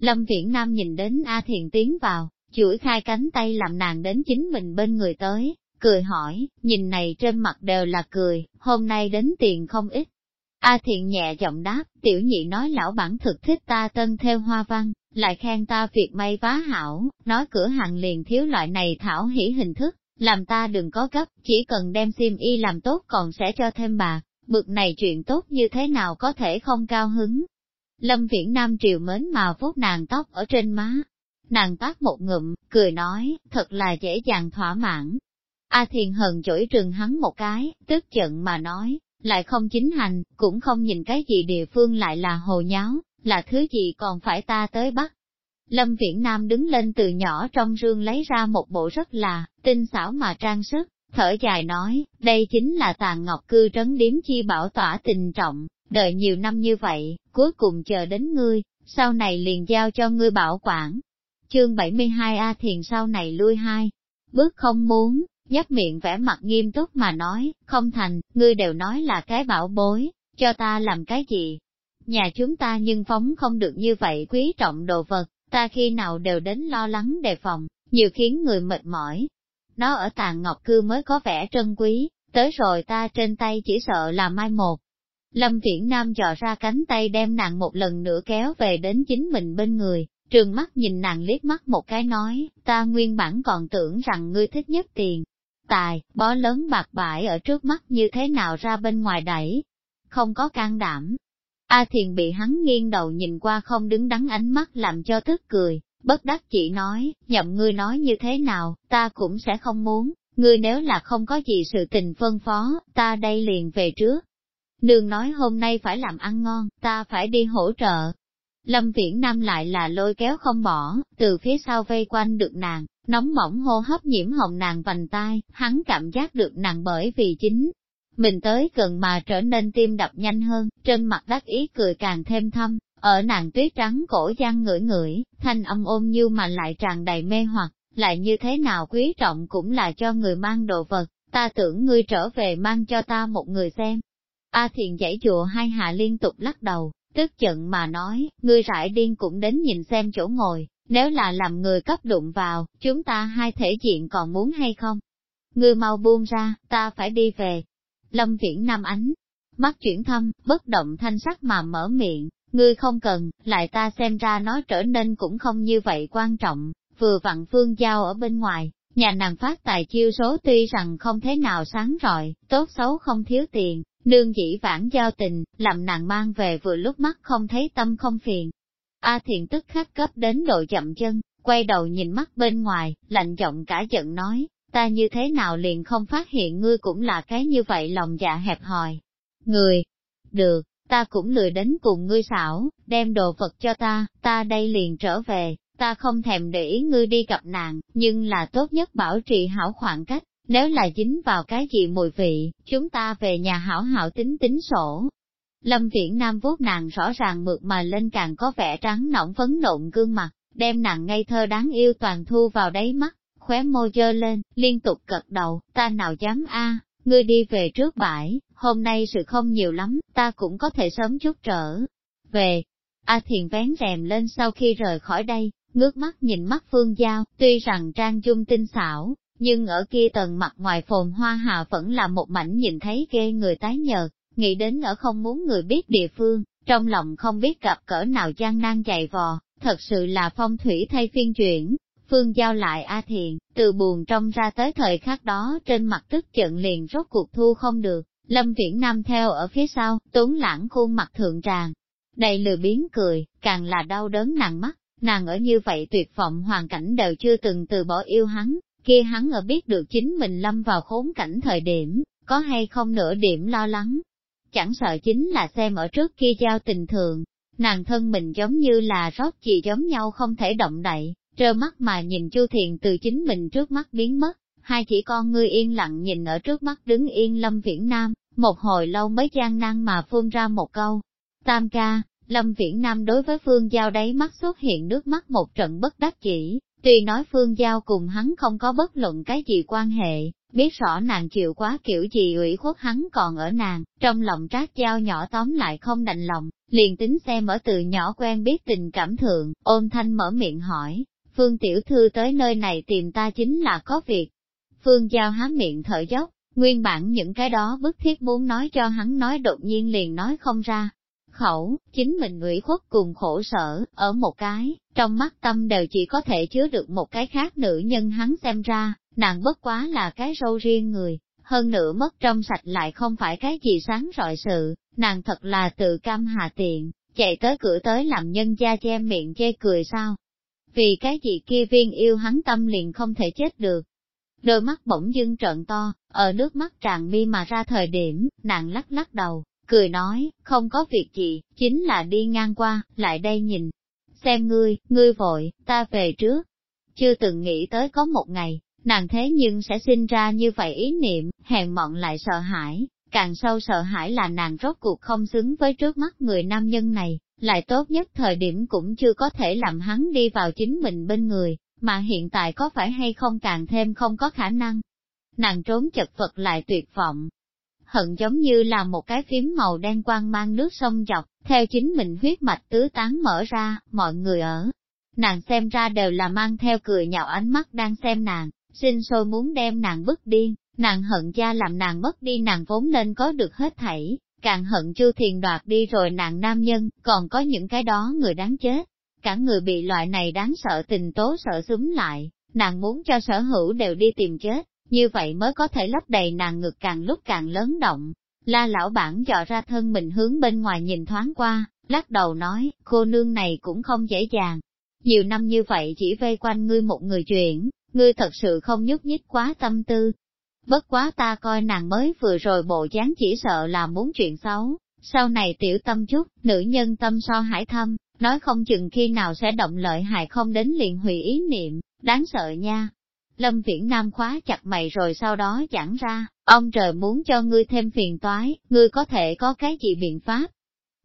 Lâm Viễn Nam nhìn đến A Thiền tiến vào, chuỗi khai cánh tay làm nàng đến chính mình bên người tới, cười hỏi, nhìn này trên mặt đều là cười, hôm nay đến tiền không ít. A Thiện nhẹ giọng đáp, tiểu nhị nói lão bản thực thích ta tân theo hoa văn, lại khen ta việc may vá hảo, nói cửa hàng liền thiếu loại này thảo hỉ hình thức, làm ta đừng có gấp, chỉ cần đem sim y làm tốt còn sẽ cho thêm bạc, bực này chuyện tốt như thế nào có thể không cao hứng, Lâm Viễn Nam triều mến mà vuốt nàng tóc ở trên má. Nàng tác một ngụm, cười nói, thật là dễ dàng thỏa mãn. A Thiền Hận chổi trừng hắn một cái, tức giận mà nói, lại không chính hành, cũng không nhìn cái gì địa phương lại là hồ nháo, là thứ gì còn phải ta tới bắt. Lâm Viễn Nam đứng lên từ nhỏ trong rương lấy ra một bộ rất là tinh xảo mà trang sức, thở dài nói, đây chính là tàn ngọc cư trấn điếm chi bảo tỏa tình trọng, đợi nhiều năm như vậy, cuối cùng chờ đến ngươi, sau này liền giao cho ngươi bảo quản. Chương 72 A Thiền sau này lui hai, bước không muốn, nhấp miệng vẻ mặt nghiêm túc mà nói, không thành, ngươi đều nói là cái bảo bối, cho ta làm cái gì? Nhà chúng ta nhưng phóng không được như vậy quý trọng đồ vật, ta khi nào đều đến lo lắng đề phòng, nhiều khiến người mệt mỏi. Nó ở tàn ngọc cư mới có vẻ trân quý, tới rồi ta trên tay chỉ sợ là mai một, Lâm Viễn Nam dò ra cánh tay đem nàng một lần nữa kéo về đến chính mình bên người, trường mắt nhìn nàng liếc mắt một cái nói, ta nguyên bản còn tưởng rằng ngươi thích nhất tiền. Tài, bó lớn bạc bãi ở trước mắt như thế nào ra bên ngoài đẩy, không có can đảm. A Thiền bị hắn nghiêng đầu nhìn qua không đứng đắn ánh mắt làm cho tức cười, bất đắc chỉ nói, nhậm ngươi nói như thế nào, ta cũng sẽ không muốn, ngươi nếu là không có gì sự tình phân phó, ta đây liền về trước. Nương nói hôm nay phải làm ăn ngon, ta phải đi hỗ trợ. Lâm Viễn Nam lại là lôi kéo không bỏ, từ phía sau vây quanh được nàng, nóng mỏng hô hấp nhiễm hồng nàng vành tai, hắn cảm giác được nàng bởi vì chính. Mình tới gần mà trở nên tim đập nhanh hơn, trên mặt đắc ý cười càng thêm thâm, ở nàng tuyết trắng cổ gian ngửi ngửi, thanh âm ôm như mà lại tràn đầy mê hoặc, lại như thế nào quý trọng cũng là cho người mang đồ vật, ta tưởng ngươi trở về mang cho ta một người xem, A thiền giải chùa hai hạ liên tục lắc đầu, tức giận mà nói, người rải điên cũng đến nhìn xem chỗ ngồi, nếu là làm người cấp đụng vào, chúng ta hai thể diện còn muốn hay không? Ngươi mau buông ra, ta phải đi về. Lâm viễn nam ánh, mắt chuyển thăm, bất động thanh sắc mà mở miệng, người không cần, lại ta xem ra nó trở nên cũng không như vậy quan trọng, vừa vặn phương giao ở bên ngoài, Nhà nàng phát tài chiêu số tuy rằng không thế nào sáng rọi, tốt xấu không thiếu tiền, nương dĩ vãn giao tình, làm nàng mang về vừa lúc mắt không thấy tâm không phiền. A thiện tức khắc cấp đến độ chậm chân, quay đầu nhìn mắt bên ngoài, lạnh giọng cả giận nói, ta như thế nào liền không phát hiện ngươi cũng là cái như vậy lòng dạ hẹp hòi. Người, được, ta cũng lười đến cùng ngươi xảo, đem đồ vật cho ta, ta đây liền trở về, ta không thèm để ý ngươi đi gặp nàng, nhưng là tốt nhất bảo trì hảo khoảng cách, nếu là dính vào cái gì mùi vị, chúng ta về nhà hảo hảo tính tính sổ. Lâm Viễn Nam vuốt nàng rõ ràng mượt mà lên càng có vẻ trắng nõng phấn nộn gương mặt, đem nàng ngây thơ đáng yêu toàn thu vào đáy mắt, khóe môi dơ lên, liên tục cật đầu, ta nào dám a, ngươi đi về trước bãi, hôm nay sự không nhiều lắm, ta cũng có thể sớm chút trở về. A à thiền vén rèm lên sau khi rời khỏi đây, ngước mắt nhìn mắt phương giao, tuy rằng trang dung tinh xảo, nhưng ở kia tầng mặt ngoài phồn hoa hà vẫn là một mảnh nhìn thấy ghê người tái nhợt, nghĩ đến ở không muốn người biết địa phương, trong lòng không biết gặp cỡ nào gian nan dày vò, thật sự là phong thủy thay phiên chuyển. Phương giao lại A thiện, từ buồn trong ra tới thời khắc đó trên mặt tức giận liền rốt cuộc thu không được, Lâm Viễn Nam theo ở phía sau, tốn lãng khuôn mặt thượng tràn, đầy lừa biến cười, càng là đau đớn nặng mắt, nàng ở như vậy tuyệt vọng hoàn cảnh đều chưa từng từ bỏ yêu hắn, kia hắn ở biết được chính mình lâm vào khốn cảnh thời điểm, có hay không nửa điểm lo lắng. Chẳng sợ chính là xem ở trước kia giao tình thường, nàng thân mình giống như là rót chì giống nhau không thể động đậy, trơ mắt mà nhìn Chu Thiền từ chính mình trước mắt biến mất, hai chỉ con ngươi yên lặng nhìn ở trước mắt đứng yên lâm viễn nam, một hồi lâu mới gian nan mà phun ra một câu. Tam ca, Lâm Viễn Nam đối với Phương Giao đáy mắt xuất hiện nước mắt một trận bất đắc chỉ, tuy nói Phương Giao cùng hắn không có bất luận cái gì quan hệ, biết rõ nàng chịu quá kiểu gì ủy khuất hắn còn ở nàng, trong lòng trác Giao nhỏ tóm lại không đành lòng, liền tính xem ở từ nhỏ quen biết tình cảm thượng, ôm thanh mở miệng hỏi, Phương Tiểu Thư tới nơi này tìm ta chính là có việc. Phương Giao há miệng thở dốc, nguyên bản những cái đó bức thiết muốn nói cho hắn nói đột nhiên liền nói không ra, khẩu, chính mình ủy khuất cùng khổ sở, ở một cái, trong mắt tâm đều chỉ có thể chứa được một cái khác nữ nhân hắn xem ra, nàng bất quá là cái râu riêng người, hơn nữa mất trong sạch lại không phải cái gì sáng rọi sự, nàng thật là tự cam hạ tiện, chạy tới cửa tới làm nhân gia che miệng chê cười sao. Vì cái gì kia viên yêu hắn tâm liền không thể chết được. Đôi mắt bỗng dưng trợn to, ở nước mắt tràn mi mà ra thời điểm, nàng lắc lắc đầu, cười nói, không có việc gì, chính là đi ngang qua, lại đây nhìn. Xem ngươi, ngươi vội, ta về trước. Chưa từng nghĩ tới có một ngày, nàng thế nhưng sẽ sinh ra như vậy ý niệm, hèn mọn lại sợ hãi, càng sâu sợ hãi là nàng rốt cuộc không xứng với trước mắt người nam nhân này, lại tốt nhất thời điểm cũng chưa có thể làm hắn đi vào chính mình bên người, mà hiện tại có phải hay không càng thêm không có khả năng. Nàng trốn chật vật lại tuyệt vọng, hận giống như là một cái phím màu đen quang mang nước sông dọc, theo chính mình huyết mạch tứ tán mở ra, mọi người ở. Nàng xem ra đều là mang theo cười nhạo ánh mắt đang xem nàng, sinh sôi muốn đem nàng bức điên, nàng hận cha làm nàng mất đi nàng vốn nên có được hết thảy, càng hận chu thiền đoạt đi rồi nàng nam nhân, còn có những cái đó người đáng chết. Cả người bị loại này đáng sợ tình tố sợ súng lại, nàng muốn cho sở hữu đều đi tìm chết như vậy mới có thể lấp đầy nàng ngực càng lúc càng lớn động. La lão bản dò ra thân mình hướng bên ngoài nhìn thoáng qua, lắc đầu nói, cô nương này cũng không dễ dàng. Nhiều năm như vậy chỉ vây quanh ngươi một người chuyển, ngươi thật sự không nhúc nhích quá tâm tư. Bất quá ta coi nàng mới vừa rồi bộ dáng chỉ sợ là muốn chuyện xấu, sau này tiểu tâm chút, nữ nhân tâm so hải thâm, nói không chừng khi nào sẽ động lợi hại không đến liền hủy ý niệm, đáng sợ nha, Lâm Viễn Nam khóa chặt mày rồi sau đó giảng ra, ông trời muốn cho ngươi thêm phiền toái, ngươi có thể có cái gì biện pháp?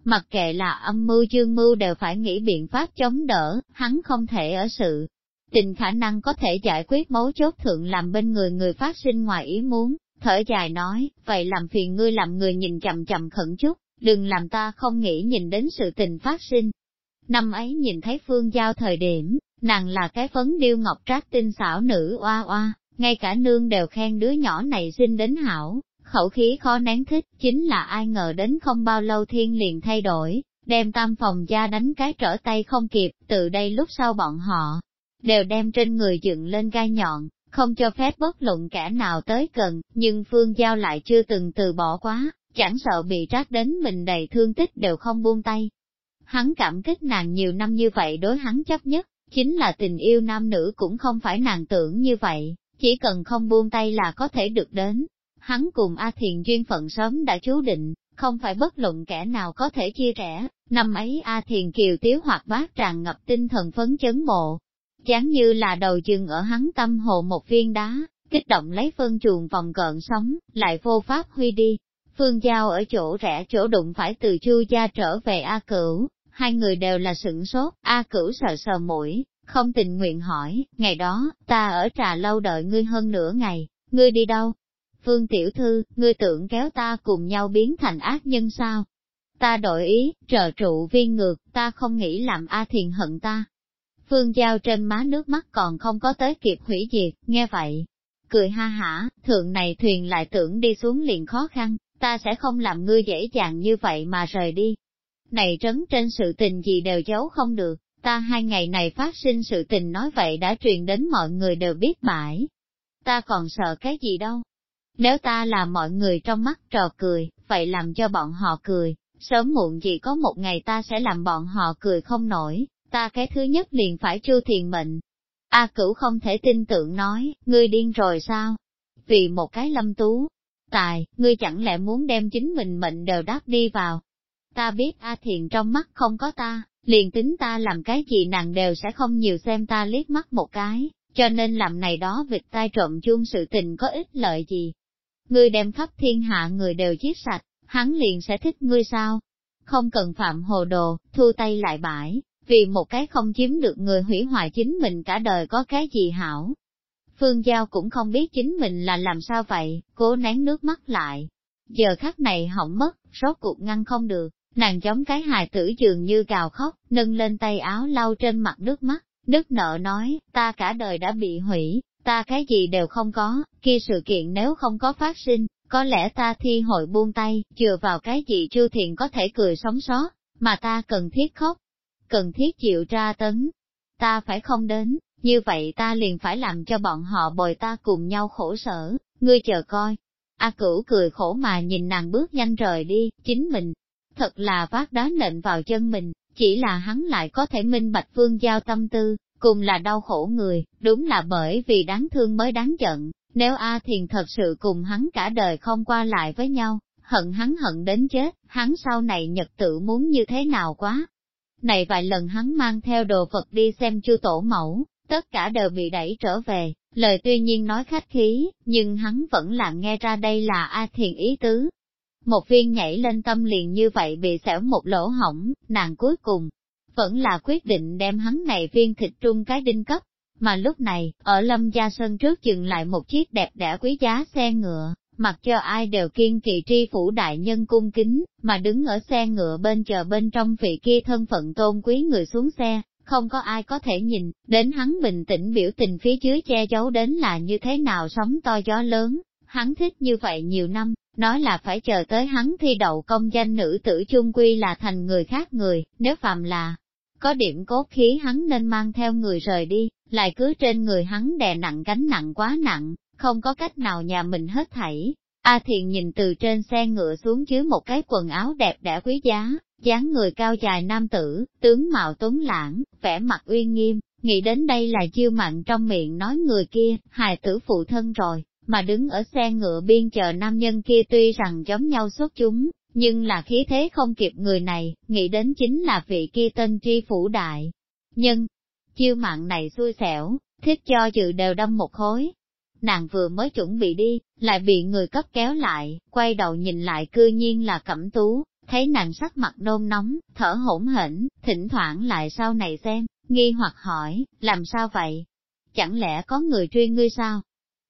Mặc kệ là âm mưu dương mưu đều phải nghĩ biện pháp chống đỡ, hắn không thể ở sự. Tình khả năng có thể giải quyết mấu chốt thượng làm bên người người phát sinh ngoài ý muốn, thở dài nói, vậy làm phiền ngươi làm người nhìn chậm chậm khẩn chút, đừng làm ta không nghĩ nhìn đến sự tình phát sinh. Năm ấy nhìn thấy phương giao thời điểm, nàng là cái phấn điêu ngọc trác tinh xảo nữ oa oa, ngay cả nương đều khen đứa nhỏ này sinh đến hảo, khẩu khí khó nén thích, chính là ai ngờ đến không bao lâu thiên liền thay đổi, đem tam phòng gia đánh cái trở tay không kịp, từ đây lúc sau bọn họ, đều đem trên người dựng lên gai nhọn, không cho phép bất luận kẻ nào tới gần, nhưng Phương Giao lại chưa từng từ bỏ quá, chẳng sợ bị trát đến mình đầy thương tích đều không buông tay. Hắn cảm kích nàng nhiều năm như vậy đối hắn chấp nhất, Chính là tình yêu nam nữ cũng không phải nàng tưởng như vậy, chỉ cần không buông tay là có thể được đến. Hắn cùng A Thiền duyên phận sớm đã chú định, không phải bất luận kẻ nào có thể chia rẽ. Năm ấy A Thiền Kiều Tiếu hoạt bát tràn ngập tinh thần phấn chấn mộ, chán như là đầu chừng ở hắn tâm hồ một viên đá, kích động lấy phân chuồng vòng cợn sóng, lại vô pháp huy đi. Phương Giao ở chỗ rẽ chỗ đụng phải từ chu gia trở về A Cửu, hai người đều là sửng sốt, A cửu sợ sờ mũi, không tình nguyện hỏi, ngày đó, ta ở trà lâu đợi ngươi hơn nửa ngày, ngươi đi đâu? Phương tiểu thư, ngươi tưởng kéo ta cùng nhau biến thành ác nhân sao? Ta đổi ý, trợ trụ viên ngược, ta không nghĩ làm A thiền hận ta. Phương Giao trên má nước mắt còn không có tới kịp hủy diệt, nghe vậy. Cười ha hả, thượng này thuyền lại tưởng đi xuống liền khó khăn, ta sẽ không làm ngươi dễ dàng như vậy mà rời đi, này trấn trên sự tình gì đều giấu không được, ta hai ngày này phát sinh sự tình nói vậy đã truyền đến mọi người đều biết bãi. Ta còn sợ cái gì đâu. Nếu ta là mọi người trong mắt trò cười, vậy làm cho bọn họ cười, sớm muộn gì có một ngày ta sẽ làm bọn họ cười không nổi, ta cái thứ nhất liền phải chu thiền mệnh. A cửu không thể tin tưởng nói, ngươi điên rồi sao? Vì một cái lâm tú, tài, ngươi chẳng lẽ muốn đem chính mình mệnh đều đáp đi vào, Ta biết A Thiện trong mắt không có ta, liền tính ta làm cái gì nàng đều sẽ không nhiều xem ta liếc mắt một cái, cho nên làm này đó vịt tai trộm chuông sự tình có ích lợi gì. Ngươi đem khắp thiên hạ người đều giết sạch, hắn liền sẽ thích ngươi sao? Không cần phạm hồ đồ, thu tay lại bãi, vì một cái không chiếm được người hủy hoại chính mình cả đời có cái gì hảo. Phương Giao cũng không biết chính mình là làm sao vậy, cố nén nước mắt lại. Giờ khắc này hỏng mất, rốt cuộc ngăn không được, Nàng giống cái hài tử dường như cào khóc, nâng lên tay áo lau trên mặt nước mắt, nước nợ nói, ta cả đời đã bị hủy, ta cái gì đều không có, kia sự kiện nếu không có phát sinh, có lẽ ta thi hội buông tay, chừa vào cái gì chư thiện có thể cười sống sót, mà ta cần thiết khóc, cần thiết chịu tra tấn. Ta phải không đến, như vậy ta liền phải làm cho bọn họ bồi ta cùng nhau khổ sở, ngươi chờ coi. A cửu cười khổ mà nhìn nàng bước nhanh rời đi, chính mình, thật là phát đá nện vào chân mình, chỉ là hắn lại có thể minh bạch vương giao tâm tư, cùng là đau khổ người, đúng là bởi vì đáng thương mới đáng giận, nếu A Thiền thật sự cùng hắn cả đời không qua lại với nhau, hận hắn hận đến chết, hắn sau này nhật tự muốn như thế nào quá. Này vài lần hắn mang theo đồ vật đi xem chư tổ mẫu, tất cả đều bị đẩy trở về, lời tuy nhiên nói khách khí, nhưng hắn vẫn là nghe ra đây là A Thiền ý tứ, một viên nhảy lên tâm liền như vậy bị xẻo một lỗ hỏng, nàng cuối cùng, vẫn là quyết định đem hắn này viên thịt trung cái đinh cấp. Mà lúc này, ở Lâm Gia Sơn trước dừng lại một chiếc đẹp đẽ quý giá xe ngựa, mặc cho ai đều kiên kỳ tri phủ đại nhân cung kính, mà đứng ở xe ngựa bên chờ bên trong vị kia thân phận tôn quý người xuống xe, không có ai có thể nhìn, đến hắn bình tĩnh biểu tình phía dưới che giấu đến là như thế nào sóng to gió lớn, hắn thích như vậy nhiều năm, nói là phải chờ tới hắn thi đậu công danh nữ tử chung quy là thành người khác người, nếu phạm là có điểm cốt khí hắn nên mang theo người rời đi, lại cứ trên người hắn đè nặng gánh nặng quá nặng, không có cách nào nhà mình hết thảy. A Thiện nhìn từ trên xe ngựa xuống dưới một cái quần áo đẹp đẽ quý giá, dáng người cao dài nam tử, tướng mạo tuấn lãng, vẻ mặt uy nghiêm, nghĩ đến đây là chiêu mặn trong miệng nói người kia, hài tử phụ thân rồi, mà đứng ở xe ngựa biên chờ nam nhân kia tuy rằng giống nhau xuất chúng, nhưng là khí thế không kịp người này, nghĩ đến chính là vị kia tên tri phủ đại. Nhân, chiêu mạng này xui xẻo, thiết cho dự đều đâm một khối. Nàng vừa mới chuẩn bị đi, lại bị người cấp kéo lại, quay đầu nhìn lại cư nhiên là cẩm tú, thấy nàng sắc mặt nôn nóng, thở hổn hển, thỉnh thoảng lại sau này xem, nghi hoặc hỏi, làm sao vậy? Chẳng lẽ có người truy ngươi sao?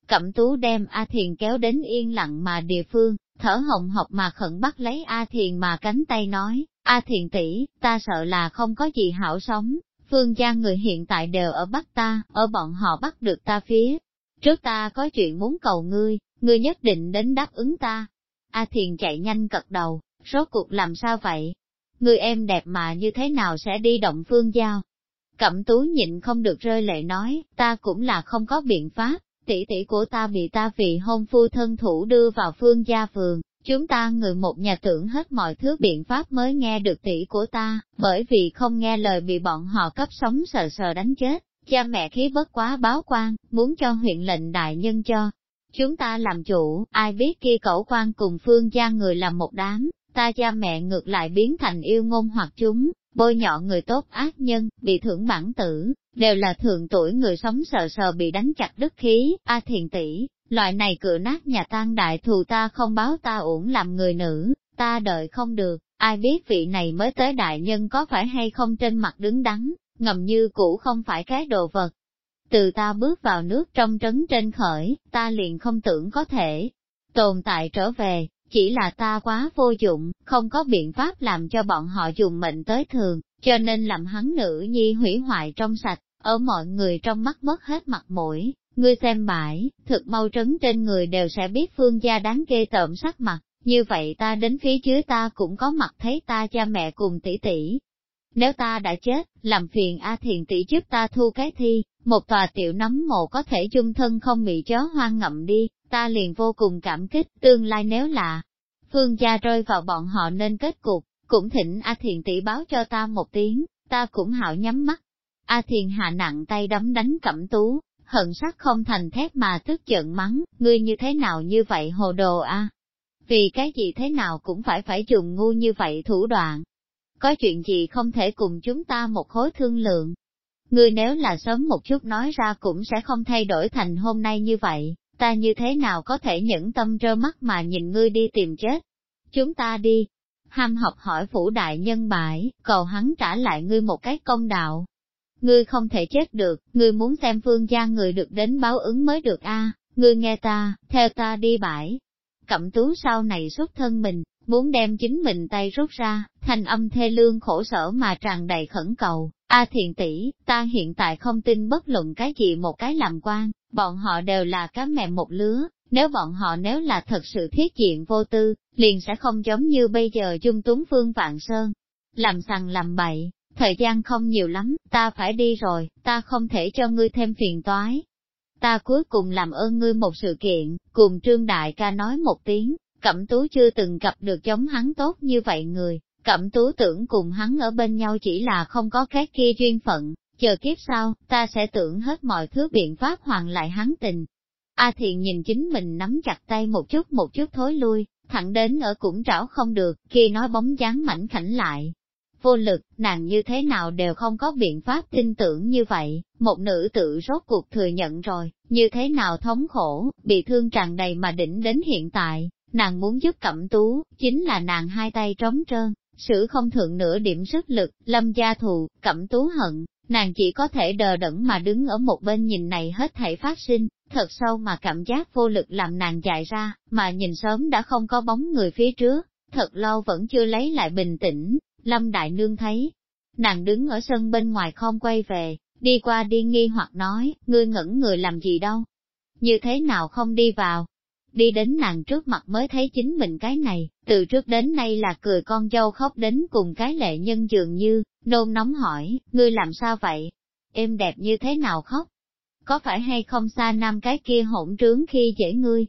Cẩm tú đem A Thiền kéo đến yên lặng mà địa phương, thở hồng học mà khẩn bắt lấy A Thiền mà cánh tay nói, A Thiền tỷ, ta sợ là không có gì hảo sống, phương gia người hiện tại đều ở bắt ta, ở bọn họ bắt được ta phía. Trước ta có chuyện muốn cầu ngươi, ngươi nhất định đến đáp ứng ta. A Thiền chạy nhanh cật đầu, rốt cuộc làm sao vậy? Người em đẹp mà như thế nào sẽ đi động phương giao? Cẩm tú nhịn không được rơi lệ nói, ta cũng là không có biện pháp, tỷ tỷ của ta bị ta vị hôn phu thân thủ đưa vào phương gia phường, chúng ta người một nhà tưởng hết mọi thứ biện pháp mới nghe được tỷ của ta, bởi vì không nghe lời bị bọn họ cấp sống sờ sờ đánh chết, cha mẹ khí bất quá báo quan, muốn cho huyện lệnh đại nhân cho. Chúng ta làm chủ, ai biết kia cẩu quan cùng phương gia người làm một đám, ta cha mẹ ngược lại biến thành yêu ngôn hoặc chúng, bôi nhọ người tốt ác nhân, bị thưởng bản tử, đều là thường tuổi người sống sờ sờ bị đánh chặt đức khí, a thiền tỷ loại này cửa nát nhà tan đại thù ta không báo ta uổng làm người nữ, ta đợi không được, ai biết vị này mới tới đại nhân có phải hay không trên mặt đứng đắn, ngầm như cũ không phải cái đồ vật. Từ ta bước vào nước trong trấn trên khởi, ta liền không tưởng có thể tồn tại trở về, chỉ là ta quá vô dụng, không có biện pháp làm cho bọn họ dùng mệnh tới thường, cho nên làm hắn nữ nhi hủy hoại trong sạch, ở mọi người trong mắt mất hết mặt mũi. Ngươi xem bãi, thực mau trấn trên người đều sẽ biết phương gia đáng ghê tởm sắc mặt, như vậy ta đến phía dưới ta cũng có mặt thấy ta cha mẹ cùng tỷ tỷ, nếu ta đã chết, làm phiền A Thiền tỷ giúp ta thu cái thi, một tòa tiểu nấm mộ có thể chung thân không bị chó hoang ngậm đi, ta liền vô cùng cảm kích, tương lai nếu là phương gia rơi vào bọn họ nên kết cục, cũng thỉnh A Thiền tỷ báo cho ta một tiếng, ta cũng hảo nhắm mắt. A Thiền hạ nặng tay đấm đánh cẩm tú, hận sắc không thành thép mà tức giận mắng, ngươi như thế nào như vậy hồ đồ a? Vì cái gì thế nào cũng phải phải dùng ngu như vậy thủ đoạn, có chuyện gì không thể cùng chúng ta một khối thương lượng. Ngươi nếu là sớm một chút nói ra cũng sẽ không thay đổi thành hôm nay như vậy, ta như thế nào có thể nhẫn tâm trơ mắt mà nhìn ngươi đi tìm chết. Chúng ta đi. Ham học hỏi phủ đại nhân bãi, cầu hắn trả lại ngươi một cái công đạo. Ngươi không thể chết được, ngươi muốn xem phương gia người được đến báo ứng mới được a. Ngươi nghe ta, theo ta đi bãi. Cẩm tú sau này xuất thân mình, muốn đem chính mình tay rút ra, thành âm thê lương khổ sở mà tràn đầy khẩn cầu. A à thiện tỷ, ta hiện tại không tin bất luận cái gì một cái làm quan, bọn họ đều là cá mẹ một lứa, nếu bọn họ nếu là thật sự thiết diện vô tư, liền sẽ không giống như bây giờ dung túng phương vạn sơn. Làm sằng làm bậy, thời gian không nhiều lắm, ta phải đi rồi, ta không thể cho ngươi thêm phiền toái. Ta cuối cùng làm ơn ngươi một sự kiện, cùng trương đại ca nói một tiếng, Cẩm tú chưa từng gặp được giống hắn tốt như vậy người, cẩm tú tưởng cùng hắn ở bên nhau chỉ là không có cái kia duyên phận, chờ kiếp sau, ta sẽ tưởng hết mọi thứ biện pháp hoàn lại hắn tình. A à thiện nhìn chính mình nắm chặt tay một chút một chút thối lui, thẳng đến ở cũng trảo không được, khi nói bóng dáng mảnh khảnh lại. Vô lực, nàng như thế nào đều không có biện pháp tin tưởng như vậy, một nữ tự rốt cuộc thừa nhận rồi, như thế nào thống khổ, bị thương tràn đầy mà đỉnh đến hiện tại, nàng muốn giúp cẩm tú, chính là nàng hai tay trống trơn, sử không thượng nửa điểm sức lực, lâm gia thù, cẩm tú hận, nàng chỉ có thể đờ đẫn mà đứng ở một bên nhìn này hết thảy phát sinh, thật sâu mà cảm giác vô lực làm nàng dại ra, mà nhìn sớm đã không có bóng người phía trước, thật lâu vẫn chưa lấy lại bình tĩnh, lâm đại nương thấy. Nàng đứng ở sân bên ngoài không quay về, đi qua đi nghi hoặc nói, ngươi ngẩn người làm gì đâu, như thế nào không đi vào, đi đến nàng trước mặt mới thấy chính mình cái này, từ trước đến nay là cười con dâu khóc đến cùng cái lệ nhân dường như, nôn nóng hỏi, ngươi làm sao vậy? Em đẹp như thế nào khóc? Có phải hay không xa nam cái kia hỗn trướng khi dễ ngươi?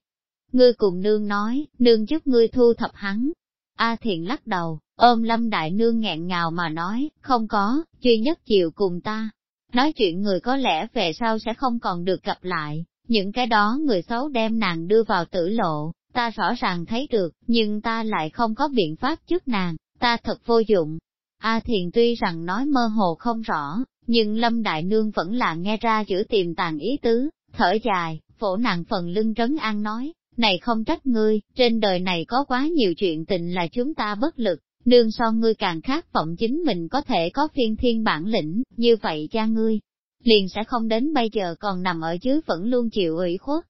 Ngươi cùng nương nói, nương giúp ngươi thu thập hắn. A thiện lắc đầu, ôm lâm đại nương nghẹn ngào mà nói, không có, duy nhất chịu cùng ta. Nói chuyện người có lẽ về sau sẽ không còn được gặp lại, những cái đó người xấu đem nàng đưa vào tử lộ, ta rõ ràng thấy được, nhưng ta lại không có biện pháp trước nàng, ta thật vô dụng. A Thiền tuy rằng nói mơ hồ không rõ, nhưng Lâm Đại Nương vẫn là nghe ra chữ tiềm tàng ý tứ, thở dài, phổ nàng phần lưng trấn an nói, này không trách ngươi, trên đời này có quá nhiều chuyện tình là chúng ta bất lực, nương so ngươi càng khát vọng chính mình có thể có phiên thiên bản lĩnh, như vậy cha ngươi, liền sẽ không đến bây giờ còn nằm ở dưới vẫn luôn chịu ủy khuất.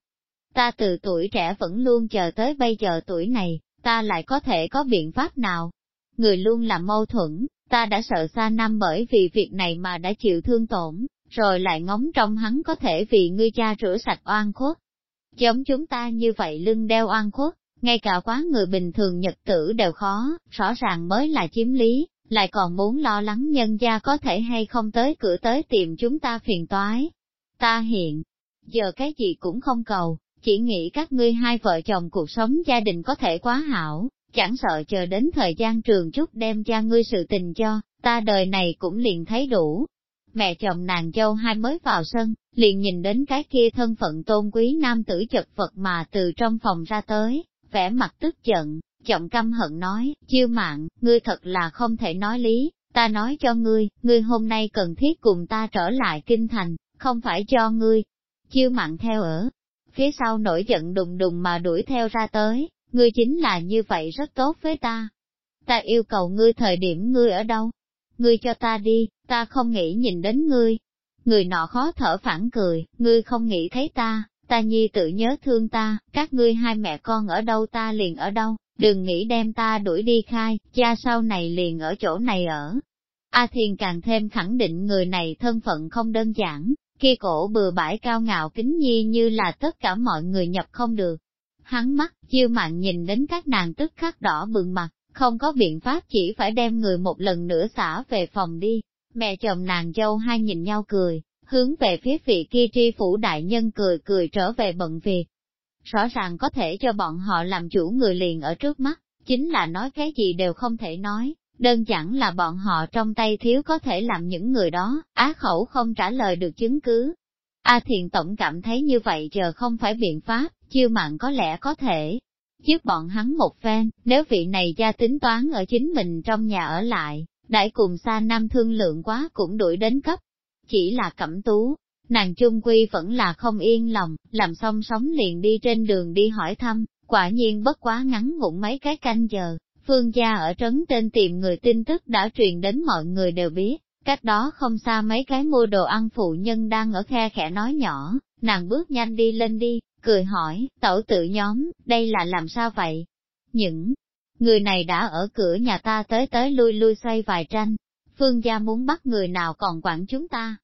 Ta từ tuổi trẻ vẫn luôn chờ tới bây giờ tuổi này, ta lại có thể có biện pháp nào? Người luôn là mâu thuẫn, ta đã sợ xa năm bởi vì việc này mà đã chịu thương tổn, rồi lại ngóng trong hắn có thể vì ngươi cha rửa sạch oan khuất. Giống chúng ta như vậy lưng đeo oan khuất, ngay cả quá người bình thường nhật tử đều khó, rõ ràng mới là chiếm lý, lại còn muốn lo lắng nhân gia có thể hay không tới cửa tới tìm chúng ta phiền toái. Ta hiện, giờ cái gì cũng không cầu, chỉ nghĩ các ngươi hai vợ chồng cuộc sống gia đình có thể quá hảo, chẳng sợ chờ đến thời gian trường chút đem cha ngươi sự tình cho, ta đời này cũng liền thấy đủ. Mẹ chồng nàng dâu hai mới vào sân, liền nhìn đến cái kia thân phận tôn quý nam tử chật vật mà từ trong phòng ra tới, vẻ mặt tức giận, giọng căm hận nói, chiêu mạng, ngươi thật là không thể nói lý, ta nói cho ngươi, ngươi hôm nay cần thiết cùng ta trở lại kinh thành, không phải cho ngươi. Chiêu mạng theo ở, phía sau nổi giận đùng đùng mà đuổi theo ra tới, ngươi chính là như vậy rất tốt với ta. Ta yêu cầu ngươi thời điểm ngươi ở đâu? Ngươi cho ta đi, ta không nghĩ nhìn đến ngươi. Người nọ khó thở phản cười, ngươi không nghĩ thấy ta, ta nhi tự nhớ thương ta, các ngươi hai mẹ con ở đâu ta liền ở đâu, đừng nghĩ đem ta đuổi đi khai, cha sau này liền ở chỗ này ở. A Thiền càng thêm khẳng định người này thân phận không đơn giản, kia cổ bừa bãi cao ngạo kính nhi như là tất cả mọi người nhập không được. Hắn mắt, chiêu mạng nhìn đến các nàng tức khắc đỏ bừng mặt, không có biện pháp chỉ phải đem người một lần nữa xả về phòng đi. Mẹ chồng nàng dâu hai nhìn nhau cười, hướng về phía vị kia tri phủ đại nhân cười cười trở về bận việc. Rõ ràng có thể cho bọn họ làm chủ người liền ở trước mắt, chính là nói cái gì đều không thể nói, đơn giản là bọn họ trong tay thiếu có thể làm những người đó, á khẩu không trả lời được chứng cứ. A thiền tổng cảm thấy như vậy giờ không phải biện pháp, chiêu mạng có lẽ có thể. giúp bọn hắn một phen, nếu vị này ra tính toán ở chính mình trong nhà ở lại, đại cùng xa nam thương lượng quá cũng đuổi đến cấp, chỉ là cẩm tú, nàng chung quy vẫn là không yên lòng, làm xong sống liền đi trên đường đi hỏi thăm, quả nhiên bất quá ngắn ngủn mấy cái canh giờ, phương gia ở trấn trên tìm người tin tức đã truyền đến mọi người đều biết, cách đó không xa mấy cái mua đồ ăn phụ nhân đang ở khe khẽ nói nhỏ, nàng bước nhanh đi lên đi, cười hỏi, tẩu tự nhóm, đây là làm sao vậy? Những người này đã ở cửa nhà ta tới tới lui lui xoay vài tranh, phương gia muốn bắt người nào còn quản chúng ta.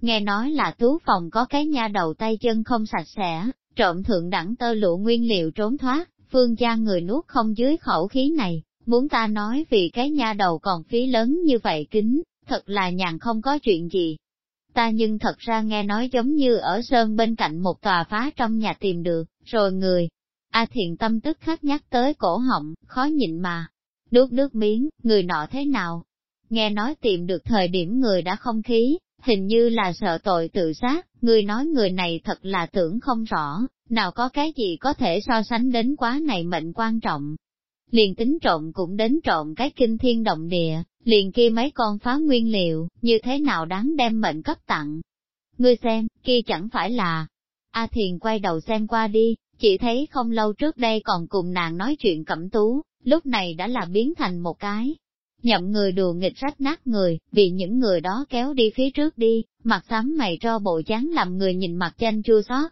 Nghe nói là tú phòng có cái nha đầu tay chân không sạch sẽ, trộm thượng đẳng tơ lụa nguyên liệu trốn thoát, phương gia người nuốt không dưới khẩu khí này, muốn ta nói vì cái nha đầu còn phí lớn như vậy kính, thật là nhàn không có chuyện gì. Ta nhưng thật ra nghe nói giống như ở sơn bên cạnh một tòa phá trong nhà tìm được, rồi người. A thiện tâm tức khắc nhắc tới cổ họng, khó nhịn mà. Nước nước miếng, người nọ thế nào, Nghe nói tìm được thời điểm người đã không khí, hình như là sợ tội tự sát, người nói người này thật là tưởng không rõ, nào có cái gì có thể so sánh đến quá này mệnh quan trọng. Liền tính trộm cũng đến trộm cái kinh thiên động địa, liền kia mấy con phá nguyên liệu, như thế nào đáng đem mệnh cấp tặng. Ngươi xem, kia chẳng phải là... A Thiền quay đầu xem qua đi, chỉ thấy không lâu trước đây còn cùng nàng nói chuyện cẩm tú, lúc này đã là biến thành một cái, nhậm người đùa nghịch rách nát người, vì những người đó kéo đi phía trước đi, mặt xám mày cho bộ chán làm người nhìn mặt chanh chua xót.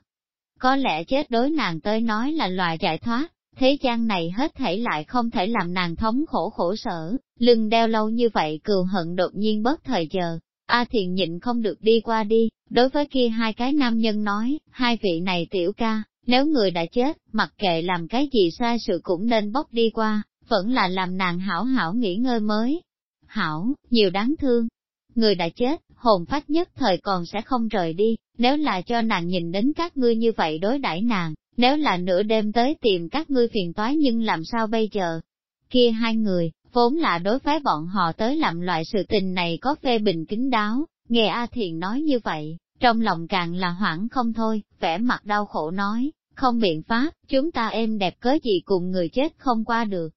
Có lẽ chết đối nàng tới nói là loài giải thoát, thế gian này hết thể lại không thể làm nàng thống khổ khổ sở, lưng đeo lâu như vậy cừu hận đột nhiên bớt thời giờ. A à thiền nhịn không được đi qua đi, đối với kia hai cái nam nhân nói, hai vị này tiểu ca, nếu người đã chết, mặc kệ làm cái gì sai sự cũng nên bóc đi qua, vẫn là làm nàng hảo hảo nghỉ ngơi mới. Hảo, nhiều đáng thương. Người đã chết, hồn phách nhất thời còn sẽ không rời đi, nếu là cho nàng nhìn đến các ngươi như vậy đối đãi nàng, nếu là nửa đêm tới tìm các ngươi phiền toái nhưng làm sao bây giờ? Kia hai người, vốn là đối phái bọn họ tới làm loại sự tình này có phê bình kính đáo, nghe A Thiền nói như vậy, trong lòng càng là hoảng không thôi, vẻ mặt đau khổ nói, không biện pháp, chúng ta êm đẹp cớ gì cùng người chết không qua được,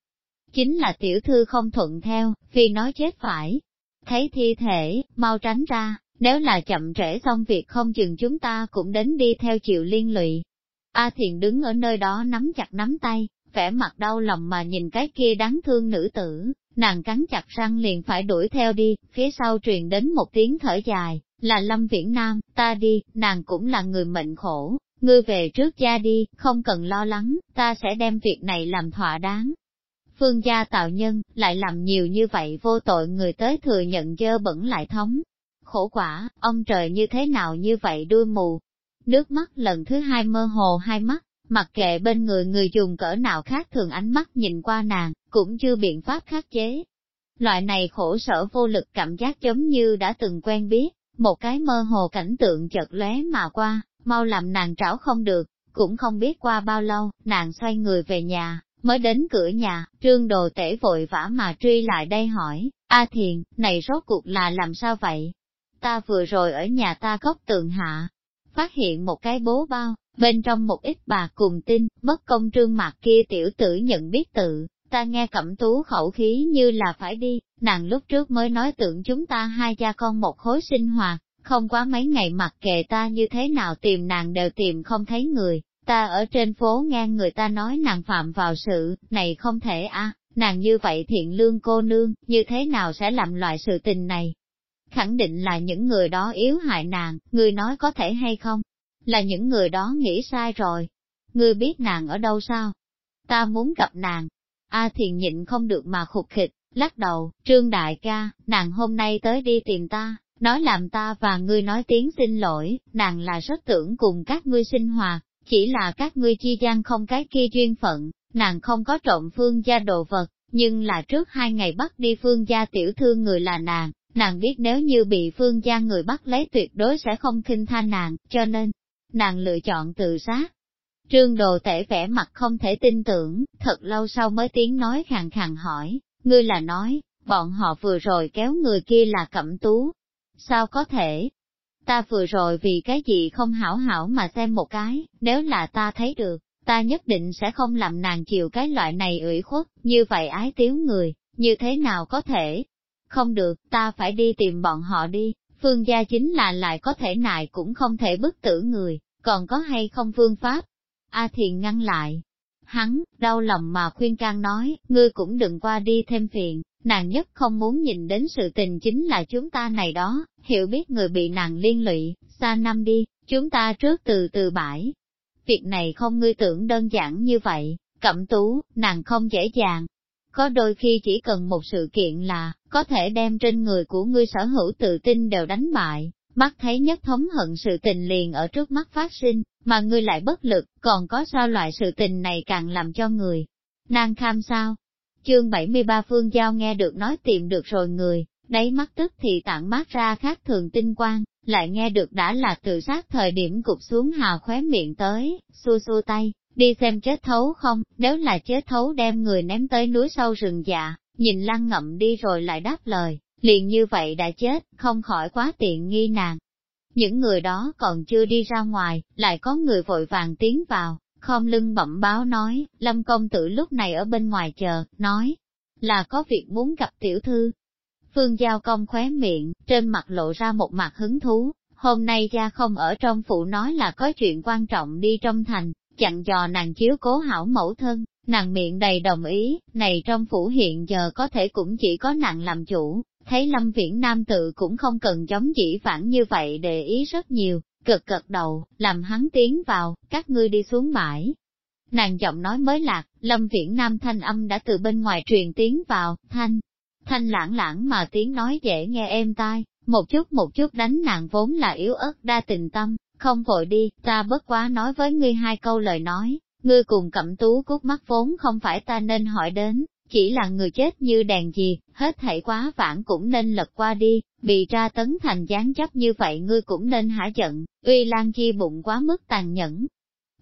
chính là tiểu thư không thuận theo, vì nói chết phải. Thấy thi thể, mau tránh ra, nếu là chậm trễ xong việc không chừng chúng ta cũng đến đi theo chịu liên lụy. A Thiền đứng ở nơi đó nắm chặt nắm tay, vẻ mặt đau lòng mà nhìn cái kia đáng thương nữ tử, nàng cắn chặt răng liền phải đuổi theo đi, phía sau truyền đến một tiếng thở dài, là Lâm Viễn Nam, ta đi, nàng cũng là người mệnh khổ, ngươi về trước gia đi, không cần lo lắng, ta sẽ đem việc này làm thỏa đáng phương gia tạo nhân, lại làm nhiều như vậy vô tội người tới thừa nhận dơ bẩn lại thống. Khổ quả, ông trời như thế nào như vậy đuôi mù. Nước mắt lần thứ hai mơ hồ hai mắt, mặc kệ bên người người dùng cỡ nào khác thường ánh mắt nhìn qua nàng, cũng chưa biện pháp khắc chế. Loại này khổ sở vô lực cảm giác giống như đã từng quen biết, một cái mơ hồ cảnh tượng chợt lóe mà qua, mau làm nàng trảo không được, cũng không biết qua bao lâu, nàng xoay người về nhà, Mới đến cửa nhà, trương đồ tể vội vã mà truy lại đây hỏi, A Thiền, này rốt cuộc là làm sao vậy? Ta vừa rồi ở nhà ta góc tượng hạ, phát hiện một cái bố bao, bên trong một ít bà cùng tin, bất công trương mặt kia tiểu tử nhận biết tự, ta nghe cẩm tú khẩu khí như là phải đi, nàng lúc trước mới nói tưởng chúng ta hai cha con một khối sinh hoạt, không quá mấy ngày mặc kệ ta như thế nào tìm nàng đều tìm không thấy người, Ta ở trên phố nghe người ta nói nàng phạm vào sự, này không thể a nàng như vậy thiện lương cô nương, như thế nào sẽ làm loại sự tình này? Khẳng định là những người đó yếu hại nàng, người nói có thể hay không? Là những người đó nghĩ sai rồi. Ngươi biết nàng ở đâu sao? Ta muốn gặp nàng. A à thiền nhịn không được mà khục khịch, lắc đầu, trương đại ca, nàng hôm nay tới đi tìm ta, nói làm ta và ngươi nói tiếng xin lỗi, nàng là rất tưởng cùng các ngươi sinh hoạt, chỉ là các ngươi chi gian không cái kia duyên phận, nàng không có trộm phương gia đồ vật, nhưng là trước hai ngày bắt đi phương gia tiểu thư người là nàng, nàng biết nếu như bị phương gia người bắt lấy tuyệt đối sẽ không khinh tha nàng, cho nên, nàng lựa chọn tự sát. Trương đồ tể vẻ mặt không thể tin tưởng, thật lâu sau mới tiếng nói khàn khàn hỏi, ngươi là nói, bọn họ vừa rồi kéo người kia là cẩm tú. Sao có thể, ta vừa rồi vì cái gì không hảo hảo mà xem một cái, nếu là ta thấy được, ta nhất định sẽ không làm nàng chịu cái loại này ủy khuất, như vậy ái tiếu người, như thế nào có thể? Không được, ta phải đi tìm bọn họ đi, phương gia chính là lại có thể nại cũng không thể bức tử người, còn có hay không phương pháp? A thiền ngăn lại, Hắn, đau lòng mà khuyên can nói, ngươi cũng đừng qua đi thêm phiền, nàng nhất không muốn nhìn đến sự tình chính là chúng ta này đó, hiểu biết người bị nàng liên lụy, xa năm đi, chúng ta trước từ từ bãi. Việc này không ngươi tưởng đơn giản như vậy, cẩm tú, nàng không dễ dàng. Có đôi khi chỉ cần một sự kiện là, có thể đem trên người của ngươi sở hữu tự tin đều đánh bại, mắt thấy nhất thống hận sự tình liền ở trước mắt phát sinh, mà ngươi lại bất lực, còn có sao loại sự tình này càng làm cho người nan kham sao? Chương 73 Phương Giao nghe được nói tìm được rồi người, đáy mắt tức thì tản mát ra khác thường tinh quang, lại nghe được đã là tự sát thời điểm cục xuống hào khóe miệng tới, xua xua tay, đi xem chết thấu không, nếu là chết thấu đem người ném tới núi sâu rừng dạ, nhìn lăng ngậm đi rồi lại đáp lời, liền như vậy đã chết, không khỏi quá tiện nghi nàng. Những người đó còn chưa đi ra ngoài, lại có người vội vàng tiến vào, khom lưng bẩm báo nói, Lâm Công Tử lúc này ở bên ngoài chờ, nói, là có việc muốn gặp tiểu thư. Phương Giao Công khóe miệng, trên mặt lộ ra một mặt hứng thú, hôm nay cha không ở trong phủ nói là có chuyện quan trọng đi trong thành, chặn dò nàng chiếu cố hảo mẫu thân, nàng miệng đầy đồng ý, này trong phủ hiện giờ có thể cũng chỉ có nàng làm chủ, thấy lâm viễn nam tự cũng không cần giống chỉ phản như vậy để ý rất nhiều, cực cực đầu, làm hắn tiến vào, các ngươi đi xuống bãi. Nàng giọng nói mới lạc, lâm viễn nam thanh âm đã từ bên ngoài truyền tiếng vào, thanh, thanh lãng lãng mà tiếng nói dễ nghe êm tai, một chút một chút đánh nàng vốn là yếu ớt đa tình tâm, không vội đi, ta bất quá nói với ngươi hai câu lời nói, ngươi cùng cẩm tú cút mắt vốn không phải ta nên hỏi đến, chỉ là người chết như đèn gì, hết thảy quá vãng cũng nên lật qua đi, bị tra tấn thành gián chấp như vậy ngươi cũng nên hả giận, uy lan chi bụng quá mức tàn nhẫn.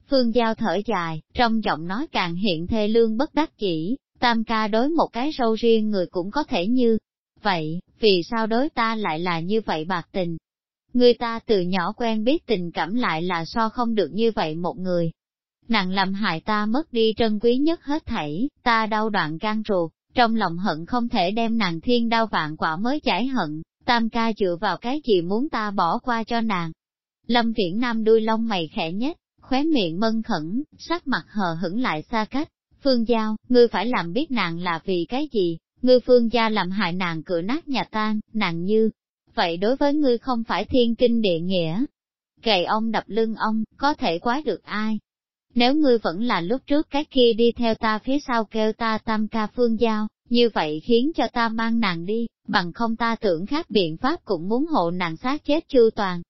Phương Giao thở dài, trong giọng nói càng hiện thê lương bất đắc chỉ, tam ca đối một cái sâu riêng người cũng có thể như. Vậy, vì sao đối ta lại là như vậy bạc tình? Người ta từ nhỏ quen biết tình cảm lại là so không được như vậy một người, nàng làm hại ta mất đi trân quý nhất hết thảy, ta đau đoạn gan ruột, trong lòng hận không thể đem nàng thiên đau vạn quả mới giải hận, tam ca dựa vào cái gì muốn ta bỏ qua cho nàng. Lâm Viễn Nam đuôi lông mày khẽ nhất, khóe miệng mân khẩn, sắc mặt hờ hững lại xa cách, Phương Giao, ngươi phải làm biết nàng là vì cái gì, ngươi Phương Gia làm hại nàng cửa nát nhà tan, nàng như, vậy đối với ngươi không phải thiên kinh địa nghĩa. Gậy ông đập lưng ông, có thể quái được ai, nếu ngươi vẫn là lúc trước cái kia đi theo ta phía sau kêu ta tam ca phương giao, như vậy khiến cho ta mang nàng đi, bằng không ta tưởng khác biện pháp cũng muốn hộ nàng sát chết chư toàn.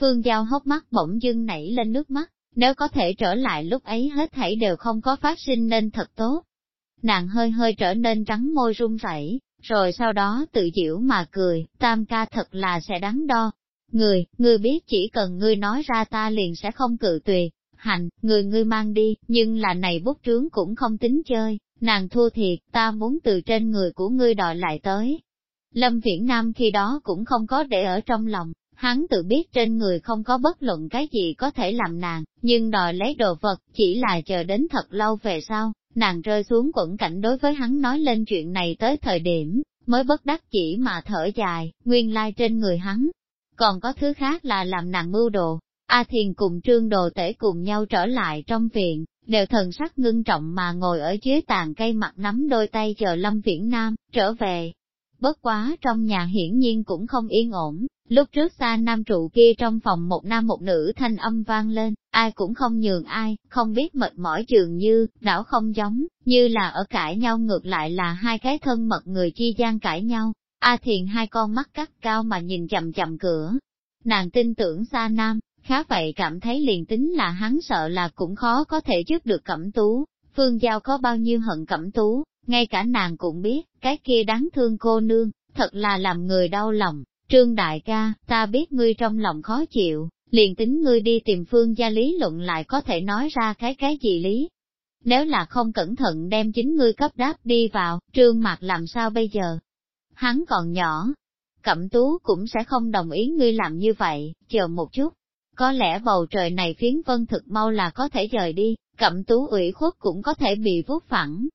Phương Giao hốc mắt bỗng dưng nảy lên nước mắt, nếu có thể trở lại lúc ấy hết thảy đều không có phát sinh nên thật tốt. Nàng hơi hơi trở nên trắng môi run rẩy, rồi sau đó tự diễu mà cười, tam ca thật là sẽ đắn đo. Người, ngươi biết chỉ cần ngươi nói ra ta liền sẽ không cự tuyệt hành, người ngươi mang đi, nhưng là này bút trướng cũng không tính chơi, nàng thua thiệt, ta muốn từ trên người của ngươi đòi lại tới. Lâm Viễn Nam khi đó cũng không có để ở trong lòng, hắn tự biết trên người không có bất luận cái gì có thể làm nàng, nhưng đòi lấy đồ vật chỉ là chờ đến thật lâu về sau, nàng rơi xuống quẩn cảnh đối với hắn nói lên chuyện này tới thời điểm, mới bất đắc chỉ mà thở dài, nguyên lai trên người hắn. Còn có thứ khác là làm nàng mưu đồ, A Thiền cùng Trương Đồ Tể cùng nhau trở lại trong viện, đều thần sắc ngưng trọng mà ngồi ở dưới tàn cây mặt nắm đôi tay chờ Lâm Viễn Nam, trở về. Bất quá trong nhà hiển nhiên cũng không yên ổn, lúc trước xa nam trụ kia trong phòng một nam một nữ thanh âm vang lên, ai cũng không nhường ai, không biết mệt mỏi trường như, đảo không giống, như là ở cãi nhau ngược lại là hai cái thân mật người chi gian cãi nhau. A Thiền hai con mắt cắt cao mà nhìn chậm chậm cửa, nàng tin tưởng xa nam, khá vậy cảm thấy liền tính là hắn sợ là cũng khó có thể trước được cẩm tú, phương giao có bao nhiêu hận cẩm tú, ngay cả nàng cũng biết, cái kia đáng thương cô nương, thật là làm người đau lòng, trương đại ca, ta biết ngươi trong lòng khó chịu, liền tính ngươi đi tìm phương gia lý luận lại có thể nói ra cái cái gì lý. Nếu là không cẩn thận đem chính ngươi cấp đáp đi vào, trương mặt làm sao bây giờ? Hắn còn nhỏ, cẩm tú cũng sẽ không đồng ý ngươi làm như vậy, chờ một chút, có lẽ bầu trời này phiến vân thực mau là có thể rời đi, cẩm tú ủy khuất cũng có thể bị vuốt phẳng.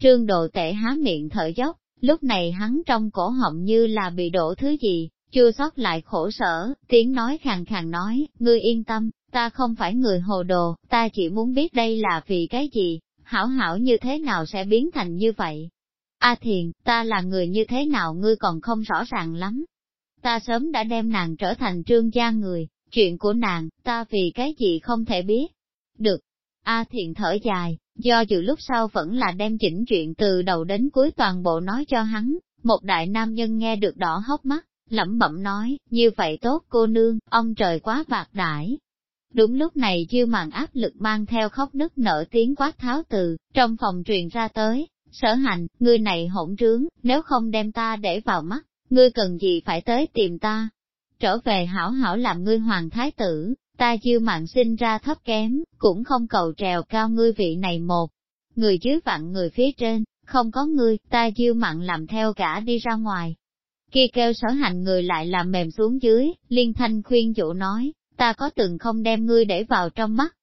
Trương đồ tệ há miệng thở dốc, lúc này hắn trong cổ họng như là bị đổ thứ gì, chưa sót lại khổ sở, tiếng nói khàn khàn nói, ngươi yên tâm, ta không phải người hồ đồ, ta chỉ muốn biết đây là vì cái gì, hảo hảo như thế nào sẽ biến thành như vậy. A thiền, ta là người như thế nào ngươi còn không rõ ràng lắm. Ta sớm đã đem nàng trở thành trương gia người, Chuyện của nàng, ta vì cái gì không thể biết. Được. A thiện thở dài, do dự lúc sau vẫn là đem chỉnh chuyện từ đầu đến cuối toàn bộ nói cho hắn, một đại nam nhân nghe được đỏ hốc mắt, lẩm bẩm nói, như vậy tốt cô nương, ông trời quá bạc đãi. Đúng lúc này chiêu màn áp lực mang theo khóc nức nở tiếng quát tháo từ, trong phòng truyền ra tới, sở hành, người này hỗn trướng, nếu không đem ta để vào mắt, ngươi cần gì phải tới tìm ta trở về hảo hảo làm ngươi hoàng thái tử, ta chiêu mạng sinh ra thấp kém, cũng không cầu trèo cao ngươi vị này một. Người dưới vặn người phía trên, không có ngươi, ta chiêu mạng làm theo cả đi ra ngoài. Kia kêu sở hành người lại làm mềm xuống dưới, liên thanh khuyên dụ nói, ta có từng không đem ngươi để vào trong mắt.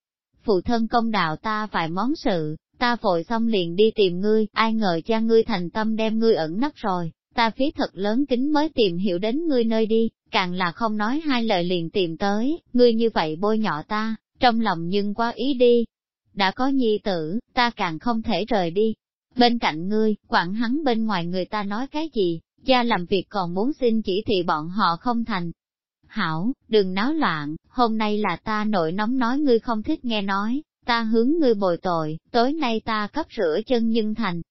Phụ thân công đạo ta vài món sự, ta vội xong liền đi tìm ngươi, ai ngờ cha ngươi thành tâm đem ngươi ẩn nấp rồi, ta phí thật lớn kính mới tìm hiểu đến ngươi nơi đi, càng là không nói hai lời liền tìm tới, ngươi như vậy bôi nhọ ta, trong lòng nhưng quá ý đi. Đã có nhi tử, ta càng không thể rời đi. Bên cạnh ngươi, quản hắn bên ngoài người ta nói cái gì, gia làm việc còn muốn xin chỉ thị bọn họ không thành. Hảo, đừng náo loạn, hôm nay là ta nội nóng nói ngươi không thích nghe nói, ta hướng ngươi bồi tội, tối nay ta cấp rửa chân nhưng thành.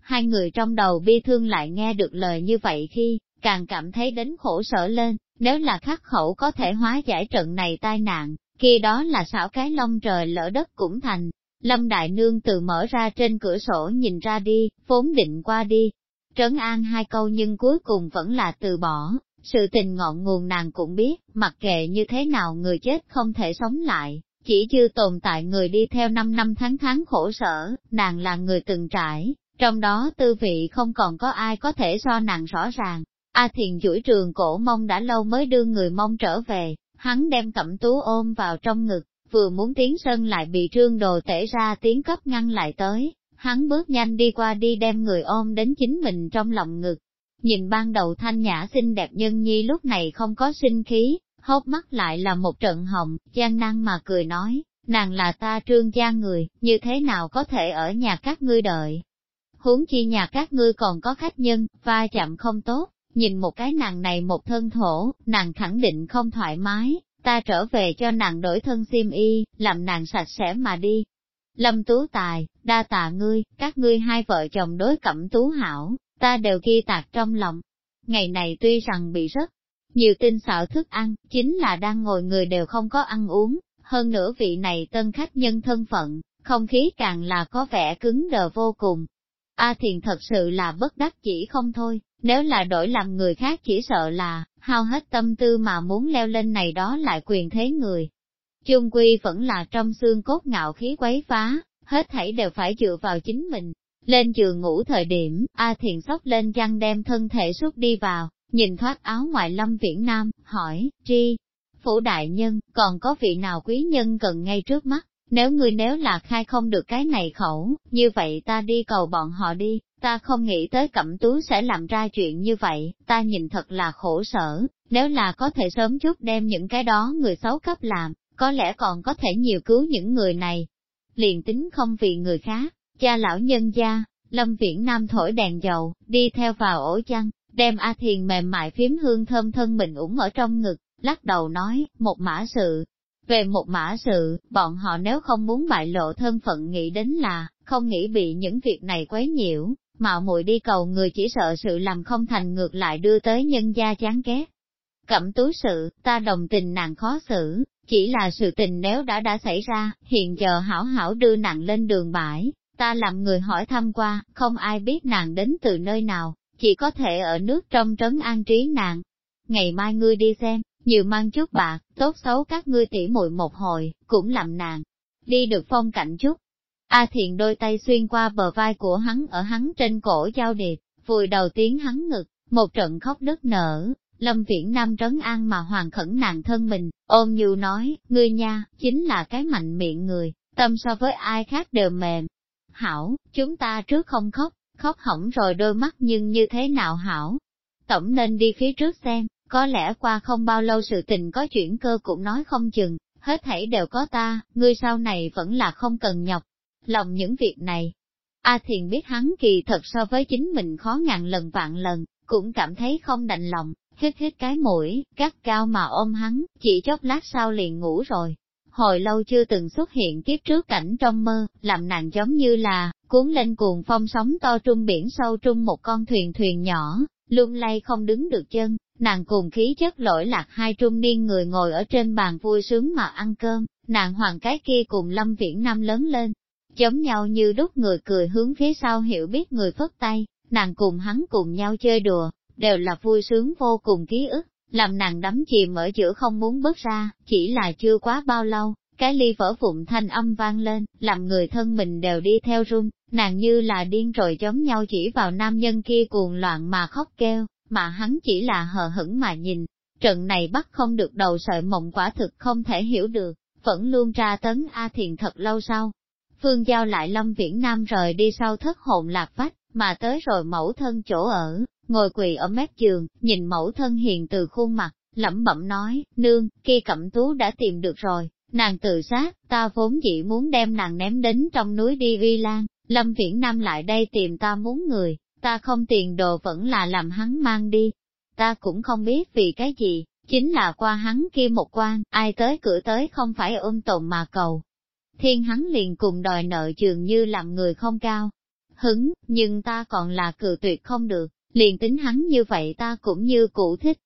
Hai người trong đầu bi thương lại nghe được lời như vậy khi, càng cảm thấy đến khổ sở lên, nếu là khắc khẩu có thể hóa giải trận này tai nạn, khi đó là xảo cái long trời lỡ đất cũng thành. Lâm Đại Nương từ mở ra trên cửa sổ nhìn ra đi, vốn định qua đi. Trấn an hai câu nhưng cuối cùng vẫn là từ bỏ, sự tình ngọn nguồn nàng cũng biết, mặc kệ như thế nào người chết không thể sống lại, chỉ chưa tồn tại người đi theo năm năm tháng tháng khổ sở, nàng là người từng trải, trong đó tư vị không còn có ai có thể so nàng rõ ràng, A Thiền duỗi trường cổ mông đã lâu mới đưa người mông trở về, hắn đem cẩm tú ôm vào trong ngực, vừa muốn tiến sân lại bị trương đồ tể ra tiếng cấp ngăn lại tới, hắn bước nhanh đi qua đi đem người ôm đến chính mình trong lòng ngực. Nhìn ban đầu thanh nhã xinh đẹp nhân nhi lúc này không có sinh khí, hốc mắt lại là một trận hồng, gian năng mà cười nói, nàng là ta trương gia người, như thế nào có thể ở nhà các ngươi đợi. Huống chi nhà các ngươi còn có khách nhân, va chạm không tốt, nhìn một cái nàng này một thân thổ, nàng khẳng định không thoải mái, ta trở về cho nàng đổi thân xiêm y, làm nàng sạch sẽ mà đi. Lâm Tú Tài, đa tạ ngươi, các ngươi hai vợ chồng đối cẩm Tú Hảo, ta đều ghi tạc trong lòng. Ngày này tuy rằng bị rất nhiều tinh xạo thức ăn, chính là đang ngồi người đều không có ăn uống, hơn nữa vị này tân khách nhân thân phận, không khí càng là có vẻ cứng đờ vô cùng. A thiền thật sự là bất đắc chỉ không thôi, nếu là đổi làm người khác chỉ sợ là, hao hết tâm tư mà muốn leo lên này đó lại quyền thế người. Chung quy vẫn là trong xương cốt ngạo khí quấy phá, hết thảy đều phải dựa vào chính mình. Lên giường ngủ thời điểm, A Thiền sóc lên chăn đem thân thể suốt đi vào, nhìn thoát áo ngoài lâm viễn nam, hỏi, tri, phủ đại nhân, còn có vị nào quý nhân cần ngay trước mắt? Nếu ngươi nếu là khai không được cái này khẩu, như vậy ta đi cầu bọn họ đi, ta không nghĩ tới cẩm tú sẽ làm ra chuyện như vậy, ta nhìn thật là khổ sở, nếu là có thể sớm chút đem những cái đó người xấu cấp làm, có lẽ còn có thể nhiều cứu những người này. Liền tính không vì người khác, cha lão nhân gia, lâm viễn nam thổi đèn dầu, đi theo vào ổ chăn, đem A Thiền mềm mại phím hương thơm thân mình ủng ở trong ngực, lắc đầu nói, một mã sự, về một mã sự, bọn họ nếu không muốn bại lộ thân phận nghĩ đến là, không nghĩ bị những việc này quấy nhiễu, mạo muội đi cầu người chỉ sợ sự làm không thành ngược lại đưa tới nhân gia chán ghét. Cẩm túi sự, ta đồng tình nàng khó xử, chỉ là sự tình nếu đã đã xảy ra, hiện giờ hảo hảo đưa nàng lên đường bãi, ta làm người hỏi thăm qua, không ai biết nàng đến từ nơi nào, chỉ có thể ở nước trong trấn an trí nàng. Ngày mai ngươi đi xem, nhiều mang chút bạc, tốt xấu các ngươi tỉ muội một hồi, cũng làm nàng, đi được phong cảnh chút. A thiện đôi tay xuyên qua bờ vai của hắn ở hắn trên cổ giao điệp, vùi đầu tiếng hắn ngực, một trận khóc đất nở, Lâm Viễn Nam trấn an mà hoàng khẩn nàng thân mình, ôm như nói, ngươi nha, chính là cái mạnh miệng người, tâm so với ai khác đều mềm. Hảo, chúng ta trước không khóc, khóc hỏng rồi đôi mắt nhưng như thế nào hảo? Tổng nên đi phía trước xem, có lẽ qua không bao lâu sự tình có chuyển cơ cũng nói không chừng, hết thảy đều có ta, ngươi sau này vẫn là không cần nhọc lòng những việc này. A Thiền biết hắn kỳ thật so với chính mình khó ngàn lần vạn lần, cũng cảm thấy không đành lòng, hít hít cái mũi, cắt cao mà ôm hắn, chỉ chốc lát sau liền ngủ rồi. Hồi lâu chưa từng xuất hiện kiếp trước cảnh trong mơ, làm nàng giống như là, cuốn lên cuồng phong sóng to trung biển sâu trung một con thuyền thuyền nhỏ, lung lay không đứng được chân, Nàng cùng khí chất lỗi lạc hai trung niên người ngồi ở trên bàn vui sướng mà ăn cơm, nàng hoàng cái kia cùng lâm viễn nam lớn lên, giống nhau như đúc người cười hướng phía sau hiểu biết người phất tay, nàng cùng hắn cùng nhau chơi đùa, đều là vui sướng vô cùng ký ức, làm nàng đắm chìm ở giữa không muốn bước ra, chỉ là chưa quá bao lâu, cái ly vỡ vụn thanh âm vang lên, làm người thân mình đều đi theo run, nàng như là điên rồi giống nhau chỉ vào nam nhân kia cuồng loạn mà khóc kêu, mà hắn chỉ là hờ hững mà nhìn. Trận này bắt không được đầu sợi mộng quả thực không thể hiểu được, vẫn luôn ra tấn A Thiền thật lâu sau. Phương Giao lại Lâm Viễn Nam rời đi sau thất hồn lạc vách, mà tới rồi mẫu thân chỗ ở, ngồi quỳ ở mép giường, nhìn mẫu thân hiền từ khuôn mặt, lẩm bẩm nói, nương, kia cẩm tú đã tìm được rồi, nàng tự sát, ta vốn dĩ muốn đem nàng ném đến trong núi đi vi lan, Lâm Viễn Nam lại đây tìm ta muốn người, ta không tiền đồ vẫn là làm hắn mang đi. Ta cũng không biết vì cái gì, chính là qua hắn kia một quan, ai tới cửa tới không phải ôm tồn mà cầu. Thiên hắn liền cùng đòi nợ dường như làm người không cao. Hứng, nhưng ta còn là cự tuyệt không được, liền tính hắn như vậy ta cũng như cũ thích.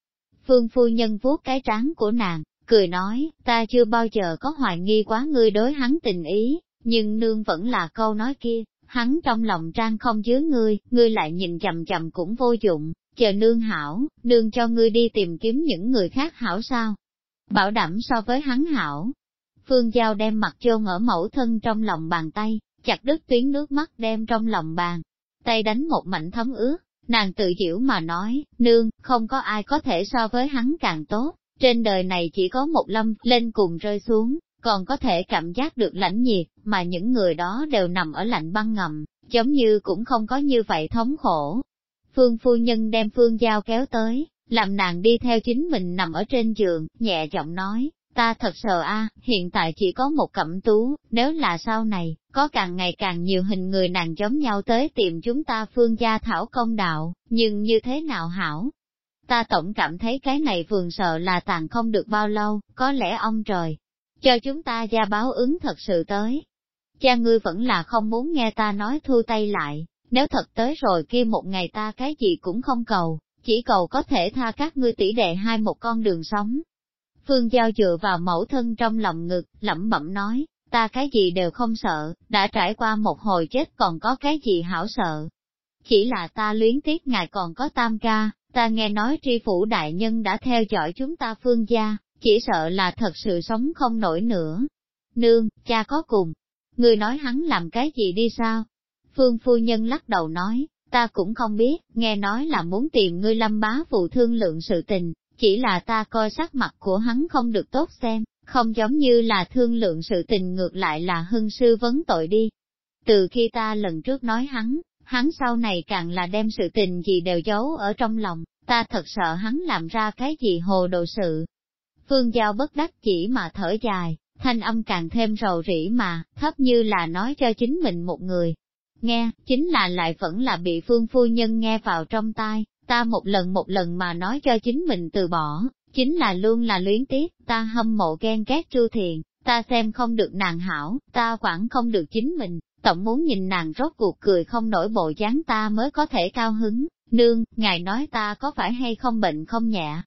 Phương phu nhân vuốt cái trán của nàng, cười nói, ta chưa bao giờ có hoài nghi quá ngươi đối hắn tình ý, nhưng nương vẫn là câu nói kia, hắn trong lòng trang không chứa ngươi, ngươi lại nhìn chầm chầm cũng vô dụng, chờ nương hảo, nương cho ngươi đi tìm kiếm những người khác hảo sao. Bảo đảm so với hắn hảo. Phương Giao đem mặt chôn ở mẫu thân trong lòng bàn tay, chặt đứt tuyến nước mắt đem trong lòng bàn, tay đánh một mảnh thấm ướt, nàng tự diễu mà nói, nương, không có ai có thể so với hắn càng tốt, trên đời này chỉ có một lâm lên cùng rơi xuống, còn có thể cảm giác được lạnh nhiệt, mà những người đó đều nằm ở lạnh băng ngầm, giống như cũng không có như vậy thống khổ. Phương phu nhân đem Phương Giao kéo tới, làm nàng đi theo chính mình nằm ở trên giường, nhẹ giọng nói, ta thật sợ a, hiện tại chỉ có một cẩm tú, nếu là sau này, có càng ngày càng nhiều hình người nàng giống nhau tới tìm chúng ta Phương Gia thảo công đạo, nhưng như thế nào hảo? Ta tổng cảm thấy cái này vườn sợ là tàn không được bao lâu, có lẽ ông trời cho chúng ta gia báo ứng thật sự tới. Cha ngươi vẫn là không muốn nghe ta nói thu tay lại, nếu thật tới rồi kia một ngày ta cái gì cũng không cầu, chỉ cầu có thể tha các ngươi tỷ đệ hai một con đường sống. Phương Giao dựa vào mẫu thân trong lòng ngực, lẩm bẩm nói, ta cái gì đều không sợ, đã trải qua một hồi chết còn có cái gì hảo sợ. Chỉ là ta luyến tiếc ngài còn có tam ca, ta nghe nói tri phủ đại nhân đã theo dõi chúng ta phương gia, chỉ sợ là thật sự sống không nổi nữa. Nương, cha có cùng, người nói hắn làm cái gì đi sao? Phương phu nhân lắc đầu nói, ta cũng không biết, nghe nói là muốn tìm ngươi lâm bá phụ thương lượng sự tình, chỉ là ta coi sắc mặt của hắn không được tốt xem, không giống như là thương lượng sự tình ngược lại là hưng sư vấn tội đi. Từ khi ta lần trước nói hắn, hắn sau này càng là đem sự tình gì đều giấu ở trong lòng, ta thật sợ hắn làm ra cái gì hồ đồ sự, Phương Giao bất đắc chỉ mà thở dài, thanh âm càng thêm rầu rĩ mà, thấp như là nói cho chính mình một người. Nghe, chính là lại vẫn là bị Phương Phu Nhân nghe vào trong tai, ta một lần một lần mà nói cho chính mình từ bỏ, chính là luôn là luyến tiếc, ta hâm mộ ghen ghét chu thiền, ta xem không được nàng hảo, ta quản không được chính mình, tổng muốn nhìn nàng rốt cuộc cười không nổi bộ dáng ta mới có thể cao hứng, nương, ngài nói ta có phải hay không bệnh không nhẹ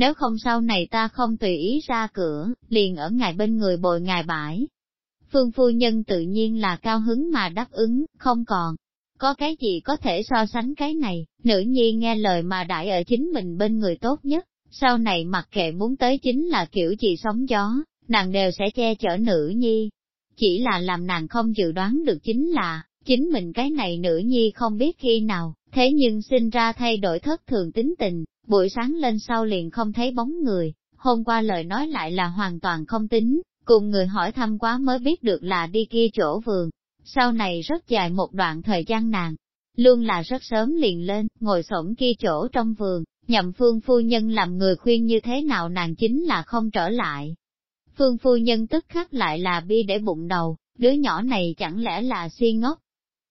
nếu không sau này ta không tùy ý ra cửa, liền ở ngài bên người bồi ngài bãi. Phương phu nhân tự nhiên là cao hứng mà đáp ứng, không còn. Có cái gì có thể so sánh cái này, nữ nhi nghe lời mà đại ở chính mình bên người tốt nhất, sau này mặc kệ muốn tới chính là kiểu gì sóng gió, nàng đều sẽ che chở nữ nhi. Chỉ là làm nàng không dự đoán được chính là, chính mình cái này nữ nhi không biết khi nào, Thế nhưng sinh ra thay đổi thất thường tính tình, buổi sáng lên sau liền không thấy bóng người, hôm qua lời nói lại là hoàn toàn không tính, cùng người hỏi thăm quá mới biết được là đi kia chỗ vườn. Sau này rất dài một đoạn thời gian nàng, luôn là rất sớm liền lên, ngồi xổm kia chỗ trong vườn, nhậm phương phu nhân làm người khuyên như thế nào nàng chính là không trở lại. Phương phu nhân tức khắc lại là bi để bụng đầu, đứa nhỏ này chẳng lẽ là suy ngốc,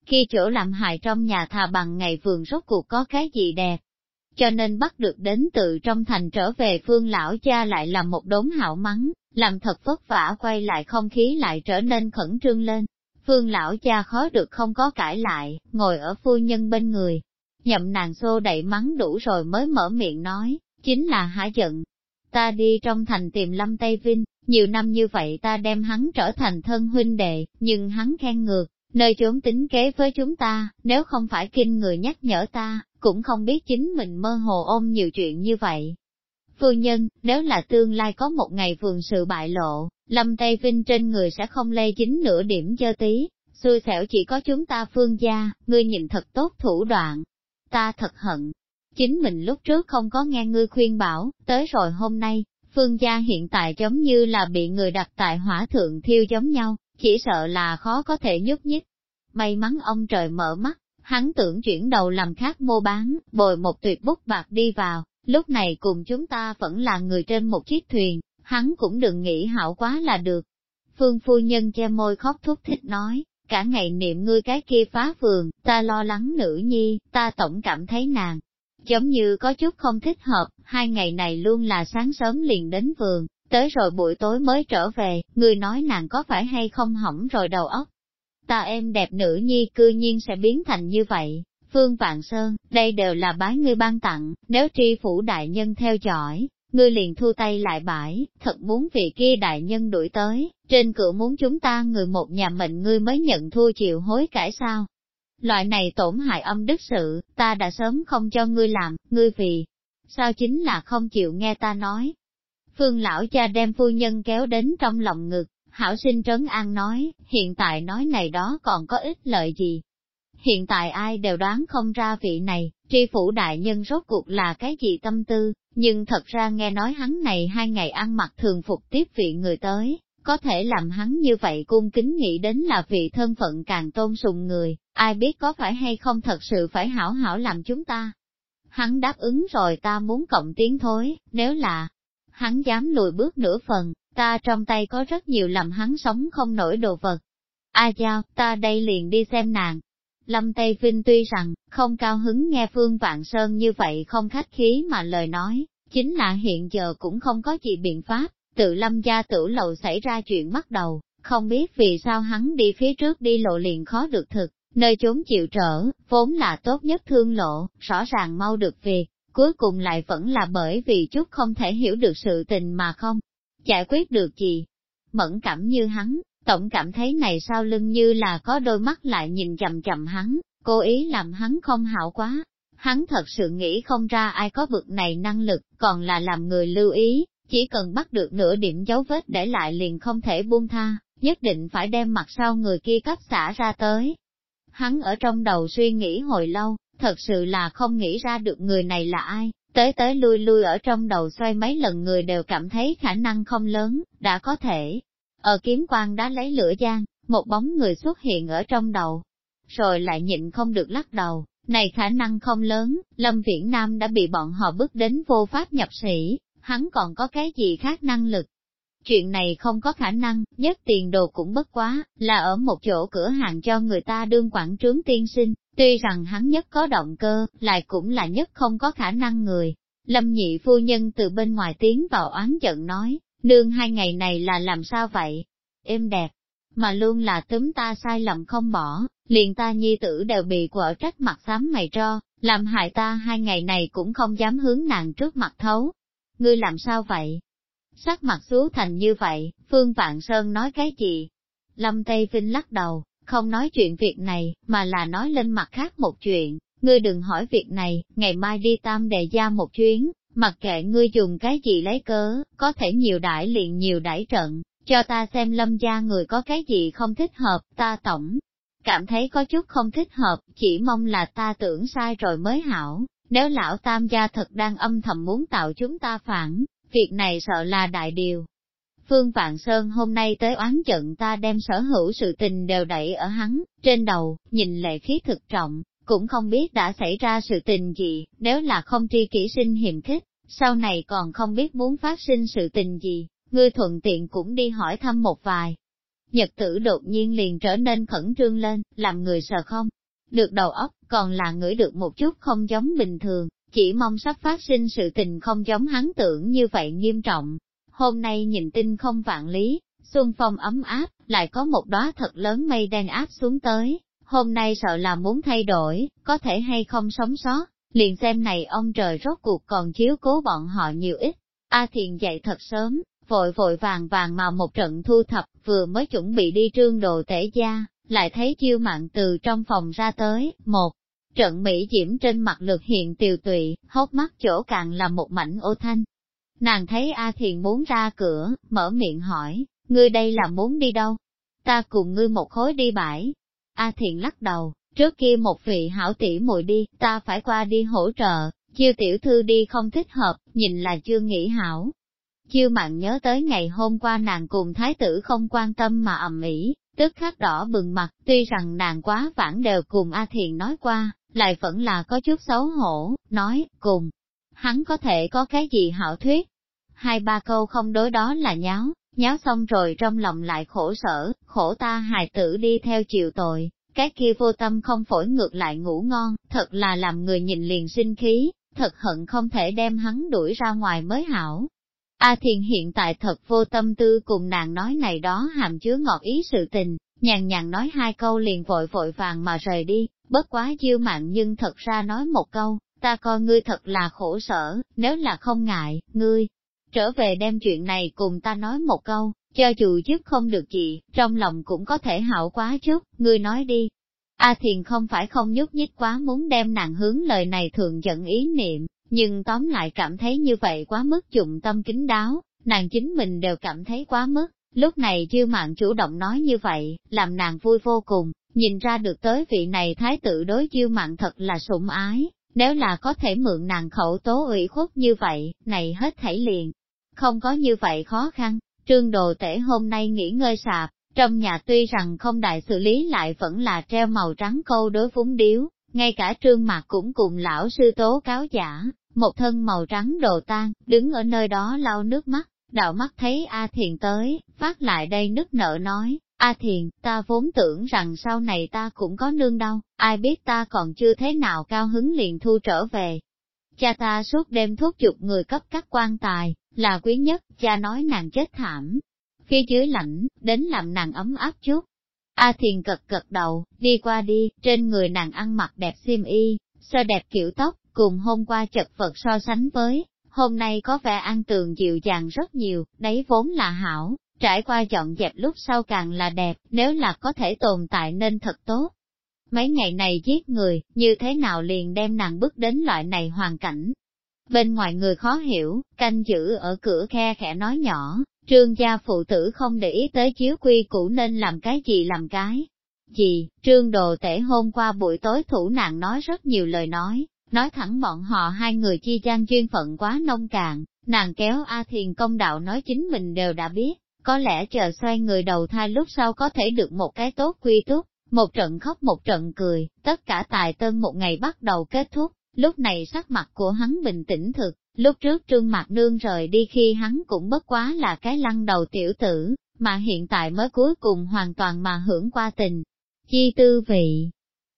khi chỗ làm hại trong nhà thà bằng ngày vườn rốt cuộc có cái gì đẹp. Cho nên bắt được đến từ trong thành trở về phương lão cha lại là một đốn hạo mắng, làm thật vất vả quay lại không khí lại trở nên khẩn trương lên. Phương lão cha khó được không có cãi lại, ngồi ở phu nhân bên người. Nhậm nàng xô đẩy mắng đủ rồi mới mở miệng nói, chính là hả giận. Ta đi trong thành tìm Lâm Tây Vinh, nhiều năm như vậy ta đem hắn trở thành thân huynh đệ, nhưng hắn khen ngược, nơi trốn tính kế với chúng ta, nếu không phải kinh người nhắc nhở ta, cũng không biết chính mình mơ hồ ôm nhiều chuyện như vậy. Phu nhân, nếu là tương lai có một ngày vườn sự bại lộ, lâm tay Vinh trên người sẽ không lây chính nửa điểm cho tí, xui xẻo chỉ có chúng ta phương gia, ngươi nhìn thật tốt thủ đoạn. Ta thật hận, chính mình lúc trước không có nghe ngươi khuyên bảo, tới rồi hôm nay, phương gia hiện tại giống như là bị người đặt tại hỏa thượng thiêu giống nhau, chỉ sợ là khó có thể nhúc nhích. May mắn ông trời mở mắt, hắn tưởng chuyển đầu làm khác mua bán, bồi một tuyệt bút bạc đi vào, lúc này cùng chúng ta vẫn là người trên một chiếc thuyền, hắn cũng đừng nghĩ hảo quá là được. Phương phu nhân che môi khóc thúc thích nói, cả ngày niệm ngươi cái kia phá vườn, ta lo lắng nữ nhi, ta tổng cảm thấy nàng. Giống như có chút không thích hợp, hai ngày này luôn là sáng sớm liền đến vườn, Tới rồi buổi tối mới trở về, người nói nàng có phải hay không hỏng rồi đầu óc. Ta em đẹp nữ nhi cư nhiên sẽ biến thành như vậy, Phương Vạn Sơn, đây đều là bái ngươi ban tặng, nếu tri phủ đại nhân theo dõi, ngươi liền thu tay lại bãi, thật muốn vị kia đại nhân đuổi tới, trên cửa muốn chúng ta người một nhà mệnh ngươi mới nhận thua chịu hối cải sao. Loại này tổn hại âm đức sự, ta đã sớm không cho ngươi làm, ngươi vì, sao chính là không chịu nghe ta nói, Phương lão cha đem phu nhân kéo đến trong lòng ngực, hảo sinh trấn an nói, hiện tại nói này đó còn có ích lợi gì. Hiện tại ai đều đoán không ra vị này, tri phủ đại nhân rốt cuộc là cái gì tâm tư, nhưng thật ra nghe nói hắn này hai ngày ăn mặc thường phục tiếp vị người tới, có thể làm hắn như vậy cung kính nghĩ đến là vị thân phận càng tôn sùng người, ai biết có phải hay không thật sự phải hảo hảo làm chúng ta. Hắn đáp ứng rồi ta muốn cộng tiếng thối, nếu là, hắn dám lùi bước nửa phần, ta trong tay có rất nhiều làm hắn sống không nổi đồ vật. A Giao, ta đây liền đi xem nàng. Lâm Tây Vinh tuy rằng, không cao hứng nghe Phương Vạn Sơn như vậy không khách khí mà lời nói, chính là hiện giờ cũng không có gì biện pháp, tự Lâm gia tử lầu xảy ra chuyện bắt đầu, không biết vì sao hắn đi phía trước đi lộ liền khó được thực, nơi chốn chịu trở, vốn là tốt nhất thương lộ, rõ ràng mau được việc, cuối cùng lại vẫn là bởi vì chút không thể hiểu được sự tình mà không giải quyết được gì. Mẫn cảm như hắn, tổng cảm thấy này sau lưng như là có đôi mắt lại nhìn chầm chầm hắn, cố ý làm hắn không hảo quá. Hắn thật sự nghĩ không ra ai có vực này năng lực, còn là làm người lưu ý, chỉ cần bắt được nửa điểm dấu vết để lại liền không thể buông tha, nhất định phải đem mặt sau người kia cấp xả ra tới. Hắn ở trong đầu suy nghĩ hồi lâu, thật sự là không nghĩ ra được người này là ai, tới tới lui lui ở trong đầu xoay mấy lần người đều cảm thấy khả năng không lớn, đã có thể. Ở kiếm quang đã lấy lửa giang, một bóng người xuất hiện ở trong đầu, rồi lại nhịn không được lắc đầu, này khả năng không lớn, Lâm Viễn Nam đã bị bọn họ bước đến vô pháp nhập sĩ, hắn còn có cái gì khác năng lực. Chuyện này không có khả năng, nhất tiền đồ cũng bất quá, là ở một chỗ cửa hàng cho người ta đương quảng trướng tiên sinh, Tuy rằng hắn nhất có động cơ, lại cũng là nhất không có khả năng người. Lâm nhị phu nhân từ bên ngoài tiến vào oán giận nói, nương hai ngày này là làm sao vậy? Êm đẹp, mà luôn là tấm ta sai lầm không bỏ, liền ta nhi tử đều bị quở trách mặt xám mày cho, làm hại ta hai ngày này cũng không dám hướng nàng trước mặt thấu. Ngươi làm sao vậy? Sắc mặt xú thành như vậy, Phương Vạn Sơn nói cái gì? Lâm Tây Vinh lắc đầu, không nói chuyện việc này, mà là nói lên mặt khác một chuyện, ngươi đừng hỏi việc này, ngày mai đi tam đề gia một chuyến, mặc kệ ngươi dùng cái gì lấy cớ, có thể nhiều đãi liền nhiều đãi trận, cho ta xem lâm gia người có cái gì không thích hợp, ta tổng. Cảm thấy có chút không thích hợp, chỉ mong là ta tưởng sai rồi mới hảo, nếu lão tam gia thật đang âm thầm muốn tạo chúng ta phản, việc này sợ là đại điều, Phương Vạn Sơn hôm nay tới oán trận ta đem sở hữu sự tình đều đẩy ở hắn, trên đầu, nhìn lệ khí thực trọng, cũng không biết đã xảy ra sự tình gì, nếu là không tri kỷ sinh hiểm khích, sau này còn không biết muốn phát sinh sự tình gì, ngươi thuận tiện cũng đi hỏi thăm một vài. Nhật tử đột nhiên liền trở nên khẩn trương lên, làm người sợ không? Được đầu óc, còn là ngửi được một chút không giống bình thường, chỉ mong sắp phát sinh sự tình không giống hắn tưởng như vậy nghiêm trọng, hôm nay nhìn tinh không vạn lý, xuân phong ấm áp, lại có một đóa thật lớn mây đen áp xuống tới, hôm nay sợ là muốn thay đổi, có thể hay không sống sót, liền xem này ông trời rốt cuộc còn chiếu cố bọn họ nhiều ít. A thiền dậy thật sớm, vội vội vàng vàng mà một trận thu thập vừa mới chuẩn bị đi trương đồ tể gia, lại thấy chiêu mạng từ trong phòng ra tới, một. Trận Mỹ Diễm trên mặt lực hiện tiều tụy, hốc mắt chỗ càng là một mảnh ô thanh, Nàng thấy A Thiền muốn ra cửa, mở miệng hỏi, ngươi đây là muốn đi đâu? Ta cùng ngươi một khối đi bãi. A Thiền lắc đầu, trước kia một vị hảo tỷ muội đi, ta phải qua đi hỗ trợ, chiêu tiểu thư đi không thích hợp, nhìn là chưa nghĩ hảo. Chiêu mạng nhớ tới ngày hôm qua nàng cùng thái tử không quan tâm mà ầm ĩ, tức khắc đỏ bừng mặt, tuy rằng nàng quá vãn đều cùng A Thiền nói qua, lại vẫn là có chút xấu hổ, nói, cùng hắn có thể có cái gì hảo thuyết. Hai ba câu không đối đó là nháo, nháo xong rồi trong lòng lại khổ sở, khổ ta hài tử đi theo chịu tội, cái kia vô tâm không phổi ngược lại ngủ ngon, thật là làm người nhìn liền sinh khí, thật hận không thể đem hắn đuổi ra ngoài mới hảo. A Thiền hiện tại thật vô tâm tư cùng nàng nói này đó hàm chứa ngọt ý sự tình, nhàn nhàn nói hai câu liền vội vội vàng mà rời đi, bất quá chiêu mạng nhưng thật ra nói một câu, ta coi ngươi thật là khổ sở, nếu là không ngại, ngươi, trở về đem chuyện này cùng ta nói một câu, cho dù giúp không được gì, trong lòng cũng có thể hảo quá chút, ngươi nói đi. A thiền không phải không nhúc nhích quá muốn đem nàng hướng lời này thường dẫn ý niệm, nhưng tóm lại cảm thấy như vậy quá mức dụng tâm kính đáo, nàng chính mình đều cảm thấy quá mức, lúc này chư mạng chủ động nói như vậy, làm nàng vui vô cùng, nhìn ra được tới vị này thái tử đối chư mạng thật là sủng ái, nếu là có thể mượn nàng khẩu tố ủy khuất như vậy, này hết thảy liền. Không có như vậy khó khăn, trương đồ tể hôm nay nghỉ ngơi sạp, trong nhà tuy rằng không đại xử lý lại vẫn là treo màu trắng câu đối vúng điếu, ngay cả trương mặt cũng cùng lão sư tố cáo giả, một thân màu trắng đồ tan, đứng ở nơi đó lau nước mắt, đạo mắt thấy A Thiền tới, phát lại đây nức nở nói, A thiền, ta vốn tưởng rằng sau này ta cũng có nương đau, ai biết ta còn chưa thế nào cao hứng liền thu trở về. Cha ta suốt đêm thúc giục người cấp các quan tài, là quý nhất, cha nói nàng chết thảm. Phía dưới lạnh, đến làm nàng ấm áp chút. A thiền cật cật đầu, đi qua đi, trên người nàng ăn mặc đẹp xiêm y, sơ đẹp kiểu tóc, cùng hôm qua chật vật so sánh với, hôm nay có vẻ ăn tường dịu dàng rất nhiều, đấy vốn là hảo, Trải qua dọn dẹp lúc sau càng là đẹp, nếu là có thể tồn tại nên thật tốt. Mấy ngày này giết người, như thế nào liền đem nàng bước đến loại này hoàn cảnh. Bên ngoài người khó hiểu, canh giữ ở cửa khe khẽ nói nhỏ, trương gia phụ tử không để ý tới chiếu quy cũ nên làm cái gì làm cái. Gì, trương đồ tể hôm qua buổi tối thủ nàng nói rất nhiều lời nói, nói thẳng bọn họ hai người chi gian duyên phận quá nông cạn, nàng kéo A Thiền công đạo nói chính mình đều đã biết, có lẽ chờ xoay người đầu thai lúc sau có thể được một cái tốt quy túc, một trận khóc một trận cười, tất cả tài tân một ngày bắt đầu kết thúc, lúc này sắc mặt của hắn bình tĩnh thực, lúc trước trương mặt nương rời đi khi hắn cũng bất quá là cái lăn đầu tiểu tử, mà hiện tại mới cuối cùng hoàn toàn mà hưởng qua tình. Chi tư vị.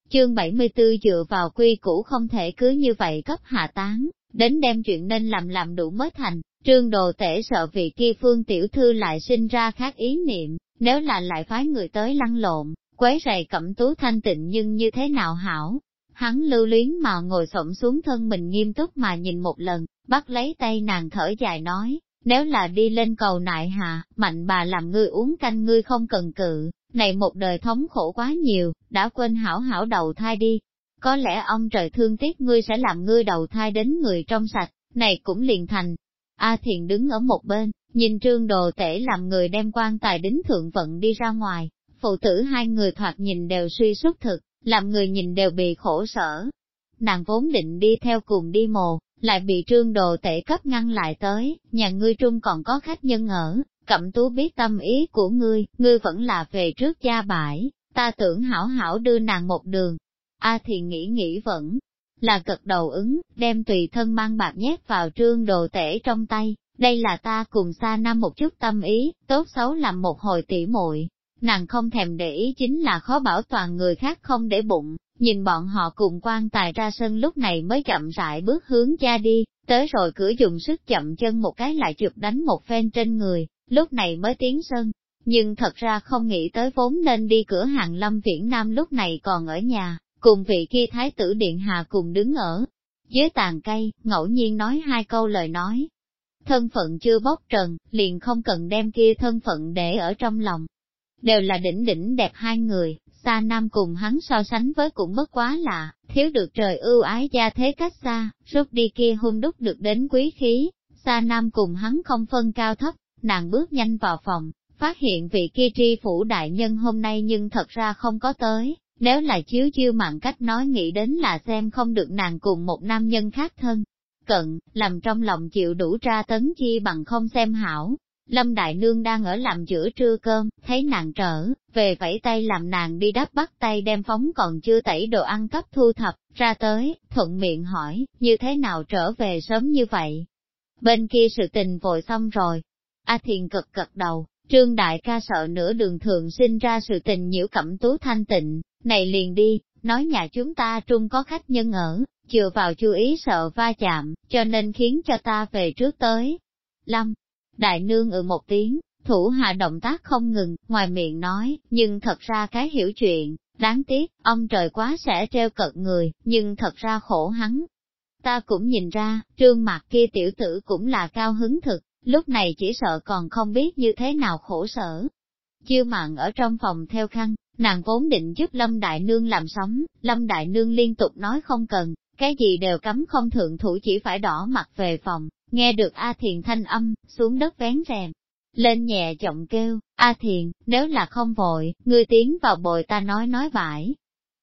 Chương 74 dựa vào quy cũ không thể cứ như vậy cấp hạ tán, đến đem chuyện nên làm làm đủ mới thành, Trương đồ tể sợ vị kia phương tiểu thư lại sinh ra khác ý niệm, nếu là lại phái người tới lăn lộn, quấy rầy cẩm tú thanh tịnh nhưng như thế nào hảo. Hắn lưu luyến mà ngồi xổm xuống thân mình nghiêm túc mà nhìn một lần, bắt lấy tay nàng thở dài nói, nếu là đi lên cầu nại hạ, mạnh bà làm ngươi uống canh ngươi không cần cự, này một đời thống khổ quá nhiều, đã quên hảo hảo đầu thai đi. Có lẽ ông trời thương tiếc ngươi sẽ làm ngươi đầu thai đến người trong sạch, này cũng liền thành, A Thiện đứng ở một bên, nhìn trương đồ tể làm người đem quan tài đính thượng vận đi ra ngoài, phụ tử hai người thoạt nhìn đều suy xuất thực, làm người nhìn đều bị khổ sở. Nàng vốn định đi theo cùng đi mồ, lại bị trương đồ tể cấp ngăn lại tới, nhà ngươi trung còn có khách nhân ở, cẩm tú biết tâm ý của ngươi, ngươi vẫn là về trước gia bãi, ta tưởng hảo hảo đưa nàng một đường. A à thì nghĩ nghĩ vẫn là cực đầu ứng, đem tùy thân mang bạc nhét vào trương đồ tể trong tay, đây là ta cùng xa nam một chút tâm ý, tốt xấu làm một hồi tỉ muội. Nàng không thèm để ý chính là khó bảo toàn người khác không để bụng, nhìn bọn họ cùng quan tài ra sân lúc này mới chậm rãi bước hướng cha đi, tới rồi cửa dùng sức chậm chân một cái lại chụp đánh một phen trên người, lúc này mới tiến sân. Nhưng thật ra không nghĩ tới vốn nên đi cửa hàng Lâm Viễn Nam lúc này còn ở nhà, cùng vị kia thái tử điện hạ cùng đứng ở dưới tàn cây, ngẫu nhiên nói hai câu lời nói. Thân phận chưa bốc trần, liền không cần đem kia thân phận để ở trong lòng. Đều là đỉnh đỉnh đẹp hai người, xa nam cùng hắn so sánh với cũng bất quá lạ, thiếu được trời ưu ái gia thế cách xa, rút đi kia hung đúc được đến quý khí, xa nam cùng hắn không phân cao thấp, nàng bước nhanh vào phòng, phát hiện vị kia tri phủ đại nhân hôm nay nhưng thật ra không có tới, nếu là chiếu chiêu mạng cách nói nghĩ đến là xem không được nàng cùng một nam nhân khác thân. Cận, làm trong lòng chịu đủ tra tấn chi bằng không xem hảo. Lâm Đại Nương đang ở làm giữa trưa cơm, thấy nàng trở, về vẫy tay làm nàng đi đắp bắt tay đem phóng còn chưa tẩy đồ ăn cấp thu thập, ra tới, thuận miệng hỏi, như thế nào trở về sớm như vậy? Bên kia sự tình vội xong rồi. A Thiền cực cật đầu, Trương Đại ca sợ nửa đường thường sinh ra sự tình nhiễu cẩm tú thanh tịnh, này liền đi, nói nhà chúng ta trung có khách nhân ở, chừa vào chú ý sợ va chạm, cho nên khiến cho ta về trước tới. Lâm, Đại Nương ừ một tiếng, thủ hạ động tác không ngừng, ngoài miệng nói, nhưng thật ra cái hiểu chuyện, đáng tiếc, ông trời quá sẽ treo cợt người, nhưng thật ra khổ hắn. Ta cũng nhìn ra, trương mặt kia tiểu tử cũng là cao hứng thực, lúc này chỉ sợ còn không biết như thế nào khổ sở. chưa mạng ở trong phòng theo khăn, nàng vốn định giúp Lâm Đại Nương làm sống, Lâm Đại Nương liên tục nói không cần, cái gì đều cấm không thượng thủ chỉ phải đỏ mặt về phòng, nghe được A Thiền thanh âm, xuống đất vén rèm. Lên nhẹ giọng kêu, A Thiền, nếu là không vội, ngươi tiến vào bồi ta nói nói vải.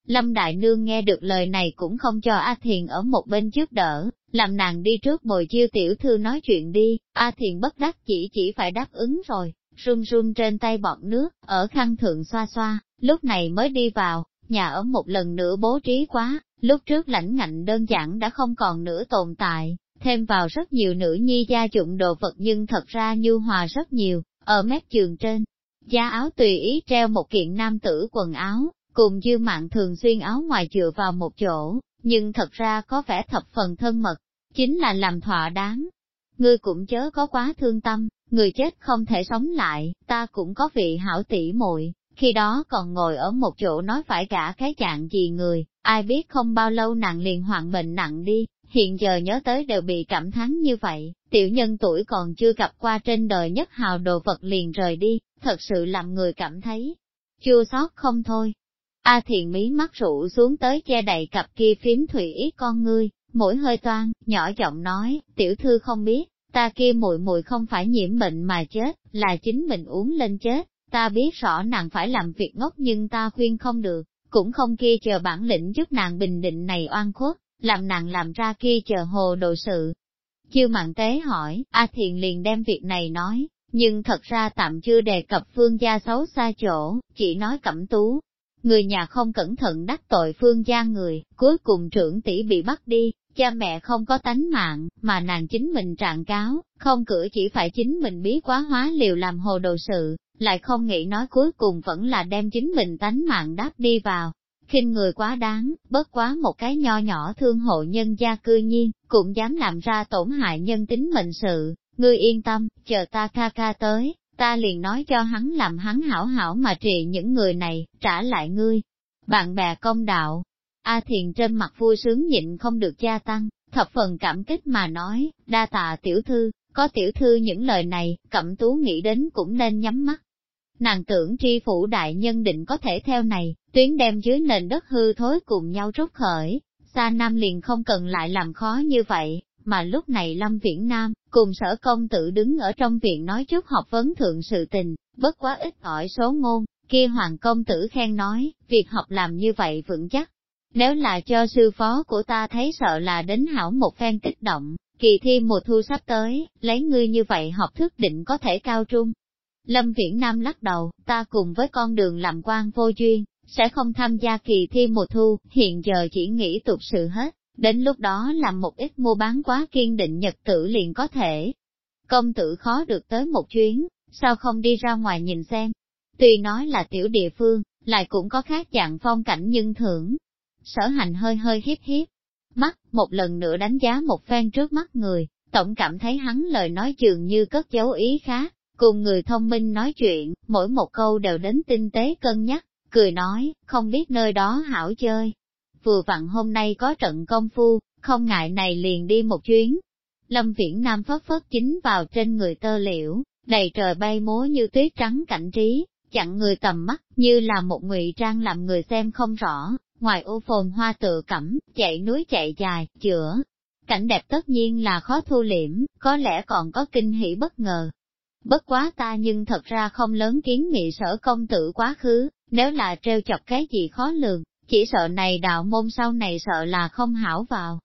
Lâm Đại Nương nghe được lời này cũng không cho A Thiền ở một bên trước đỡ, làm nàng đi trước bồi chiêu tiểu thư nói chuyện đi, A Thiền bất đắc chỉ chỉ phải đáp ứng rồi, run run trên tay bọt nước, ở khăn thượng xoa xoa, lúc này mới đi vào, nhà ở một lần nữa bố trí quá, lúc trước lãnh ngạnh đơn giản đã không còn nữa tồn tại, thêm vào rất nhiều nữ nhi gia dụng đồ vật nhưng thật ra nhu hòa rất nhiều, ở mép giường trên. da áo tùy ý treo một kiện nam tử quần áo, cùng dư mạng thường xuyên áo ngoài dựa vào một chỗ, nhưng thật ra có vẻ thập phần thân mật, chính là làm thỏa đáng. Ngươi cũng chớ có quá thương tâm, người chết không thể sống lại, ta cũng có vị hảo tỷ muội, khi đó còn ngồi ở một chỗ nói phải cả cái dạng gì người, ai biết không bao lâu nàng liền hoạn bệnh nặng đi, hiện giờ nhớ tới đều bị cảm thán như vậy, tiểu nhân tuổi còn chưa gặp qua trên đời nhất hào đồ vật liền rời đi, thật sự làm người cảm thấy chua xót không thôi. A thiện mí mắt rũ xuống tới che đầy cặp kia phím thủy ý con ngươi, mỗi hơi toan, nhỏ giọng nói, tiểu thư không biết, ta kia mùi mùi không phải nhiễm bệnh mà chết, là chính mình uống lên chết, ta biết rõ nàng phải làm việc ngốc nhưng ta khuyên không được, cũng không kia chờ bản lĩnh giúp nàng bình định này oan khuất, làm nàng làm ra kia chờ hồ đồ sự. Chiêu mạng tế hỏi, A thiện liền đem việc này nói, nhưng thật ra tạm chưa đề cập phương gia xấu xa chỗ, chỉ nói cẩm tú, người nhà không cẩn thận đắc tội phương gia người, cuối cùng trưởng tỷ bị bắt đi, cha mẹ không có tánh mạng, mà nàng chính mình trạng cáo, không cửa chỉ phải chính mình bí quá hóa liều làm hồ đồ sự, lại không nghĩ nói cuối cùng vẫn là đem chính mình tánh mạng đáp đi vào. khinh người quá đáng, bớt quá một cái nho nhỏ thương hộ nhân gia cư nhiên, cũng dám làm ra tổn hại nhân tính mệnh sự, ngươi yên tâm, chờ ta ca ca tới, ta liền nói cho hắn làm hắn hảo hảo mà trị những người này, trả lại ngươi. Bạn bè công đạo, A Thiền trên mặt vui sướng nhịn không được gia tăng, thập phần cảm kích mà nói, đa tạ tiểu thư, có tiểu thư những lời này, cẩm tú nghĩ đến cũng nên nhắm mắt. Nàng tưởng tri phủ đại nhân định có thể theo này, tuyến đem dưới nền đất hư thối cùng nhau rút khởi, xa nam liền không cần lại làm khó như vậy, mà lúc này Lâm Viễn Nam, cùng sở công tử đứng ở trong viện nói trước học vấn thượng sự tình, bất quá ít ỏi số ngôn, kia hoàng công tử khen nói, việc học làm như vậy vững chắc. Nếu là cho sư phó của ta thấy sợ là đến hảo một phen kích động, kỳ thi mùa thu sắp tới, lấy ngươi như vậy học thức định có thể cao trung. Lâm Viễn Nam lắc đầu, ta cùng với con đường làm quan vô duyên, sẽ không tham gia kỳ thi mùa thu, hiện giờ chỉ nghĩ tục sự hết. Đến lúc đó làm một ít mua bán quá kiên định nhật tử liền có thể. Công tử khó được tới một chuyến, sao không đi ra ngoài nhìn xem. Tuy nói là tiểu địa phương, lại cũng có khác dạng phong cảnh nhưng thưởng. Sở hành hơi hơi hiếp hiếp, mắt, một lần nữa đánh giá một phen trước mắt người, tổng cảm thấy hắn lời nói dường như cất dấu ý khác, cùng người thông minh nói chuyện, mỗi một câu đều đến tinh tế cân nhắc, cười nói, không biết nơi đó hảo chơi vừa vặn hôm nay có trận công phu, không ngại này liền đi một chuyến. Lâm Viễn Nam phất phất chính vào trên người tơ liễu, đầy trời bay múa như tuyết trắng cảnh trí, chặn người tầm mắt như là một ngụy trang làm người xem không rõ, ngoài ô phồn hoa tự cẩm, chạy núi chạy dài, chữa. Cảnh đẹp tất nhiên là khó thu liễm, có lẽ còn có kinh hỉ bất ngờ. Bất quá ta nhưng thật ra không lớn kiến nghị sở công tử quá khứ, nếu là treo chọc cái gì khó lường, chỉ sợ này đạo môn sau này sợ là không hảo vào.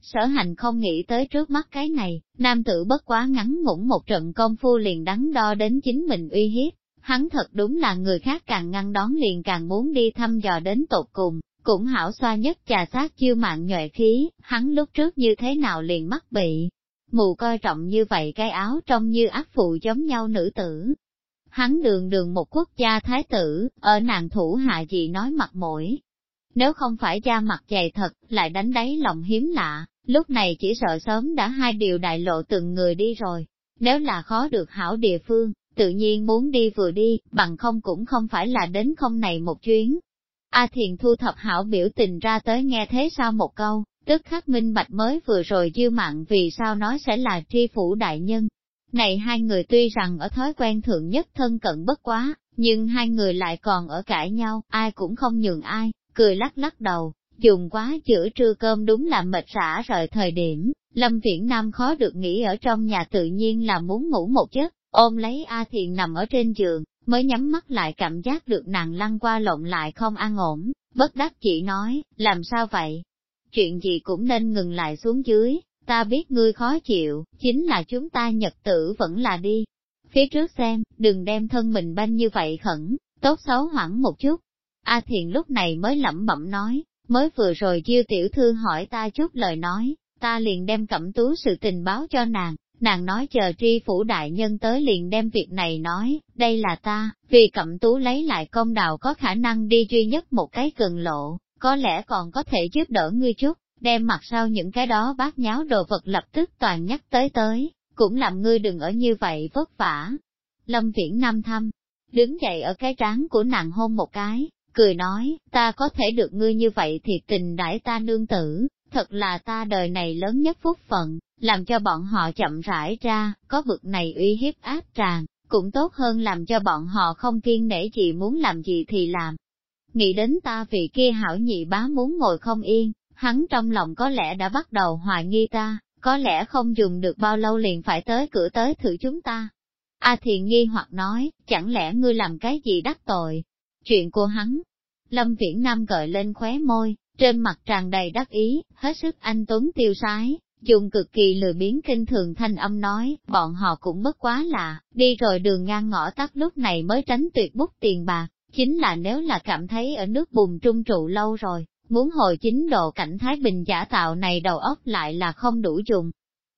Sở hành không nghĩ tới trước mắt cái này, nam tử bất quá ngắn ngủn một trận công phu liền đắn đo đến chính mình uy hiếp, hắn thật đúng là người khác càng ngăn đón liền càng muốn đi thăm dò đến tột cùng, cũng hảo xoa nhất trà sát chiêu mạng nhuệ khí, hắn lúc trước như thế nào liền mắc bị. Mù coi trọng như vậy cái áo trông như ác phụ giống nhau nữ tử. Hắn đường đường một quốc gia thái tử, ở nàng thủ hạ gì nói mặt mũi, nếu không phải da mặt dày thật, lại đánh đáy lòng hiếm lạ, lúc này chỉ sợ sớm đã hai điều đại lộ từng người đi rồi. Nếu là khó được hảo địa phương, tự nhiên muốn đi vừa đi, bằng không cũng không phải là đến không này một chuyến. A Thiền thu thập hảo biểu tình ra tới nghe thế sao một câu, tức khắc minh bạch mới vừa rồi dư mạng vì sao nói sẽ là tri phủ đại nhân. Này hai người tuy rằng ở thói quen thượng nhất thân cận bất quá, nhưng hai người lại còn ở cãi nhau, ai cũng không nhường ai, cười lắc lắc đầu, dùng quá chữa trưa cơm đúng là mệt xả rời thời điểm, Lâm Viễn Nam khó được nghỉ ở trong nhà tự nhiên là muốn ngủ một giấc, ôm lấy A Thiền nằm ở trên giường, mới nhắm mắt lại cảm giác được nàng lăn qua lộn lại không an ổn, bất đắc chỉ nói, làm sao vậy? Chuyện gì cũng nên ngừng lại xuống dưới, ta biết ngươi khó chịu, chính là chúng ta nhật tử vẫn là đi. Phía trước xem, đừng đem thân mình banh như vậy khẩn, tốt xấu hoảng một chút, A Thiền lúc này mới lẩm bẩm nói, mới vừa rồi chiêu tiểu thư hỏi ta chút lời nói, ta liền đem cẩm tú sự tình báo cho nàng, nàng nói chờ tri phủ đại nhân tới liền đem việc này nói, đây là ta, vì cẩm tú lấy lại công đạo có khả năng đi duy nhất một cái cường lộ, có lẽ còn có thể giúp đỡ ngươi chút, đem mặt sau những cái đó bác nháo đồ vật lập tức toàn nhắc tới tới, cũng làm ngươi đừng ở như vậy vất vả. Lâm Viễn Nam thăm, đứng dậy ở cái trán của nàng hôn một cái, cười nói, ta có thể được ngươi như vậy thiệt tình đãi ta nương tử, thật là ta đời này lớn nhất phúc phận, làm cho bọn họ chậm rãi ra, có vực này uy hiếp áp tràn, cũng tốt hơn làm cho bọn họ không kiên nể chị muốn làm gì thì làm. Nghĩ đến ta vì kia hảo nhị bá muốn ngồi không yên, hắn trong lòng có lẽ đã bắt đầu hoài nghi ta, có lẽ không dùng được bao lâu liền phải tới cửa tới thử chúng ta. A à thiền nghi hoặc nói, chẳng lẽ ngươi làm cái gì đắc tội, chuyện của hắn. Lâm Viễn Nam gợi lên khóe môi, trên mặt tràn đầy đắc ý, hết sức anh tuấn tiêu sái, dùng cực kỳ lười biến kinh thường thanh âm nói, bọn họ cũng bất quá lạ, đi rồi đường ngang ngõ tắt lúc này mới tránh tuyệt bút tiền bạc, chính là nếu là cảm thấy ở nước bùn trung trụ lâu rồi, muốn hồi chính độ cảnh Thái Bình giả tạo này đầu óc lại là không đủ dùng.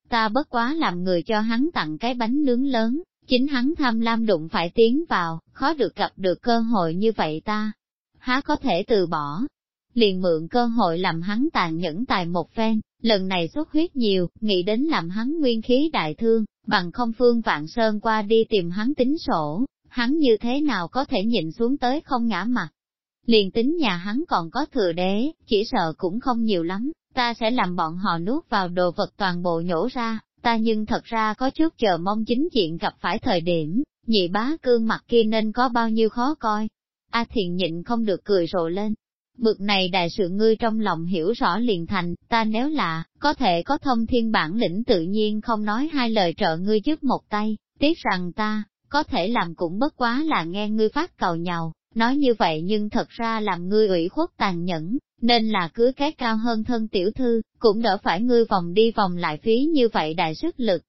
Ta bất quá làm người cho hắn tặng cái bánh nướng lớn, Chính hắn tham lam đụng phải tiến vào, khó được gặp được cơ hội như vậy ta. Há có thể từ bỏ. Liền mượn cơ hội làm hắn tàn nhẫn tài một phen, lần này xuất huyết nhiều, nghĩ đến làm hắn nguyên khí đại thương, bằng không phương vạn sơn qua đi tìm hắn tính sổ, hắn như thế nào có thể nhịn xuống tới không ngã mặt. Liền tính nhà hắn còn có thừa đế, chỉ sợ cũng không nhiều lắm, ta sẽ làm bọn họ nuốt vào đồ vật toàn bộ nhổ ra, ta nhưng thật ra có chút chờ mong chính diện gặp phải thời điểm, nhị bá cương mặt kia nên có bao nhiêu khó coi. A thiền nhịn không được cười rộ lên. Bực này đại sự ngươi trong lòng hiểu rõ liền thành, ta nếu là, có thể có thông thiên bản lĩnh tự nhiên không nói hai lời trợ ngươi giúp một tay, tiếc rằng ta, có thể làm cũng bất quá là nghe ngươi phát cầu nhau nói như vậy nhưng thật ra làm ngươi ủy khuất tàn nhẫn, nên là cưới cái cao hơn thân tiểu thư, cũng đỡ phải ngươi vòng đi vòng lại phí như vậy đại sức lực.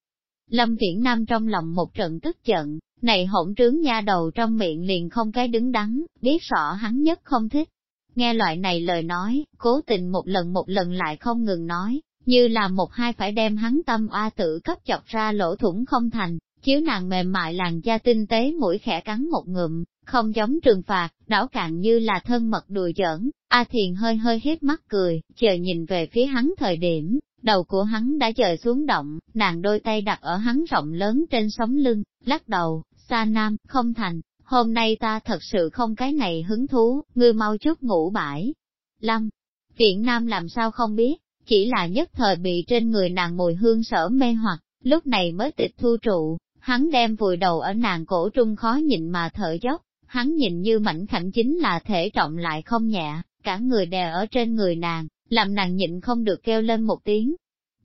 Lâm Viễn Nam trong lòng một trận tức giận, này hỗn trướng nha đầu trong miệng liền không cái đứng đắn, biết rõ hắn nhất không thích. Nghe loại này lời nói, cố tình một lần một lần lại không ngừng nói, như là một hai phải đem hắn tâm oa tử cấp chọc ra lỗ thủng không thành. Chiếu nàng mềm mại làn da tinh tế mũi khẽ cắn một ngụm, không giống trừng phạt, đảo cạn như là thân mật đùa giỡn, A Thiền hơi hơi hít mắt cười, chờ nhìn về phía hắn thời điểm, đầu của hắn đã dời xuống động, nàng đôi tay đặt ở hắn rộng lớn trên sóng lưng, lắc đầu, xa nam, không thành, hôm nay ta thật sự không cái này hứng thú, ngươi mau chút ngủ bãi. Lâm, viện nam làm sao không biết, chỉ là nhất thời bị trên người nàng mùi hương sở mê hoặc, lúc này mới tịch thu trụ, hắn đem vùi đầu ở nàng cổ trung khó nhìn mà thở dốc, hắn nhìn như mảnh khảnh chính là thể trọng lại không nhẹ, cả người đè ở trên người nàng, làm nàng nhịn không được kêu lên một tiếng.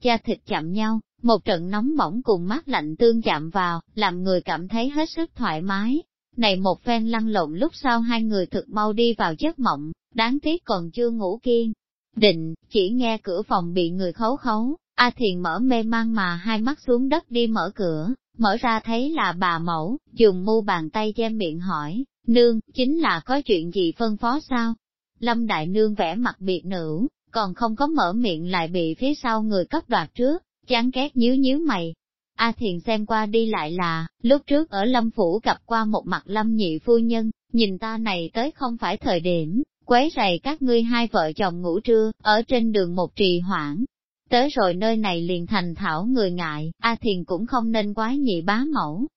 Cha thịt chạm nhau, một trận nóng bỏng cùng mát lạnh tương chạm vào, làm người cảm thấy hết sức thoải mái. Này một phen lăn lộn lúc sau hai người thực mau đi vào giấc mộng, đáng tiếc còn chưa ngủ kiên. Định, chỉ nghe cửa phòng bị người khấu khấu, A Thiền mở mê mang mà hai mắt xuống đất đi mở cửa, Mở ra thấy là bà mẫu, dùng mu bàn tay che miệng hỏi, nương, chính là có chuyện gì phân phó sao? Lâm Đại Nương vẽ mặt biệt nữ, còn không có mở miệng lại bị phía sau người cấp đoạt trước, chán ghét nhíu nhíu mày. A Thiền xem qua đi lại là, lúc trước ở Lâm Phủ gặp qua một mặt Lâm nhị phu nhân, nhìn ta này tới không phải thời điểm, quấy rầy các ngươi hai vợ chồng ngủ trưa, ở trên đường một trì hoãn, Tới rồi nơi này liền thành thảo người ngại, A Thiền cũng không nên quái nhị bá mẫu.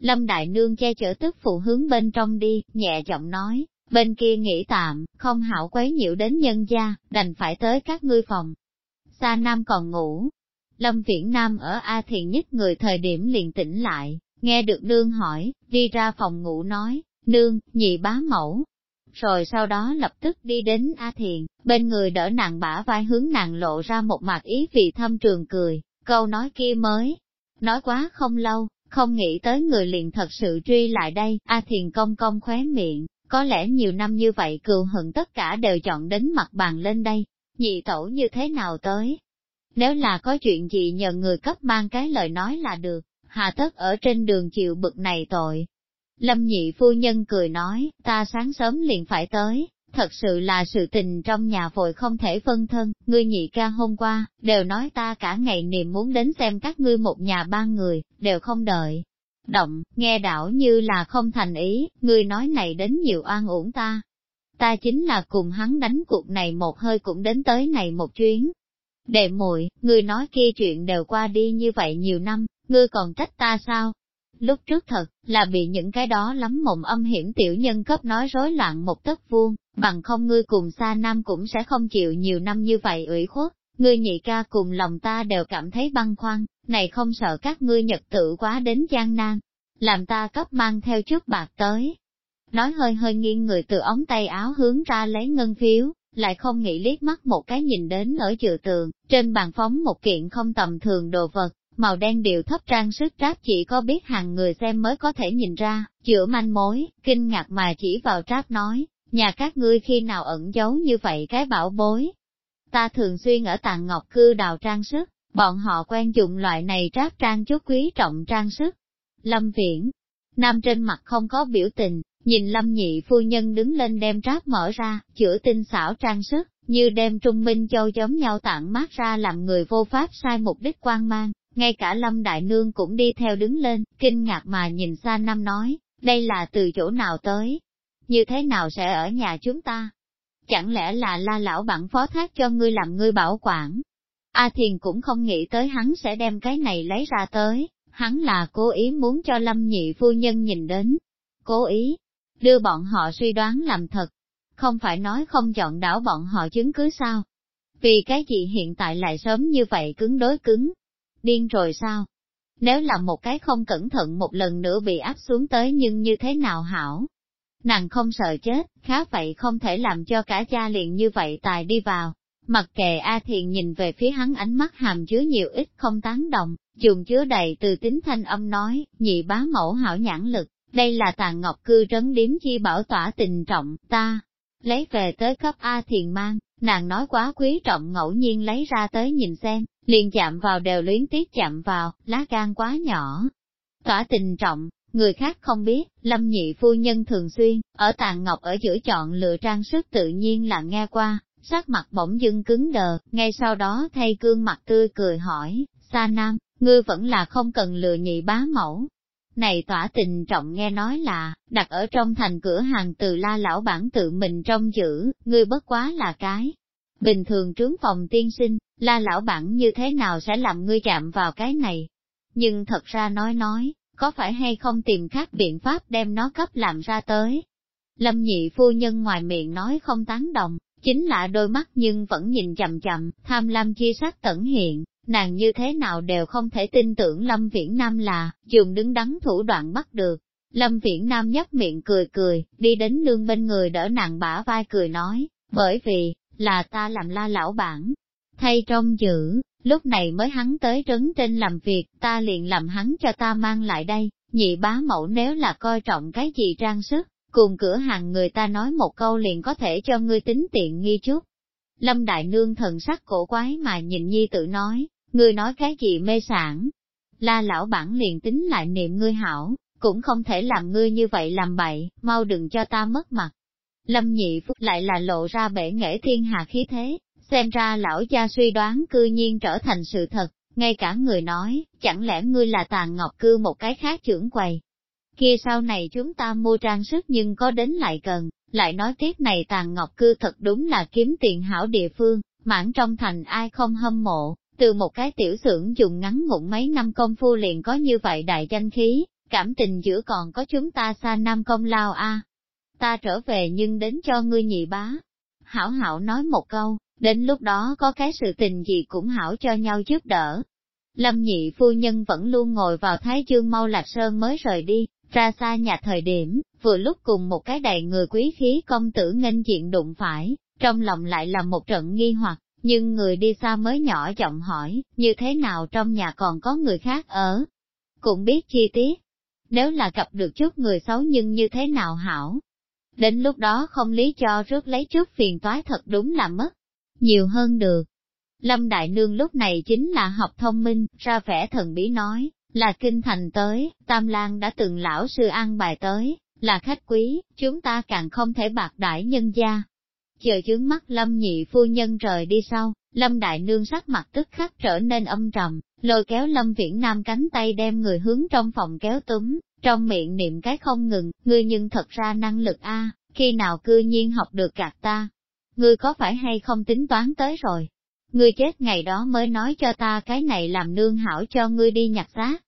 Lâm Đại Nương che chở tức phụ hướng bên trong đi, nhẹ giọng nói, bên kia nghỉ tạm, không hảo quấy nhiễu đến nhân gia, đành phải tới các ngươi phòng. Sa Nam còn ngủ. Lâm Viễn Nam ở A Thiền nhất người thời điểm liền tỉnh lại, nghe được nương hỏi, đi ra phòng ngủ nói, nương, nhị bá mẫu, rồi sau đó lập tức đi đến A Thiền, bên người đỡ nàng bả vai hướng nàng lộ ra một mặt ý vị thâm trường cười, câu nói kia mới. Nói quá không lâu, không nghĩ tới người liền thật sự truy lại đây, A Thiền công công khóe miệng, có lẽ nhiều năm như vậy cừu hận tất cả đều chọn đến mặt bàn lên đây, nhị tổ như thế nào tới. Nếu là có chuyện gì nhờ người cấp mang cái lời nói là được, hà tất ở trên đường chịu bực này tội, Lâm nhị phu nhân cười nói, ta sáng sớm liền phải tới, thật sự là sự tình trong nhà vội không thể phân thân, ngươi nhị ca hôm qua, đều nói ta cả ngày niềm muốn đến xem các ngươi một nhà ba người, đều không đợi. Động, nghe đảo như là không thành ý, ngươi nói này đến nhiều oan uổng ta. Ta chính là cùng hắn đánh cuộc này một hơi cũng đến tới này một chuyến. Đệ muội, ngươi nói kia chuyện đều qua đi như vậy nhiều năm, ngươi còn trách ta sao? lúc trước thật là bị những cái đó lắm mộng âm hiểm tiểu nhân cấp nói rối loạn một tấc vuông, bằng không ngươi cùng xa nam cũng sẽ không chịu nhiều năm như vậy ủy khuất, ngươi nhị ca cùng lòng ta đều cảm thấy băn khoăn, này không sợ các ngươi nhật tự quá đến gian nan, làm ta cấp mang theo trước bạc tới. Nói hơi hơi nghiêng người từ ống tay áo hướng ra lấy ngân phiếu, lại không nghĩ liếc mắt một cái nhìn đến ở chừa tường, trên bàn phóng một kiện không tầm thường đồ vật, Màu đen đều thấp trang sức tráp chỉ có biết hàng người xem mới có thể nhìn ra, chữa manh mối, kinh ngạc mà chỉ vào tráp nói, nhà các ngươi khi nào ẩn giấu như vậy cái bảo bối. Ta thường xuyên ở tàng ngọc cư đào trang sức, bọn họ quen dùng loại này tráp trang chút quý trọng trang sức. Lâm Viễn, nam trên mặt không có biểu tình, nhìn Lâm Nhị phu nhân đứng lên đem tráp mở ra, chữa tinh xảo trang sức, như đem trung minh châu giống nhau tặng mát ra làm người vô pháp sai mục đích quan mang. Ngay cả Lâm Đại Nương cũng đi theo đứng lên, kinh ngạc mà nhìn xa năm nói, đây là từ chỗ nào tới? Như thế nào sẽ ở nhà chúng ta? Chẳng lẽ là la lão bản phó thác cho ngươi làm ngươi bảo quản? A Thiền cũng không nghĩ tới hắn sẽ đem cái này lấy ra tới, hắn là cố ý muốn cho Lâm nhị phu nhân nhìn đến. Cố ý, đưa bọn họ suy đoán làm thật, không phải nói không chọn đảo bọn họ chứng cứ sao? Vì cái gì hiện tại lại sớm như vậy cứng đối cứng? điên rồi sao? Nếu là một cái không cẩn thận một lần nữa bị áp xuống tới nhưng như thế nào hảo? Nàng không sợ chết, khá vậy không thể làm cho cả gia liền như vậy tài đi vào. Mặc kệ A Thiền nhìn về phía hắn ánh mắt hàm chứa nhiều ít không tán động, dùng chứa đầy từ tính thanh âm nói, nhị bá mẫu hảo nhãn lực, đây là tàn ngọc cư trấn điếm chi bảo tỏa tình trọng, ta, lấy về tới cấp A Thiền mang, nàng nói quá quý trọng ngẫu nhiên lấy ra tới nhìn xem, liền chạm vào đều luyến tiếc chạm vào, lá gan quá nhỏ. Tỏa tình trọng, người khác không biết, lâm nhị phu nhân thường xuyên, ở tàn ngọc ở giữa chọn lựa trang sức tự nhiên là nghe qua, sắc mặt bỗng dưng cứng đờ, ngay sau đó thay gương mặt tươi cười hỏi, xa Nam, ngươi vẫn là không cần lừa nhị bá mẫu, này tỏa tình trọng nghe nói là, đặt ở trong thành cửa hàng từ la lão bản tự mình trong giữ, ngươi bất quá là cái. Bình thường trướng phòng tiên sinh, la lão bản như thế nào sẽ làm ngươi chạm vào cái này? Nhưng thật ra nói nói, có phải hay không tìm khác biện pháp đem nó cấp làm ra tới? Lâm nhị phu nhân ngoài miệng nói không tán đồng, chính là đôi mắt nhưng vẫn nhìn chậm chậm, tham lam chi sắc tẩn hiện. Nàng như thế nào đều không thể tin tưởng Lâm Viễn Nam là, dùng đứng đắn thủ đoạn bắt được. Lâm Viễn Nam nhấp miệng cười cười, đi đến nương bên người đỡ nàng bả vai cười nói, bởi vì, là ta làm la lão bản. Thay trong giữ, lúc này mới hắn tới trấn trên làm việc, ta liền làm hắn cho ta mang lại đây, nhị bá mẫu nếu là coi trọng cái gì trang sức, cùng cửa hàng người ta nói một câu liền có thể cho ngươi tính tiện nghi chút. Lâm Đại Nương thần sắc cổ quái mà nhìn nhi tự nói, ngươi nói cái gì mê sản. La lão bản liền tính lại niệm ngươi hảo, cũng không thể làm ngươi như vậy làm bậy, mau đừng cho ta mất mặt. Lâm nhị phúc lại là lộ ra bể nghệ thiên hạ khí thế, xem ra lão gia suy đoán cư nhiên trở thành sự thật, ngay cả người nói, chẳng lẽ ngươi là tàn ngọc cư một cái khác trưởng quầy, kia sau này chúng ta mua trang sức nhưng có đến lại cần, lại nói tiếp này tàn ngọc cư thật đúng là kiếm tiền hảo địa phương, mãn trong thành ai không hâm mộ, từ một cái tiểu xưởng dùng ngắn ngủn mấy năm công phu liền có như vậy đại danh khí, cảm tình giữa còn có chúng ta xa nam công lao a. Ta trở về nhưng đến cho ngươi nhị bá. Hảo hảo nói một câu, đến lúc đó có cái sự tình gì cũng hảo cho nhau giúp đỡ. Lâm nhị phu nhân vẫn luôn ngồi vào thái dương mau lạc sơn mới rời đi, ra xa nhà thời điểm, vừa lúc cùng một cái đầy người quý khí công tử nghênh diện đụng phải, trong lòng lại là một trận nghi hoặc, nhưng người đi xa mới nhỏ giọng hỏi, như thế nào trong nhà còn có người khác ở? Cũng biết chi tiết, nếu là gặp được chút người xấu nhưng như thế nào hảo? Đến lúc đó không lý cho rước lấy chút phiền toái thật đúng là mất, nhiều hơn được. Lâm Đại Nương lúc này chính là học thông minh, ra vẻ thần bí nói, là kinh thành tới, Tam Lang đã từng lão sư ăn bài tới, là khách quý, chúng ta càng không thể bạc đãi nhân gia. Chờ chướng mắt Lâm nhị phu nhân rời đi sau, Lâm đại nương sắc mặt tức khắc trở nên âm trầm, lôi kéo Lâm viễn nam cánh tay đem người hướng trong phòng kéo túm, trong miệng niệm cái không ngừng, ngươi nhưng thật ra năng lực a khi nào cư nhiên học được gạt ta. Ngươi có phải hay không tính toán tới rồi, Ngươi chết ngày đó mới nói cho ta cái này làm nương hảo cho ngươi đi nhặt xác.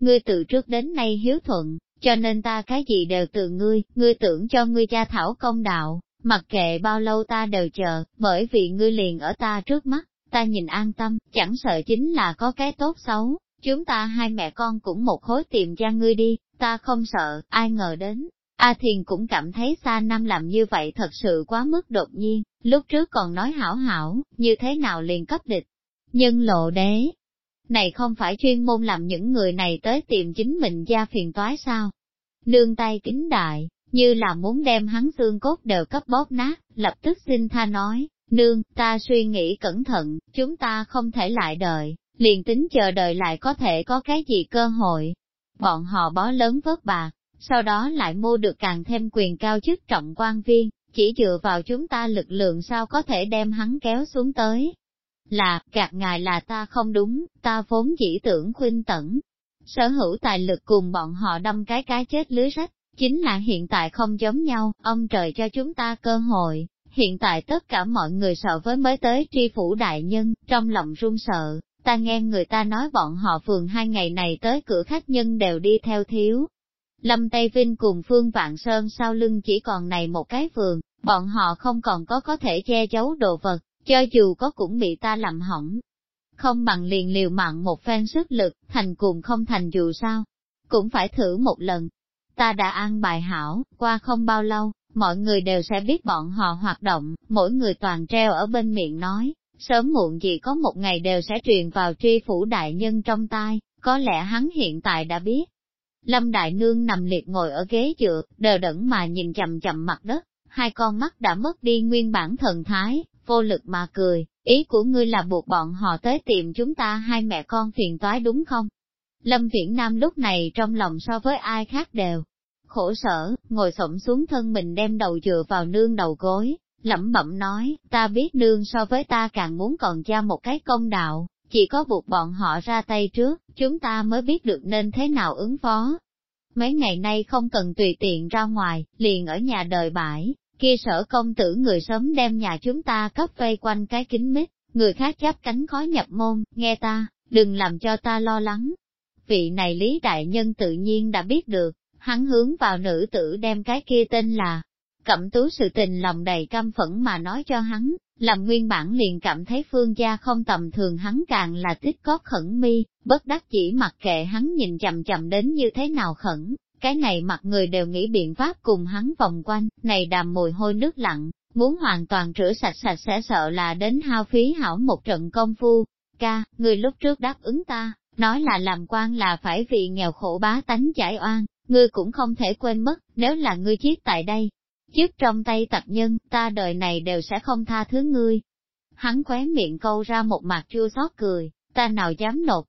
Ngươi từ trước đến nay hiếu thuận, cho nên ta cái gì đều từ ngươi, ngươi tưởng cho ngươi cha thảo công đạo, mặc kệ bao lâu ta đều chờ, bởi vì ngươi liền ở ta trước mắt, ta nhìn an tâm, chẳng sợ chính là có cái tốt xấu, chúng ta hai mẹ con cũng một khối tìm cha ngươi đi, ta không sợ, ai ngờ đến, A Thiền cũng cảm thấy Sa Nam làm như vậy thật sự quá mức đột nhiên, lúc trước còn nói hảo hảo, như thế nào liền cấp địch. Nhân lộ đế, này không phải chuyên môn làm những người này tới tìm chính mình gia phiền toái sao? Nương tay kính đại, như là muốn đem hắn xương cốt đều cấp bóp nát, lập tức xin tha nói, nương, ta suy nghĩ cẩn thận, chúng ta không thể lại đợi, liền tính chờ đợi lại có thể có cái gì cơ hội. Bọn họ bó lớn vớt bạc, sau đó lại mua được càng thêm quyền cao chức trọng quan viên, chỉ dựa vào chúng ta lực lượng sao có thể đem hắn kéo xuống tới. Là, gạt ngài là ta không đúng, ta vốn chỉ tưởng khuyên tẩn. Sở hữu tài lực cùng bọn họ đâm cái cái chết lưới rách, chính là hiện tại không giống nhau, ông trời cho chúng ta cơ hội. Hiện tại tất cả mọi người sợ với mới tới tri phủ đại nhân, trong lòng run sợ, ta nghe người ta nói bọn họ phường hai ngày này tới cửa khách nhân đều đi theo thiếu, Lâm Tây Vinh cùng Phương Vạn Sơn sau lưng chỉ còn này một cái vườn, bọn họ không còn có có thể che giấu đồ vật, cho dù có cũng bị ta làm hỏng. Không bằng liền liều mạng một phen sức lực, thành cùng không thành dù sao, cũng phải thử một lần. Ta đã an bài hảo, qua không bao lâu, mọi người đều sẽ biết bọn họ hoạt động, mỗi người toàn treo ở bên miệng nói, sớm muộn gì có một ngày đều sẽ truyền vào truy phủ đại nhân trong tai, có lẽ hắn hiện tại đã biết, Lâm Đại Nương nằm liệt ngồi ở ghế dựa, đờ đẫn mà nhìn chậm chậm mặt đất, hai con mắt đã mất đi nguyên bản thần thái, vô lực mà cười, ý của ngươi là buộc bọn họ tới tìm chúng ta hai mẹ con phiền toái đúng không? Lâm Viễn Nam lúc này trong lòng so với ai khác đều. Khổ sở, ngồi xổm xuống thân mình đem đầu dựa vào nương đầu gối, lẩm bẩm nói, ta biết nương so với ta càng muốn còn cha một cái công đạo, chỉ có buộc bọn họ ra tay trước, chúng ta mới biết được nên thế nào ứng phó. Mấy ngày nay không cần tùy tiện ra ngoài, liền ở nhà đời bãi, kia sở công tử người sớm đem nhà chúng ta cấp vây quanh cái kính mít, người khác chắp cánh khó nhập môn, nghe ta, đừng làm cho ta lo lắng. Vị này Lý Đại Nhân tự nhiên đã biết được, hắn hướng vào nữ tử đem cái kia tên là cẩm tú sự tình lòng đầy căm phẫn mà nói cho hắn, làm nguyên bản liền cảm thấy phương gia không tầm thường hắn càng là tích có khẩn mi, bất đắc chỉ mặc kệ hắn nhìn chầm chầm đến như thế nào khẩn, cái này mặt người đều nghĩ biện pháp cùng hắn vòng quanh, này đàm mùi hôi nước lặng, muốn hoàn toàn rửa sạch sạch sẽ sợ là đến hao phí hảo một trận công phu. Ca, người lúc trước đáp ứng ta, nói là làm quan là phải vì nghèo khổ bá tánh giải oan, ngươi cũng không thể quên mất, nếu là ngươi chết tại đây, Chức trong tay tập nhân, ta đời này đều sẽ không tha thứ ngươi. Hắn khóe miệng câu ra một mặt chua xót cười, ta nào dám nộp.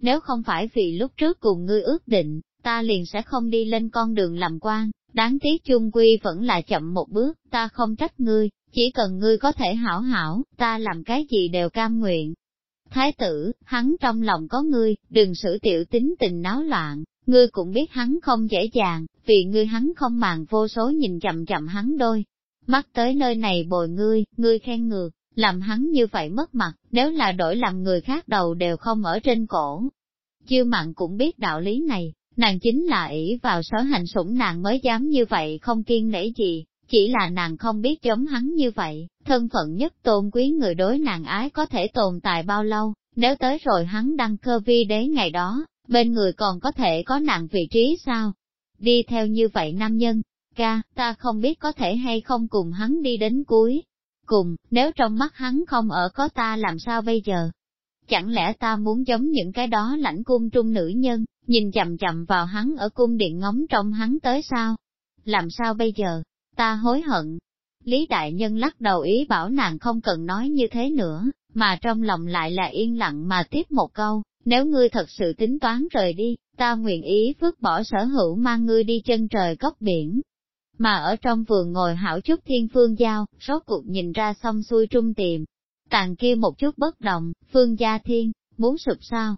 Nếu không phải vì lúc trước cùng ngươi ước định, ta liền sẽ không đi lên con đường làm quan, đáng tiếc chung quy vẫn là chậm một bước, ta không trách ngươi, chỉ cần ngươi có thể hảo hảo, ta làm cái gì đều cam nguyện. Thái tử, hắn trong lòng có ngươi, đừng xử tiểu tính tình náo loạn, Ngươi cũng biết hắn không dễ dàng, vì ngươi hắn không màng vô số nhìn chậm chậm hắn đôi. Mắt tới nơi này bồi ngươi, ngươi khen ngược, làm hắn như vậy mất mặt, nếu là đổi làm người khác đầu đều không ở trên cổ. Chiêu mặn cũng biết đạo lý này, nàng chính là ỷ vào sở hành sủng nàng mới dám như vậy không kiên nể gì, chỉ là nàng không biết chống hắn như vậy, thân phận nhất tôn quý người đối nàng ái có thể tồn tại bao lâu, nếu tới rồi hắn đăng cơ vi đế ngày đó, bên người còn có thể có nặng vị trí sao? Đi theo như vậy nam nhân, ca, ta không biết có thể hay không cùng hắn đi đến cuối. Cùng, nếu trong mắt hắn không ở có ta làm sao bây giờ? Chẳng lẽ ta muốn giống những cái đó lãnh cung trung nữ nhân, nhìn chậm chậm vào hắn ở cung điện ngóng trong hắn tới sao? Làm sao bây giờ? Ta hối hận. Lý Đại Nhân lắc đầu ý bảo nàng không cần nói như thế nữa, mà trong lòng lại là yên lặng mà tiếp một câu, nếu ngươi thật sự tính toán rời đi, ta nguyện ý vứt bỏ sở hữu mang ngươi đi chân trời góc biển. Mà ở trong vườn ngồi hảo chút thiên phương giao, rốt cuộc nhìn ra xong xuôi trung tiệm. Tàn kia một chút bất động, phương gia thiên, muốn sụp sao?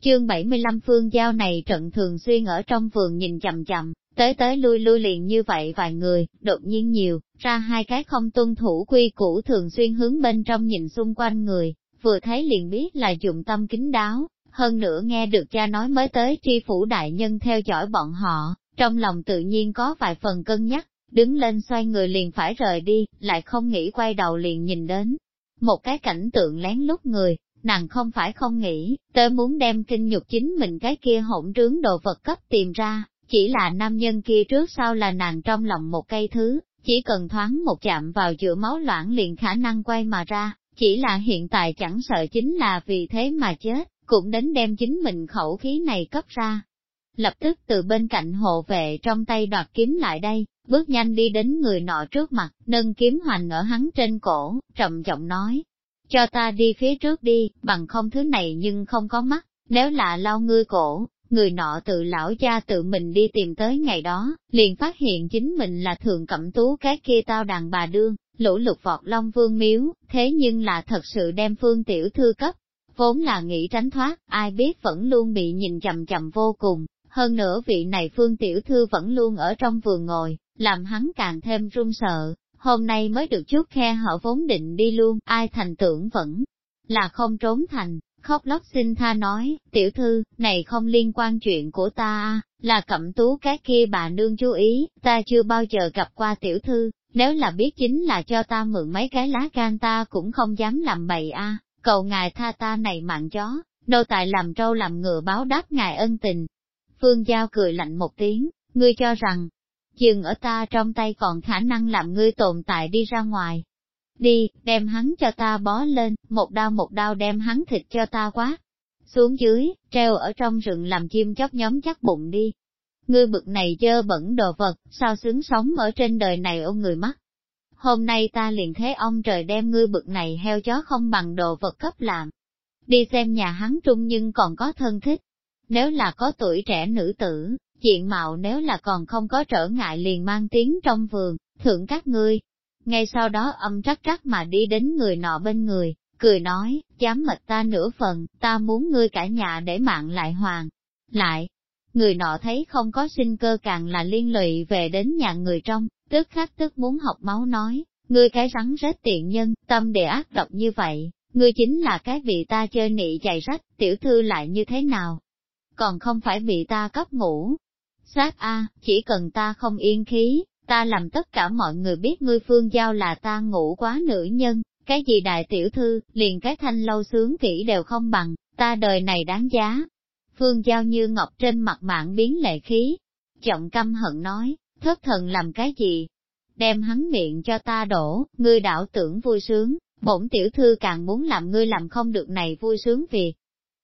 Chương 75 phương giao này trận thường xuyên ở trong vườn nhìn chậm chậm, tới tới lui lui liền như vậy vài người, đột nhiên nhiều, ra hai cái không tuân thủ quy củ thường xuyên hướng bên trong nhìn xung quanh người, vừa thấy liền biết là dụng tâm kính đáo, hơn nữa nghe được cha nói mới tới tri phủ đại nhân theo dõi bọn họ, trong lòng tự nhiên có vài phần cân nhắc, đứng lên xoay người liền phải rời đi, lại không nghĩ quay đầu liền nhìn đến. Một cái cảnh tượng lén lút người, nàng không phải không nghĩ, tớ muốn đem kinh nhục chính mình cái kia hỗn trướng đồ vật cấp tìm ra, chỉ là nam nhân kia trước sau là nàng trong lòng một cây thứ, chỉ cần thoáng một chạm vào giữa máu loãng liền khả năng quay mà ra, chỉ là hiện tại chẳng sợ chính là vì thế mà chết cũng đến đem chính mình khẩu khí này cấp ra. Lập tức từ bên cạnh hộ vệ trong tay đoạt kiếm lại đây, bước nhanh đi đến người nọ trước mặt, nâng kiếm hoành ở hắn trên cổ, trầm giọng nói. Cho ta đi phía trước đi, bằng không thứ này nhưng không có mắt, nếu là lau ngươi cổ, người nọ tự lão cha tự mình đi tìm tới ngày đó, liền phát hiện chính mình là thường cẩm tú cái kia tao đàn bà đương, lũ lục vọt long vương miếu, thế nhưng là thật sự đem phương tiểu thư cấp, vốn là nghĩ tránh thoát, ai biết vẫn luôn bị nhìn chầm chầm vô cùng, hơn nữa vị này Phương Tiểu Thư vẫn luôn ở trong vườn ngồi, làm hắn càng thêm run sợ, hôm nay mới được chút khe họ vốn định đi luôn, ai thành tưởng vẫn là không trốn thành, khóc lóc xin tha nói, tiểu thư, này không liên quan chuyện của ta, là cẩm tú cái kia bà nương chú ý, ta chưa bao giờ gặp qua tiểu thư, nếu là biết chính là cho ta mượn mấy cái lá gan ta cũng không dám làm bậy a cầu ngài tha ta này mạng chó, nô tài làm trâu làm ngựa báo đáp ngài ân tình. Phương Giao cười lạnh một tiếng, ngươi cho rằng, chừng ở ta trong tay còn khả năng làm ngươi tồn tại đi ra ngoài. Đi, đem hắn cho ta bó lên, một đao một đao đem hắn thịt cho ta quá. Xuống dưới, treo ở trong rừng làm chim chóc nhóm chắc bụng đi. Ngươi bực này dơ bẩn đồ vật, sao xứng sống ở trên đời này ô người mắt hôm nay ta liền thế ông trời đem ngươi bực này heo chó không bằng đồ vật cấp làm. Đi xem nhà hắn trung nhưng còn có thân thích. Nếu là có tuổi trẻ nữ tử, diện mạo nếu là còn không có trở ngại liền mang tiếng trong vườn, thượng các ngươi. Ngay sau đó âm trắc trắc mà đi đến người nọ bên người, cười nói, dám mệt ta nửa phần, ta muốn ngươi cả nhà để mạng lại hoàng. Lại, người nọ thấy không có sinh cơ càng là liên lụy về đến nhà người trong, tức khắc tức muốn học máu nói, ngươi cái rắn rết tiện nhân, tâm để ác độc như vậy, ngươi chính là cái bị ta chơi nị chạy rách, tiểu thư lại như thế nào? Còn không phải bị ta cấp ngủ. Sát A, chỉ cần ta không yên khí, ta làm tất cả mọi người biết ngươi phương giao là ta ngủ quá nữ nhân, cái gì đại tiểu thư, liền cái thanh lâu sướng kỹ đều không bằng, ta đời này đáng giá, Phương Giao như ngọc trên mặt mạng biến lệ khí. Trọng căm hận nói, thất thần làm cái gì? Đem hắn miệng cho ta đổ, ngươi đảo tưởng vui sướng, bổn tiểu thư càng muốn làm ngươi làm không được này vui sướng vì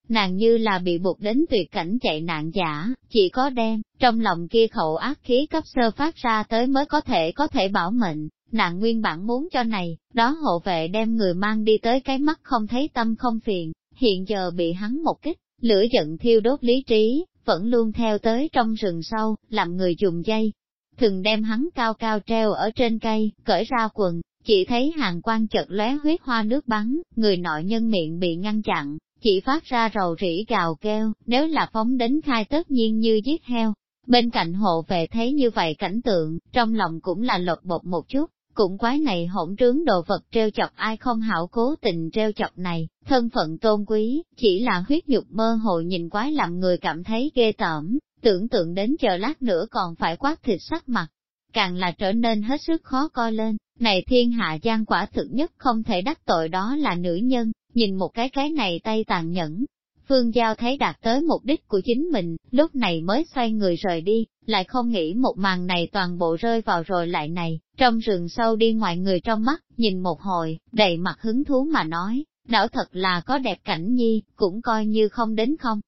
Nàng như là bị buộc đến tuyệt cảnh chạy nạn giả, chỉ có đem, trong lòng kia khẩu ác khí cấp sơ phát ra tới mới có thể có thể bảo mệnh, nàng nguyên bản muốn cho này, đó hộ vệ đem người mang đi tới cái mắt không thấy tâm không phiền, hiện giờ bị hắn một kích, Lửa giận thiêu đốt lý trí, vẫn luôn theo tới trong rừng sâu, làm người dùng dây. Thường đem hắn cao cao treo ở trên cây, cởi ra quần, chỉ thấy hàng quan chợt lóe huyết hoa nước bắn, người nội nhân miệng bị ngăn chặn, chỉ phát ra rầu rỉ gào kêu, nếu là phóng đến khai tất nhiên như giết heo. Bên cạnh hộ vệ thấy như vậy cảnh tượng, trong lòng cũng là lột bột một chút, cũng quái này hỗn trướng đồ vật treo chọc ai không hảo cố tình treo chọc này, thân phận tôn quý, chỉ là huyết nhục mơ hồ nhìn quái làm người cảm thấy ghê tởm, tưởng tượng đến chờ lát nữa còn phải quát thịt sắc mặt, càng là trở nên hết sức khó coi lên, này thiên hạ gian quả thực nhất không thể đắc tội đó là nữ nhân, nhìn một cái cái này tay tàn nhẫn, Phương Giao thấy đạt tới mục đích của chính mình, lúc này mới xoay người rời đi, lại không nghĩ một màn này toàn bộ rơi vào rồi lại này, trong rừng sâu đi ngoài người trong mắt, nhìn một hồi, đầy mặt hứng thú mà nói, đảo thật là có đẹp cảnh nhi, cũng coi như không đến không.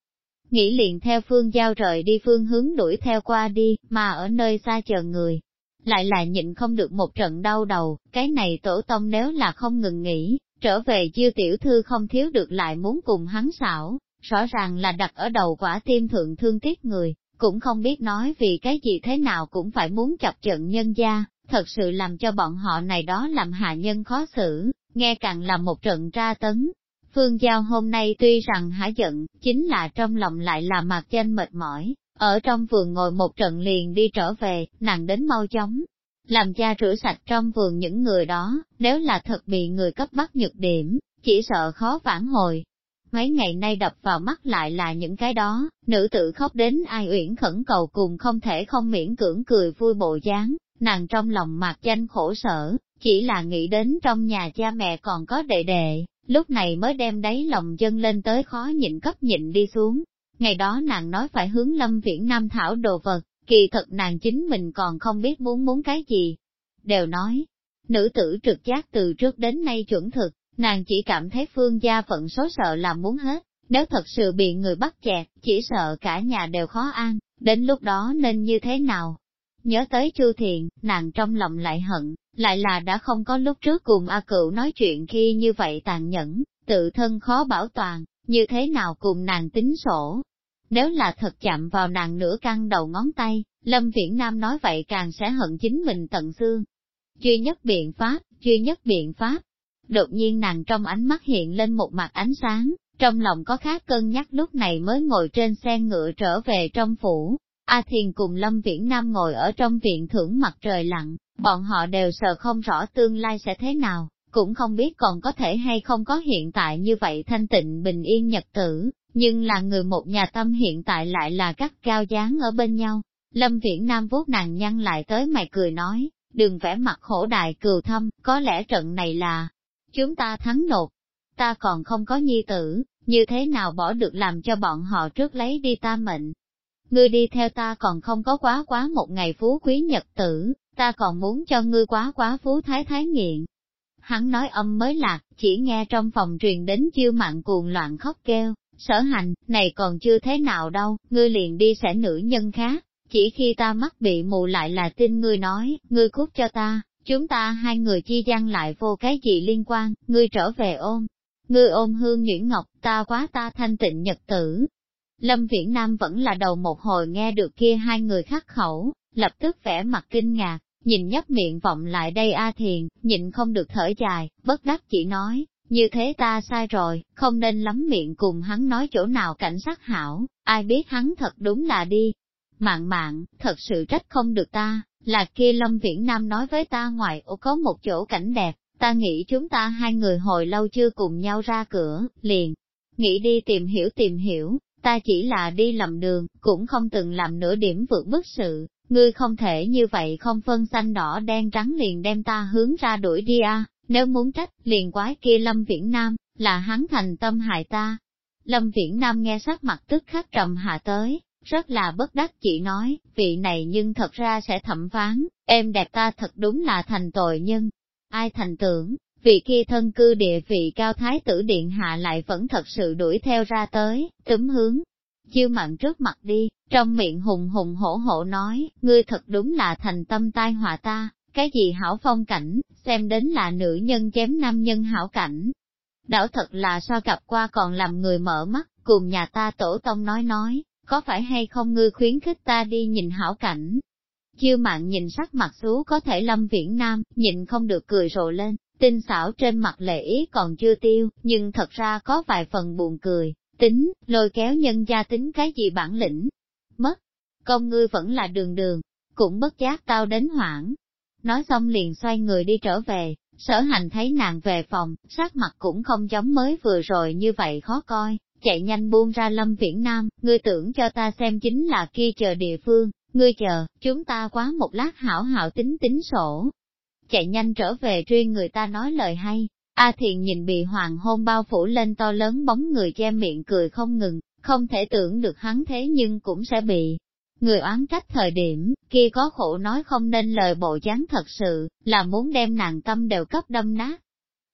Nghĩ liền theo Phương Giao rời đi phương hướng đuổi theo qua đi, mà ở nơi xa chờ người. Lại là nhịn không được một trận đau đầu, cái này tổ tông nếu là không ngừng nghỉ, trở về chiêu tiểu thư không thiếu được lại muốn cùng hắn xảo, rõ ràng là đặt ở đầu quả tim thượng thương tiếc người, cũng không biết nói vì cái gì thế nào cũng phải muốn chọc trận nhân gia, thật sự làm cho bọn họ này đó làm hạ nhân khó xử, nghe càng là một trận tra tấn. Phương Giao hôm nay tuy rằng hả giận, chính là trong lòng lại là mặt danh mệt mỏi, ở trong vườn ngồi một trận liền đi trở về, nàng đến mau chóng, làm cha rửa sạch trong vườn những người đó, nếu là thật bị người cấp bắt nhược điểm, chỉ sợ khó vãn hồi, mấy ngày nay đập vào mắt lại là những cái đó, nữ tự khóc đến ai uyển khẩn cầu cùng không thể không miễn cưỡng cười vui bộ dáng, nàng trong lòng mạc danh khổ sở, chỉ là nghĩ đến trong nhà cha mẹ còn có đệ đệ, lúc này mới đem đáy lòng dân lên tới khó nhịn cấp nhịn đi xuống. Ngày đó nàng nói phải hướng lâm viễn nam thảo đồ vật, kỳ thật nàng chính mình còn không biết muốn muốn cái gì. Đều nói, nữ tử trực giác từ trước đến nay chuẩn thực, nàng chỉ cảm thấy phương gia phận số sợ làm muốn hết, nếu thật sự bị người bắt chẹt, chỉ sợ cả nhà đều khó ăn, đến lúc đó nên như thế nào? Nhớ tới Chu Thiện, nàng trong lòng lại hận, lại là đã không có lúc trước cùng A Cựu nói chuyện khi như vậy tàn nhẫn, tự thân khó bảo toàn, như thế nào cùng nàng tính sổ. Nếu là thật chạm vào nàng nửa căng đầu ngón tay, Lâm Viễn Nam nói vậy càng sẽ hận chính mình tận xương. Duy nhất biện pháp, duy nhất biện pháp, Đột nhiên nàng trong ánh mắt hiện lên một mặt ánh sáng, trong lòng có khác cân nhắc lúc này mới ngồi trên xe ngựa trở về trong phủ. A Thiền cùng Lâm Viễn Nam ngồi ở trong viện thưởng mặt trời lặn, bọn họ đều sợ không rõ tương lai sẽ thế nào, cũng không biết còn có thể hay không có hiện tại như vậy thanh tịnh bình yên nhật tử, nhưng là người một nhà tâm hiện tại lại là cắt cao dáng ở bên nhau. Lâm Viễn Nam vuốt nàng nhăn lại tới mày cười nói, đừng vẽ mặt khổ đại cừu thâm, có lẽ trận này là chúng ta thắng nộp, Ta còn không có nhi tử, như thế nào bỏ được làm cho bọn họ trước lấy đi ta mệnh. Ngươi đi theo ta còn không có quá quá một ngày phú quý nhật tử, ta còn muốn cho ngươi quá quá phú thái thái nghiện. Hắn nói âm mới lạc, chỉ nghe trong phòng truyền đến chiêu mạng cuồng loạn khóc kêu, sở hành, này còn chưa thế nào đâu, ngươi liền đi sẽ nữ nhân khác, chỉ khi ta mắt bị mù lại là tin ngươi nói, ngươi cút cho ta, Chúng ta hai người chi gian lại vô cái gì liên quan, ngươi trở về ôm. Ngươi ôm hương Nguyễn Ngọc, ta quá ta thanh tịnh nhật tử. Lâm Viễn Nam vẫn là đầu một hồi nghe được kia hai người khắc khẩu, lập tức vẻ mặt kinh ngạc, nhìn nhấp miệng vọng lại đây A Thiền, nhìn không được thở dài, bất đắc chỉ nói, như thế ta sai rồi, không nên lắm miệng cùng hắn nói chỗ nào cảnh sát hảo, ai biết hắn thật đúng là đi, Mạng mạng, thật sự trách không được ta, là kia Lâm Viễn Nam nói với ta ngoài ô có một chỗ cảnh đẹp, ta nghĩ chúng ta hai người hồi lâu chưa cùng nhau ra cửa, liền. Nghĩ đi tìm hiểu tìm hiểu, ta chỉ là đi lầm đường, cũng không từng làm nửa điểm vượt bức sự, ngươi không thể như vậy không phân xanh đỏ đen trắng liền đem ta hướng ra đuổi đi à. nếu muốn trách, liền quái kia Lâm Viễn Nam, là hắn thành tâm hại ta. Lâm Viễn Nam nghe sắc mặt tức khắc trầm hạ tới, rất là bất đắc chỉ nói, vị này nhưng thật ra sẽ thẩm phán, em đẹp ta thật đúng là thành tội nhân. Ai thành tưởng, vị kia thân cư địa vị cao thái tử điện hạ lại vẫn thật sự đuổi theo ra tới, túm hướng. Chiêu mặn trước mặt đi, trong miệng hùng hùng hổ hổ nói, ngươi thật đúng là thành tâm tai họa ta, cái gì hảo phong cảnh, xem đến là nữ nhân chém nam nhân hảo cảnh. Đảo thật là so gặp qua còn làm người mở mắt, cùng nhà ta tổ tông nói nói, có phải hay không ngươi khuyến khích ta đi nhìn hảo cảnh? Chiêu mạng nhìn sắc mặt xú có thể lâm viễn nam, nhìn không được cười rộ lên, tinh xảo trên mặt lệ ý còn chưa tiêu, nhưng thật ra có vài phần buồn cười, tính, lôi kéo nhân gia tính cái gì bản lĩnh, mất, công ngươi vẫn là đường đường, cũng bất giác tao đến hoảng. Nói xong liền xoay người đi trở về, sở hành thấy nàng về phòng, sắc mặt cũng không giống mới vừa rồi như vậy khó coi, Chạy nhanh buông ra lâm viễn nam, ngươi tưởng cho ta xem chính là kia chờ địa phương, ngươi chờ, chúng ta quá một lát hảo hảo tính tính sổ. Chạy nhanh trở về riêng người ta nói lời hay, A thiền nhìn bị hoàng hôn bao phủ lên to lớn bóng người che miệng cười không ngừng, không thể tưởng được hắn thế nhưng cũng sẽ bị. Người oán trách thời điểm, kia có khổ nói không nên lời bộ dáng thật sự, là muốn đem nàng tâm đều cấp đâm nát.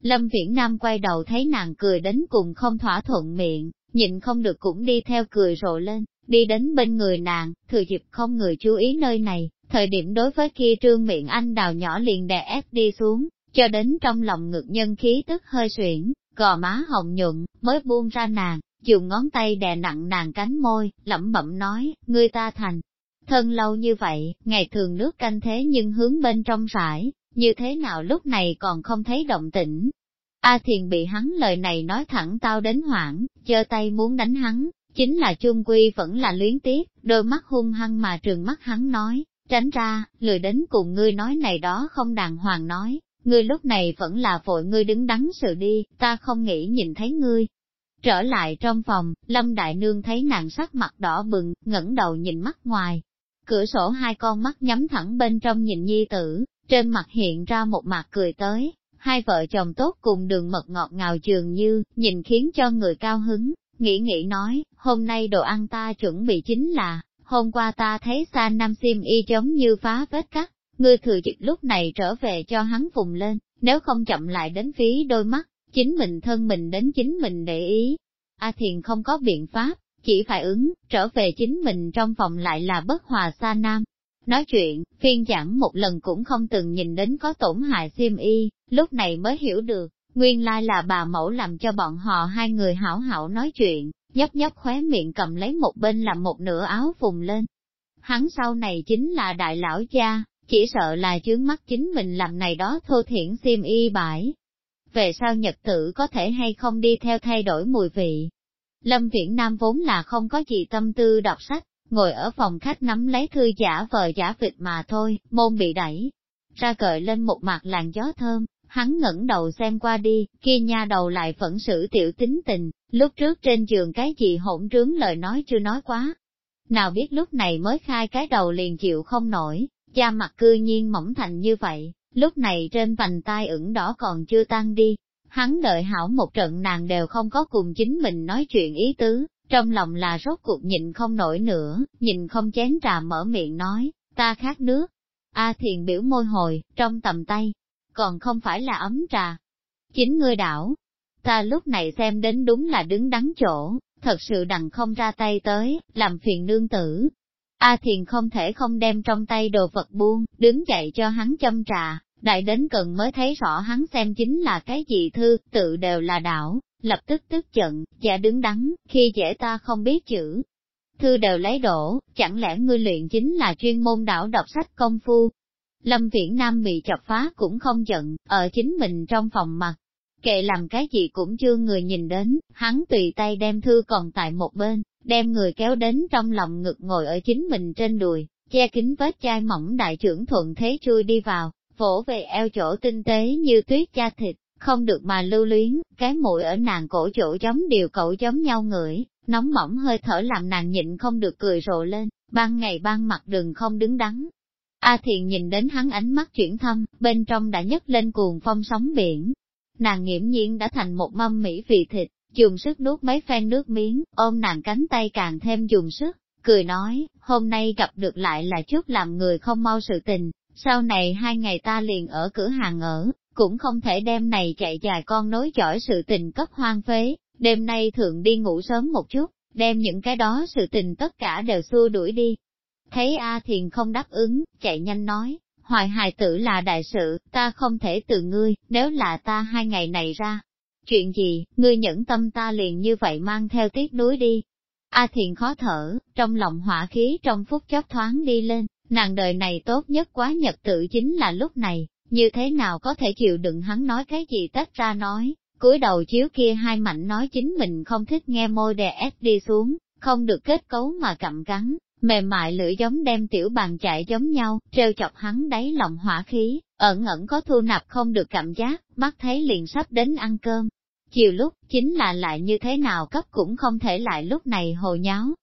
Lâm Viễn Nam quay đầu thấy nàng cười đến cùng không thỏa thuận miệng, nhịn không được cũng đi theo cười rộ lên, đi đến bên người nàng, thừa dịp không người chú ý nơi này, thời điểm đối với kia trương miệng anh đào nhỏ liền đè ép đi xuống, cho đến trong lòng ngực nhân khí tức hơi suyễn, gò má hồng nhuận, mới buông ra nàng, dùng ngón tay đè nặng nàng cánh môi, lẩm bẩm nói, người ta thành. Thân lâu như vậy, ngày thường nước canh thế nhưng hướng bên trong rải, như thế nào lúc này còn không thấy động tĩnh. A Thiền bị hắn lời này nói thẳng tao đến hoảng, giơ tay muốn đánh hắn, chính là chung quy vẫn là luyến tiếc, đôi mắt hung hăng mà trường mắt hắn nói, tránh ra, lười đến cùng ngươi nói này đó không đàng hoàng nói, ngươi lúc này vẫn là vội ngươi đứng đắn sự đi, ta không nghĩ nhìn thấy ngươi. Trở lại trong phòng, Lâm Đại Nương thấy nàng sắc mặt đỏ bừng, ngẩng đầu nhìn mắt ngoài. Cửa sổ hai con mắt nhắm thẳng bên trong nhìn nhi tử, trên mặt hiện ra một mặt cười tới, hai vợ chồng tốt cùng đường mật ngọt ngào trường như, nhìn khiến cho người cao hứng, nghĩ nghĩ nói, hôm nay đồ ăn ta chuẩn bị chính là, hôm qua ta thấy xa nam sim y giống như phá vết cắt, ngươi thừa dịp lúc này trở về cho hắn vùng lên, nếu không chậm lại đến phí đôi mắt, chính mình thân mình đến chính mình để ý. A thiền không có biện pháp, chỉ phải ứng, trở về chính mình trong phòng lại là bất hòa xa nam, Nói chuyện, phiên giảng một lần cũng không từng nhìn đến có tổn hại xiêm y, lúc này mới hiểu được, nguyên lai là bà mẫu làm cho bọn họ hai người hảo hảo nói chuyện, nhấp nhấp khóe miệng cầm lấy một bên làm một nửa áo vùng lên. Hắn sau này chính là đại lão gia, chỉ sợ là chướng mắt chính mình làm này đó thô thiển xiêm y bãi. Về sau nhật tử có thể hay không đi theo thay đổi mùi vị. Lâm Viễn Nam vốn là không có gì tâm tư đọc sách, ngồi ở phòng khách nắm lấy thư giả vờ giả vịt mà thôi, môn bị đẩy. Ra cởi lên một mặt làn gió thơm, hắn ngẩng đầu xem qua đi, kia nha đầu lại phẫn sự tiểu tính tình, lúc trước trên giường cái gì hỗn trướng lời nói chưa nói quá. Nào biết lúc này mới khai cái đầu liền chịu không nổi, da mặt cư nhiên mỏng thành như vậy, lúc này trên vành tai ửng đỏ còn chưa tan đi. Hắn đợi hảo một trận nàng đều không có cùng chính mình nói chuyện ý tứ, trong lòng là rốt cuộc nhìn không nổi nữa, nhìn không chén trà mở miệng nói, ta khát nước. A thiền biểu môi hồi, trong tầm tay, còn không phải là ấm trà. Chính ngươi đảo, ta lúc này xem đến đúng là đứng đắn chỗ, thật sự đằng không ra tay tới, làm phiền nương tử. A thiền không thể không đem trong tay đồ vật buông, đứng dậy cho hắn châm trà, đại đến cần mới thấy rõ hắn xem chính là cái gì thư, tự đều là đảo, lập tức tức giận, chả đứng đắn, khi dễ ta không biết chữ. Thư đều lấy đổ, chẳng lẽ ngươi luyện chính là chuyên môn đảo đọc sách công phu? Lâm Viễn Nam bị chọc phá cũng không giận, ở chính mình trong phòng mặt. Kệ làm cái gì cũng chưa người nhìn đến, hắn tùy tay đem thư còn tại một bên, đem người kéo đến trong lòng ngực ngồi ở chính mình trên đùi, che kính vết chai mỏng đại trưởng thuận thế chui đi vào, vỗ về eo chỗ tinh tế như tuyết cha thịt, không được mà lưu luyến, cái mũi ở nàng cổ chỗ giống điều cậu giống nhau ngửi, nóng mỏng hơi thở làm nàng nhịn không được cười rộ lên, ban ngày ban mặt đừng không đứng đắn. A Thiền nhìn đến hắn ánh mắt chuyển thâm, bên trong đã nhấc lên cuồng phong sóng biển. Nàng nghiễm nhiên đã thành một mâm mỹ vị thịt, dùng sức nuốt mấy phen nước miếng, ôm nàng cánh tay càng thêm dùng sức, cười nói, hôm nay gặp được lại là chút làm người không mau sự tình, sau này hai ngày ta liền ở cửa hàng ở, cũng không thể đem này chạy dài con nối chọi sự tình cấp hoang phế, đêm nay thượng đi ngủ sớm một chút, đem những cái đó sự tình tất cả đều xua đuổi đi. Thấy A Thiền không đáp ứng, chạy nhanh nói, hoài hài tử là đại sự, ta không thể từ ngươi, nếu là ta hai ngày này ra. Chuyện gì, ngươi nhẫn tâm ta liền như vậy mang theo tiết núi đi. A Thiền khó thở, trong lòng hỏa khí trong phút chốc thoáng đi lên, nàng đời này tốt nhất quá nhật tự chính là lúc này, như thế nào có thể chịu đựng hắn nói cái gì tách ra nói, cúi đầu chiếu kia hai mạnh nói chính mình không thích nghe môi đè ép đi xuống, không được kết cấu mà cặm cắn, mềm mại lưỡi giống đem tiểu bàn chạy giống nhau, treo chọc hắn đáy lòng hỏa khí, ẩn ẩn có thu nạp không được cảm giác, mắt thấy liền sắp đến ăn cơm. Chiều lúc, chính là lại như thế nào cấp cũng không thể lại lúc này hồ nháo.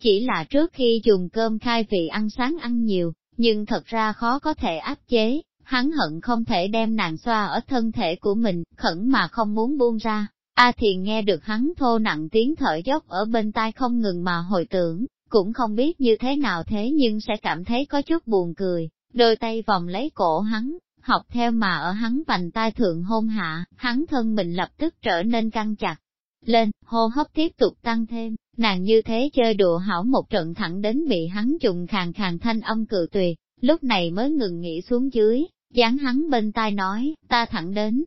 Chỉ là trước khi dùng cơm khai vị ăn sáng ăn nhiều, nhưng thật ra khó có thể áp chế, hắn hận không thể đem nàng xoa ở thân thể của mình, khẩn mà không muốn buông ra. A Thiền nghe được hắn thô nặng tiếng thở dốc ở bên tai không ngừng mà hồi tưởng, cũng không biết như thế nào thế nhưng sẽ cảm thấy có chút buồn cười, đôi tay vòng lấy cổ hắn, học theo mà ở hắn vành tai thượng hôn hạ, hắn thân mình lập tức trở nên căng chặt. Lên, hô hấp tiếp tục tăng thêm, nàng như thế chơi đùa hảo một trận thẳng đến bị hắn trùng khàn khàn thanh âm cự tuyệt, lúc này mới ngừng nghỉ xuống dưới, Dán hắn bên tai nói, ta thẳng đến.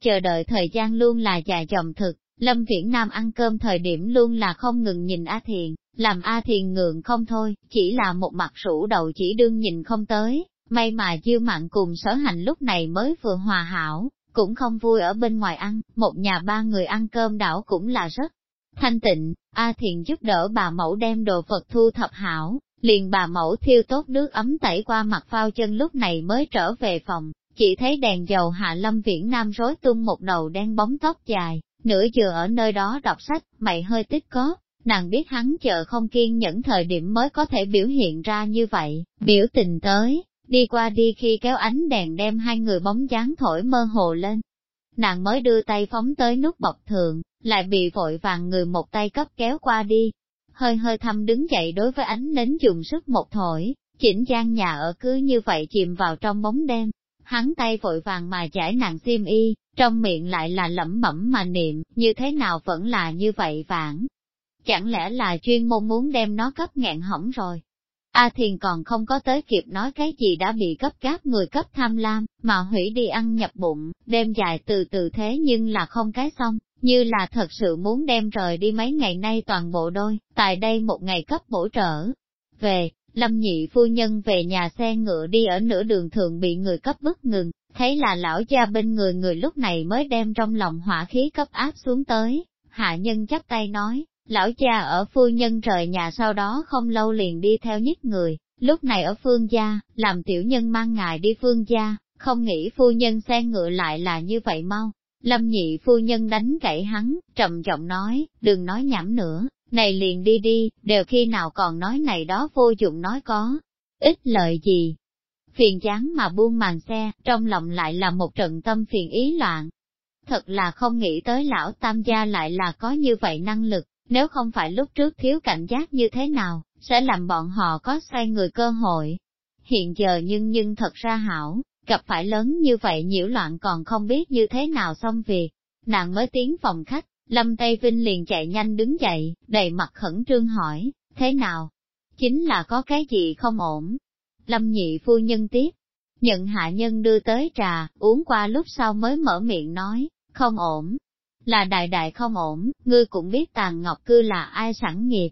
Chờ đợi thời gian luôn là dài dòng thực, Lâm Viễn Nam ăn cơm thời điểm luôn là không ngừng nhìn A Thiền, làm A Thiền ngượng không thôi, chỉ là một mặt rũ đầu chỉ đương nhìn không tới, may mà dư mạng cùng sở hành lúc này mới vừa hòa hảo, cũng không vui ở bên ngoài ăn, một nhà ba người ăn cơm đảo cũng là rất thanh tịnh, A Thiền giúp đỡ bà mẫu đem đồ vật thu thập hảo, liền bà mẫu thiêu tốt nước ấm tẩy qua mặt phao chân lúc này mới trở về phòng, chỉ thấy đèn dầu hạ lâm viễn nam rối tung một đầu đen bóng tóc dài, nửa giờ ở nơi đó đọc sách, mày hơi tích có, nàng biết hắn chờ không kiên nhẫn thời điểm mới có thể biểu hiện ra như vậy, biểu tình tới, đi qua đi khi kéo ánh đèn đem hai người bóng dáng thổi mơ hồ lên. Nàng mới đưa tay phóng tới nút bọc thượng, lại bị vội vàng người một tay cấp kéo qua đi, hơi hơi thăm đứng dậy đối với ánh nến dùng sức một thổi, chỉnh trang nhà ở cứ như vậy chìm vào trong bóng đêm. Hắn tay vội vàng mà giải nàng xiêm y, trong miệng lại là lẩm mẩm mà niệm, như thế nào vẫn là như vậy vãng. Chẳng lẽ là chuyên môn muốn đem nó cấp ngạn hỏng rồi? A Thiền còn không có tới kịp nói cái gì đã bị cấp gáp người cấp tham lam, mà hủy đi ăn nhập bụng, đêm dài từ từ thế nhưng là không cái xong như là thật sự muốn đem rời đi mấy ngày nay toàn bộ đôi, tại đây một ngày cấp bổ trở. Về, Lâm nhị phu nhân về nhà xe ngựa đi ở nửa đường thường bị người cấp bức ngừng, thấy là lão cha bên người người lúc này mới đem trong lòng hỏa khí cấp áp xuống tới, hạ nhân chắp tay nói, lão cha ở phu nhân rời nhà sau đó không lâu liền đi theo nhất người, lúc này ở phương gia, làm tiểu nhân mang ngài đi phương gia, không nghĩ phu nhân xe ngựa lại là như vậy mau, Lâm nhị phu nhân đánh gãy hắn, trầm giọng nói, đừng nói nhảm nữa, này liền đi đi, đều khi nào còn nói này đó vô dụng nói có, ít lợi gì. Phiền chán mà buông màn xe, trong lòng lại là một trận tâm phiền ý loạn. Thật là không nghĩ tới lão tam gia lại là có như vậy năng lực, nếu không phải lúc trước thiếu cảnh giác như thế nào, sẽ làm bọn họ có xoay người cơ hội. Hiện giờ nhưng nhưng thật ra hảo, gặp phải lớn như vậy nhiễu loạn còn không biết như thế nào xong việc. Nàng mới tiến phòng khách, Lâm Tây Vinh liền chạy nhanh đứng dậy, đầy mặt khẩn trương hỏi, thế nào? Chính là có cái gì không ổn? Lâm nhị phu nhân tiếp, nhận hạ nhân đưa tới trà, uống qua lúc sau mới mở miệng nói, không ổn. Là đại đại không ổn, ngươi cũng biết tàn ngọc cư là ai sẵn nghiệp,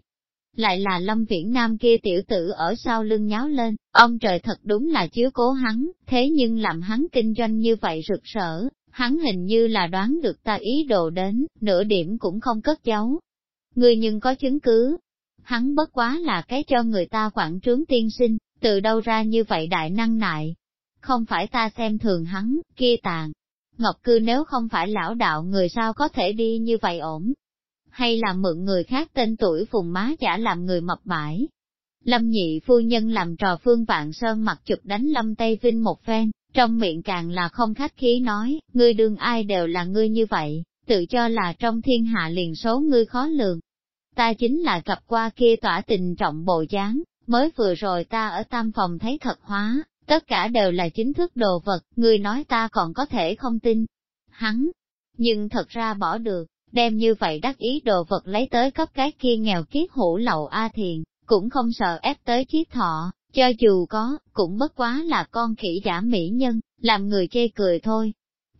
lại là Lâm Viễn Nam kia tiểu tử ở sau lưng nháo lên, ông trời thật đúng là chiếu cố hắn, thế nhưng làm hắn kinh doanh như vậy rực rỡ, hắn hình như là đoán được ta ý đồ đến, nửa điểm cũng không cất giấu. Người nhưng có chứng cứ, hắn bất quá là cái cho người ta quản trướng tiên sinh, từ đâu ra như vậy đại năng nại. Không phải ta xem thường hắn, kia tàn. Ngọc cư nếu không phải lão đạo người sao có thể đi như vậy ổn, hay là mượn người khác tên tuổi phùng má giả làm người mập bãi. Lâm nhị phu nhân làm trò phương vạn sơn mặt chụp đánh Lâm Tây Vinh một phen, trong miệng càng là không khách khí nói, ngươi đương ai đều là ngươi như vậy, tự cho là trong thiên hạ liền số ngươi khó lường. Ta chính là gặp qua kia tỏa tình trọng bộ dáng, mới vừa rồi ta ở tam phòng thấy thật hóa, tất cả đều là chính thức đồ vật, ngươi nói ta còn có thể không tin. Hắn, nhưng thật ra bỏ được, đem như vậy đắc ý đồ vật lấy tới cấp cái kia nghèo kiết hủ lậu A Thiền, cũng không sợ ép tới chiếc thọ, cho dù có, cũng bất quá là con khỉ giả mỹ nhân, làm người chê cười thôi.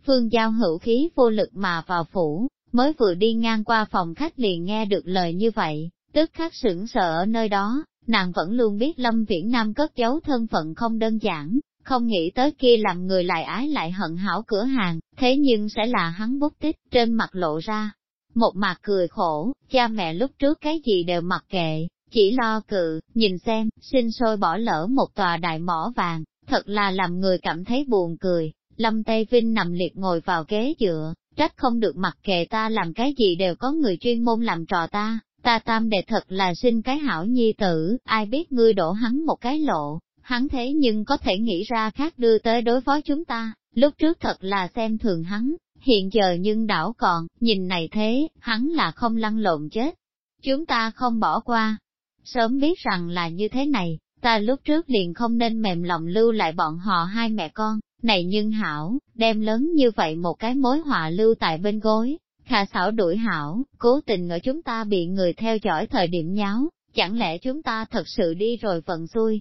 Phương Giao hữu khí vô lực mà vào phủ, mới vừa đi ngang qua phòng khách liền nghe được lời như vậy, tức khắc sững sợ ở nơi đó, nàng vẫn luôn biết Lâm Viễn Nam cất giấu thân phận không đơn giản, không nghĩ tới kia làm người lại ái lại hận hảo cửa hàng, thế nhưng sẽ là hắn bút tích trên mặt lộ ra, một mặt cười khổ, cha mẹ lúc trước cái gì đều mặc kệ, chỉ lo cự, nhìn xem, sinh sôi bỏ lỡ một tòa đại mỏ vàng, thật là làm người cảm thấy buồn cười. Lâm Tây Vinh nằm liệt ngồi vào ghế dựa, trách không được mặc kệ ta làm cái gì đều có người chuyên môn làm trò ta, ta tam đệ thật là sinh cái hảo nhi tử, ai biết ngươi đổ hắn một cái lộ, hắn thế nhưng có thể nghĩ ra khác đưa tới đối phó chúng ta, lúc trước thật là xem thường hắn, Hiện giờ nhưng đảo còn, nhìn này thế, hắn là không lăn lộn chết. Chúng ta không bỏ qua. Sớm biết rằng là như thế này, ta lúc trước liền không nên mềm lòng lưu lại bọn họ hai mẹ con. Này nhưng hảo, đem lớn như vậy một cái mối họa lưu tại bên gối, khả xảo đuổi hảo, cố tình ở chúng ta bị người theo dõi thời điểm nháo, chẳng lẽ chúng ta thật sự đi rồi vận xui.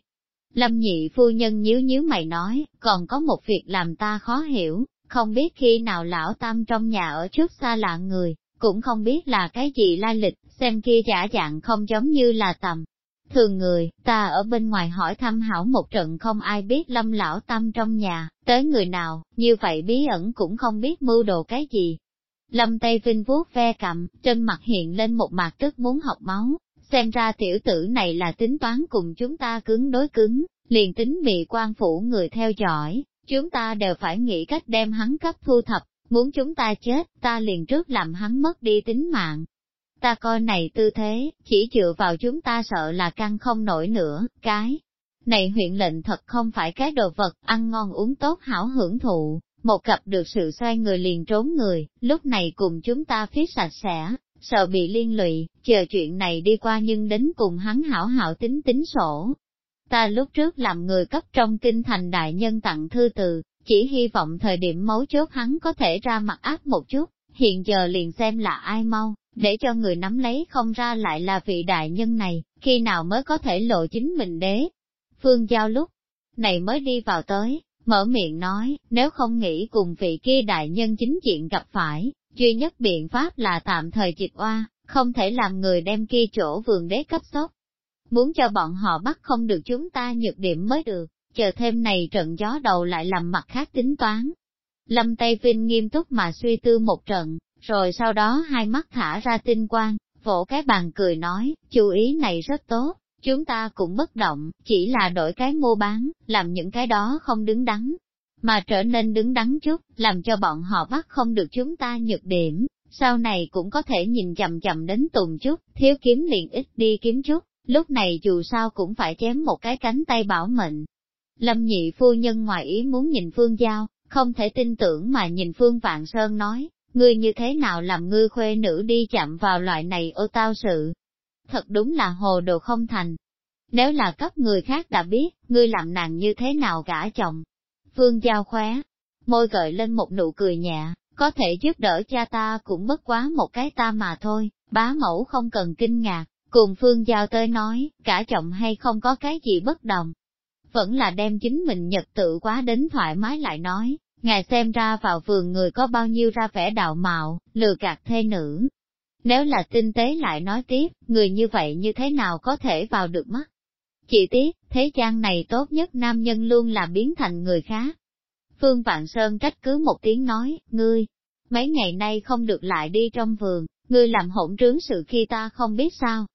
Lâm nhị phu nhân nhíu nhíu mày nói, còn có một việc làm ta khó hiểu, không biết khi nào lão tam trong nhà ở trước xa lạ người, cũng không biết là cái gì lai lịch, xem kia giả dạng không giống như là tầm. Thường người, ta ở bên ngoài hỏi thăm hảo một trận không ai biết lâm lão tam trong nhà, tới người nào, như vậy bí ẩn cũng không biết mưu đồ cái gì. Lâm Tây Vinh vuốt ve cầm, trên mặt hiện lên một mặt tức muốn học máu, xem ra tiểu tử này là tính toán cùng chúng ta cứng đối cứng, liền tính bị quan phủ người theo dõi, Chúng ta đều phải nghĩ cách đem hắn cấp thu thập, muốn chúng ta chết, ta liền trước làm hắn mất đi tính mạng. Ta coi này tư thế, chỉ dựa vào chúng ta sợ là căng không nổi nữa, cái. Này huyện lệnh thật không phải cái đồ vật, ăn ngon uống tốt hảo hưởng thụ, một gặp được sự xoay người liền trốn người, lúc này cùng chúng ta phía sạch sẽ, sợ bị liên lụy, chờ chuyện này đi qua nhưng đến cùng hắn hảo hảo tính tính sổ, Ta lúc trước làm người cấp trong kinh thành đại nhân tặng thư từ, chỉ hy vọng thời điểm mấu chốt hắn có thể ra mặt áp một chút, hiện giờ liền xem là ai mau, để cho người nắm lấy không ra lại là vị đại nhân này, khi nào mới có thể lộ chính mình đế. Phương Giao lúc này mới đi vào tới, mở miệng nói, nếu không nghĩ cùng vị kia đại nhân chính diện gặp phải, duy nhất biện pháp là tạm thời dịch oa, không thể làm người đem kia chỗ vườn đế cấp sốc muốn cho bọn họ bắt không được chúng ta nhược điểm mới được, chờ thêm này trận gió đầu lại làm mặt khác tính toán. Lâm Tây Vinh nghiêm túc mà suy tư một trận, rồi sau đó hai mắt thả ra tinh quang, vỗ cái bàn cười nói, chú ý này rất tốt, chúng ta cũng bất động, chỉ là đổi cái mua bán, làm những cái đó không đứng đắn, mà trở nên đứng đắn chút, làm cho bọn họ bắt không được chúng ta nhược điểm, sau này cũng có thể nhìn chậm chậm đến tùng chút, thiếu kiếm liền ít đi kiếm chút lúc này dù sao cũng phải chém một cái cánh tay bảo mệnh. Lâm nhị phu nhân ngoài ý muốn nhìn Phương Giao, không thể tin tưởng mà nhìn Phương Vạn Sơn nói, ngươi như thế nào làm ngư khuê nữ đi chạm vào loại này ô tao sự. Thật đúng là hồ đồ không thành. Nếu là cấp người khác đã biết, ngươi làm nàng như thế nào gả chồng. Phương Giao khóe, môi gợi lên một nụ cười nhẹ, có thể giúp đỡ cha ta cũng bất quá một cái ta mà thôi, bá mẫu không cần kinh ngạc. Cùng Phương Giao tới nói, cả chồng hay không có cái gì bất đồng. Vẫn là đem chính mình nhật tự quá đến thoải mái lại nói, ngài xem ra vào vườn người có bao nhiêu ra vẻ đạo mạo, lừa gạt thê nữ. Nếu là tinh tế lại nói tiếp, người như vậy như thế nào có thể vào được mắt? Chỉ tiếc, thế gian này tốt nhất nam nhân luôn là biến thành người khác. Phương Vạn Sơn trách cứ một tiếng nói, ngươi, mấy ngày nay không được lại đi trong vườn, ngươi làm hỗn trướng sự khi ta không biết sao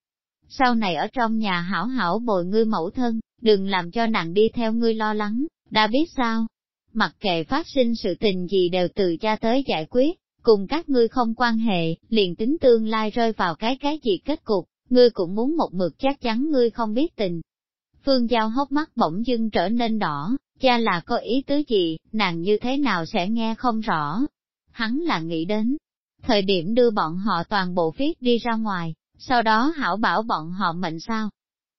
sau này ở trong nhà hảo hảo bồi ngươi mẫu thân, đừng làm cho nàng đi theo ngươi lo lắng, đã biết sao? Mặc kệ phát sinh sự tình gì đều từ cha tới giải quyết, cùng các ngươi không quan hệ, liền tính tương lai rơi vào cái cái gì kết cục, ngươi cũng muốn một mực chắc chắn ngươi không biết tình. Phương Giao hốc mắt bỗng dưng trở nên đỏ, cha là có ý tứ gì, nàng như thế nào sẽ nghe không rõ. Hắn là nghĩ đến, thời điểm đưa bọn họ toàn bộ viết đi ra ngoài, sau đó hảo bảo bọn họ mệnh sao.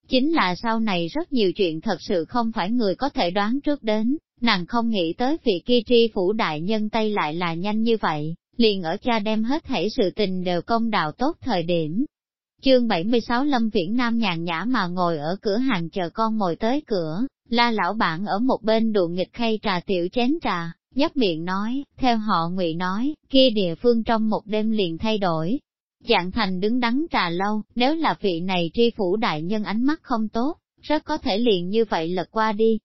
Chính là sau này rất nhiều chuyện thật sự không phải người có thể đoán trước đến, nàng không nghĩ tới vị kia tri phủ đại nhân tây lại là nhanh như vậy, liền ở cha đem hết thể sự tình đều công đạo tốt thời điểm. Chương 76 Lâm Viễn Nam nhàn nhã mà ngồi ở cửa hàng chờ con mồi tới cửa, la lão bạn ở một bên đùa nghịch khay trà tiểu chén trà, nhấp miệng nói, theo họ ngụy nói, kia địa phương trong một đêm liền thay đổi, Dạng thành đứng đắn trà lâu, nếu là vị này tri phủ đại nhân ánh mắt không tốt, rất có thể liền như vậy lật qua đi.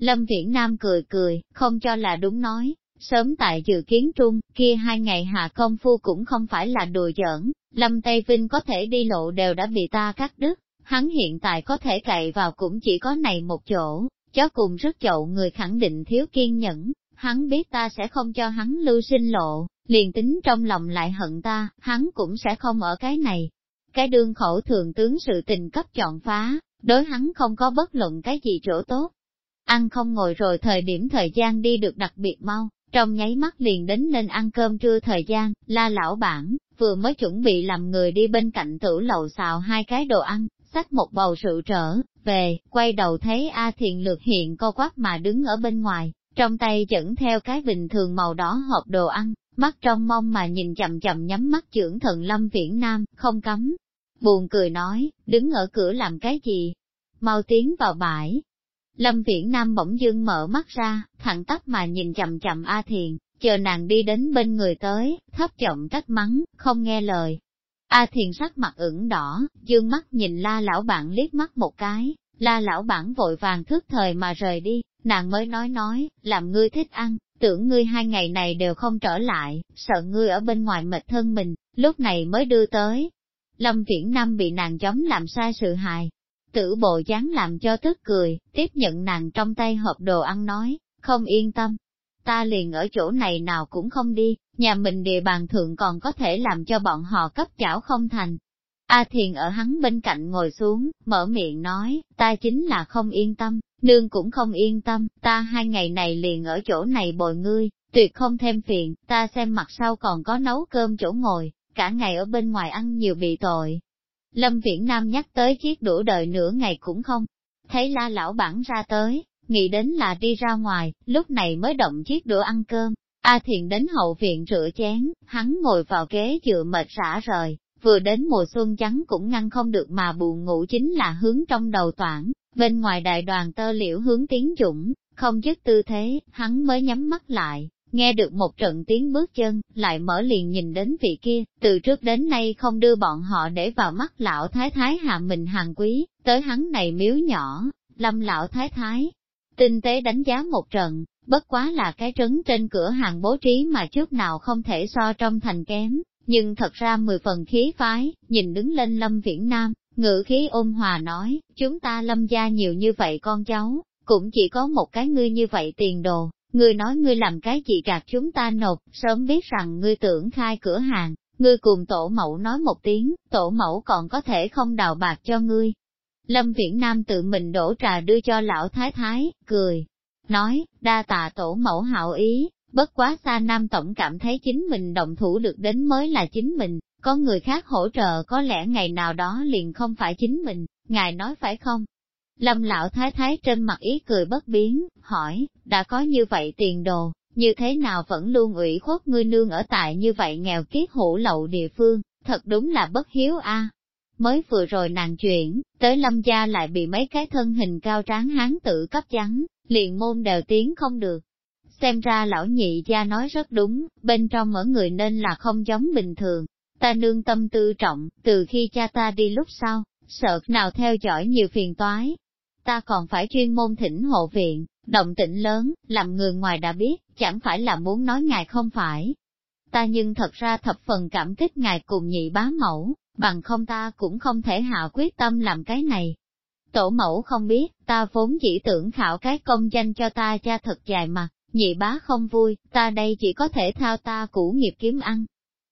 Lâm Viễn Nam cười cười, không cho là đúng nói, sớm tại dự kiến trung, kia hai ngày hạ công phu cũng không phải là đùa giỡn, Lâm Tây Vinh có thể đi lộ đều đã bị ta cắt đứt, hắn hiện tại có thể cậy vào cũng chỉ có này một chỗ, chó cùng rất chậu người khẳng định thiếu kiên nhẫn, hắn biết ta sẽ không cho hắn lưu sinh lộ, liền tính trong lòng lại hận ta, hắn cũng sẽ không ở cái này. Cái đương khẩu thường tướng sự tình cấp chọn phá, đối hắn không có bất luận cái gì chỗ tốt. Ăn không ngồi rồi thời điểm thời gian đi được đặc biệt mau, trong nháy mắt liền đến nên ăn cơm trưa thời gian, la lão bản, vừa mới chuẩn bị làm người đi bên cạnh tử lầu xào hai cái đồ ăn, xách một bầu rượu trở, về, quay đầu thấy A Thiền Lược hiện co quắp mà đứng ở bên ngoài, trong tay dẫn theo cái bình thường màu đỏ hộp đồ ăn, mắt trong mong mà nhìn chậm chậm nhắm mắt trưởng thần lâm viễn nam, không cấm. Buồn cười nói, đứng ở cửa làm cái gì? Mau tiến vào bãi. Lâm viễn nam bỗng dưng mở mắt ra, thẳng tắp mà nhìn chậm chậm A Thiền, chờ nàng đi đến bên người tới, thấp giọng trách mắng, không nghe lời. A Thiền sắc mặt ửng đỏ, dương mắt nhìn la lão bản liếc mắt một cái, la lão bản vội vàng thức thời mà rời đi, nàng mới nói nói, làm ngươi thích ăn, tưởng ngươi hai ngày này đều không trở lại, sợ ngươi ở bên ngoài mệt thân mình, lúc này mới đưa tới. Lâm Viễn Nam bị nàng chống làm sai sự hài, tử bộ dáng làm cho tức cười, tiếp nhận nàng trong tay hộp đồ ăn nói, không yên tâm. Ta liền ở chỗ này nào cũng không đi, nhà mình địa bàn thượng còn có thể làm cho bọn họ cấp chảo không thành. A Thiền ở hắn bên cạnh ngồi xuống, mở miệng nói, ta chính là không yên tâm, nương cũng không yên tâm, ta hai ngày này liền ở chỗ này bồi ngươi, tuyệt không thêm phiền, ta xem mặt sau còn có nấu cơm chỗ ngồi, cả ngày ở bên ngoài ăn nhiều bị tội. Lâm Viễn Nam nhắc tới chiếc đũa đời nửa ngày cũng không, thấy la lão bản ra tới, nghĩ đến là đi ra ngoài, lúc này mới động chiếc đũa ăn cơm. A Thiện đến hậu viện rửa chén, hắn ngồi vào ghế dựa mệt rã rời, vừa đến mùa xuân trắng cũng ngăn không được mà buồn ngủ chính là hướng trong đầu toảng, bên ngoài đại đoàn tơ liễu hướng tiếng dũng, không dứt tư thế, hắn mới nhắm mắt lại, nghe được một trận tiếng bước chân, lại mở liền nhìn đến vị kia, từ trước đến nay không đưa bọn họ để vào mắt lão thái thái hạ mình hàng quý, tới hắn này miếu nhỏ, lâm lão thái thái. Tinh tế đánh giá một trận, bất quá là cái trấn trên cửa hàng bố trí mà trước nào không thể so trong thành kém, nhưng thật ra mười phần khí phái, nhìn đứng lên Lâm Viễn Nam, ngự khí ôn hòa nói, chúng ta Lâm gia nhiều như vậy con cháu, cũng chỉ có một cái ngươi như vậy tiền đồ, ngươi nói ngươi làm cái gì gạt chúng ta nộp, sớm biết rằng ngươi tưởng khai cửa hàng, ngươi cùng tổ mẫu nói một tiếng, tổ mẫu còn có thể không đào bạc cho ngươi. Lâm Viễn Nam tự mình đổ trà đưa cho lão thái thái, cười, nói, đa tạ tổ mẫu hảo ý, Bất quá xa Nam Tổng cảm thấy chính mình động thủ được đến mới là chính mình, có người khác hỗ trợ có lẽ ngày nào đó liền không phải chính mình, ngài nói phải không? Lâm lão thái thái trên mặt ý cười bất biến, hỏi, đã có như vậy tiền đồ, như thế nào vẫn luôn ủy khuất ngươi nương ở tại như vậy nghèo kiết hủ lậu địa phương, thật đúng là bất hiếu a. Mới vừa rồi nàng chuyển, tới lâm gia lại bị mấy cái thân hình cao tráng hán tử cấp trắng liền môn đều tiếng không được, Xem ra lão nhị gia nói rất đúng, bên trong ở người nên là không giống bình thường. Ta nương tâm tư trọng, từ khi cha ta đi lúc sau, sợ nào theo dõi nhiều phiền toái. Ta còn phải chuyên môn thỉnh hộ viện, động tĩnh lớn, làm người ngoài đã biết, chẳng phải là muốn nói ngài không phải. Ta nhưng thật ra thập phần cảm kích ngài cùng nhị bá mẫu, bằng không ta cũng không thể hạ quyết tâm làm cái này. Tổ mẫu không biết, ta vốn chỉ tưởng khảo cái công danh cho ta cha thật dài mà, Nhị bá không vui, ta đây chỉ có thể thao ta cũ nghiệp kiếm ăn.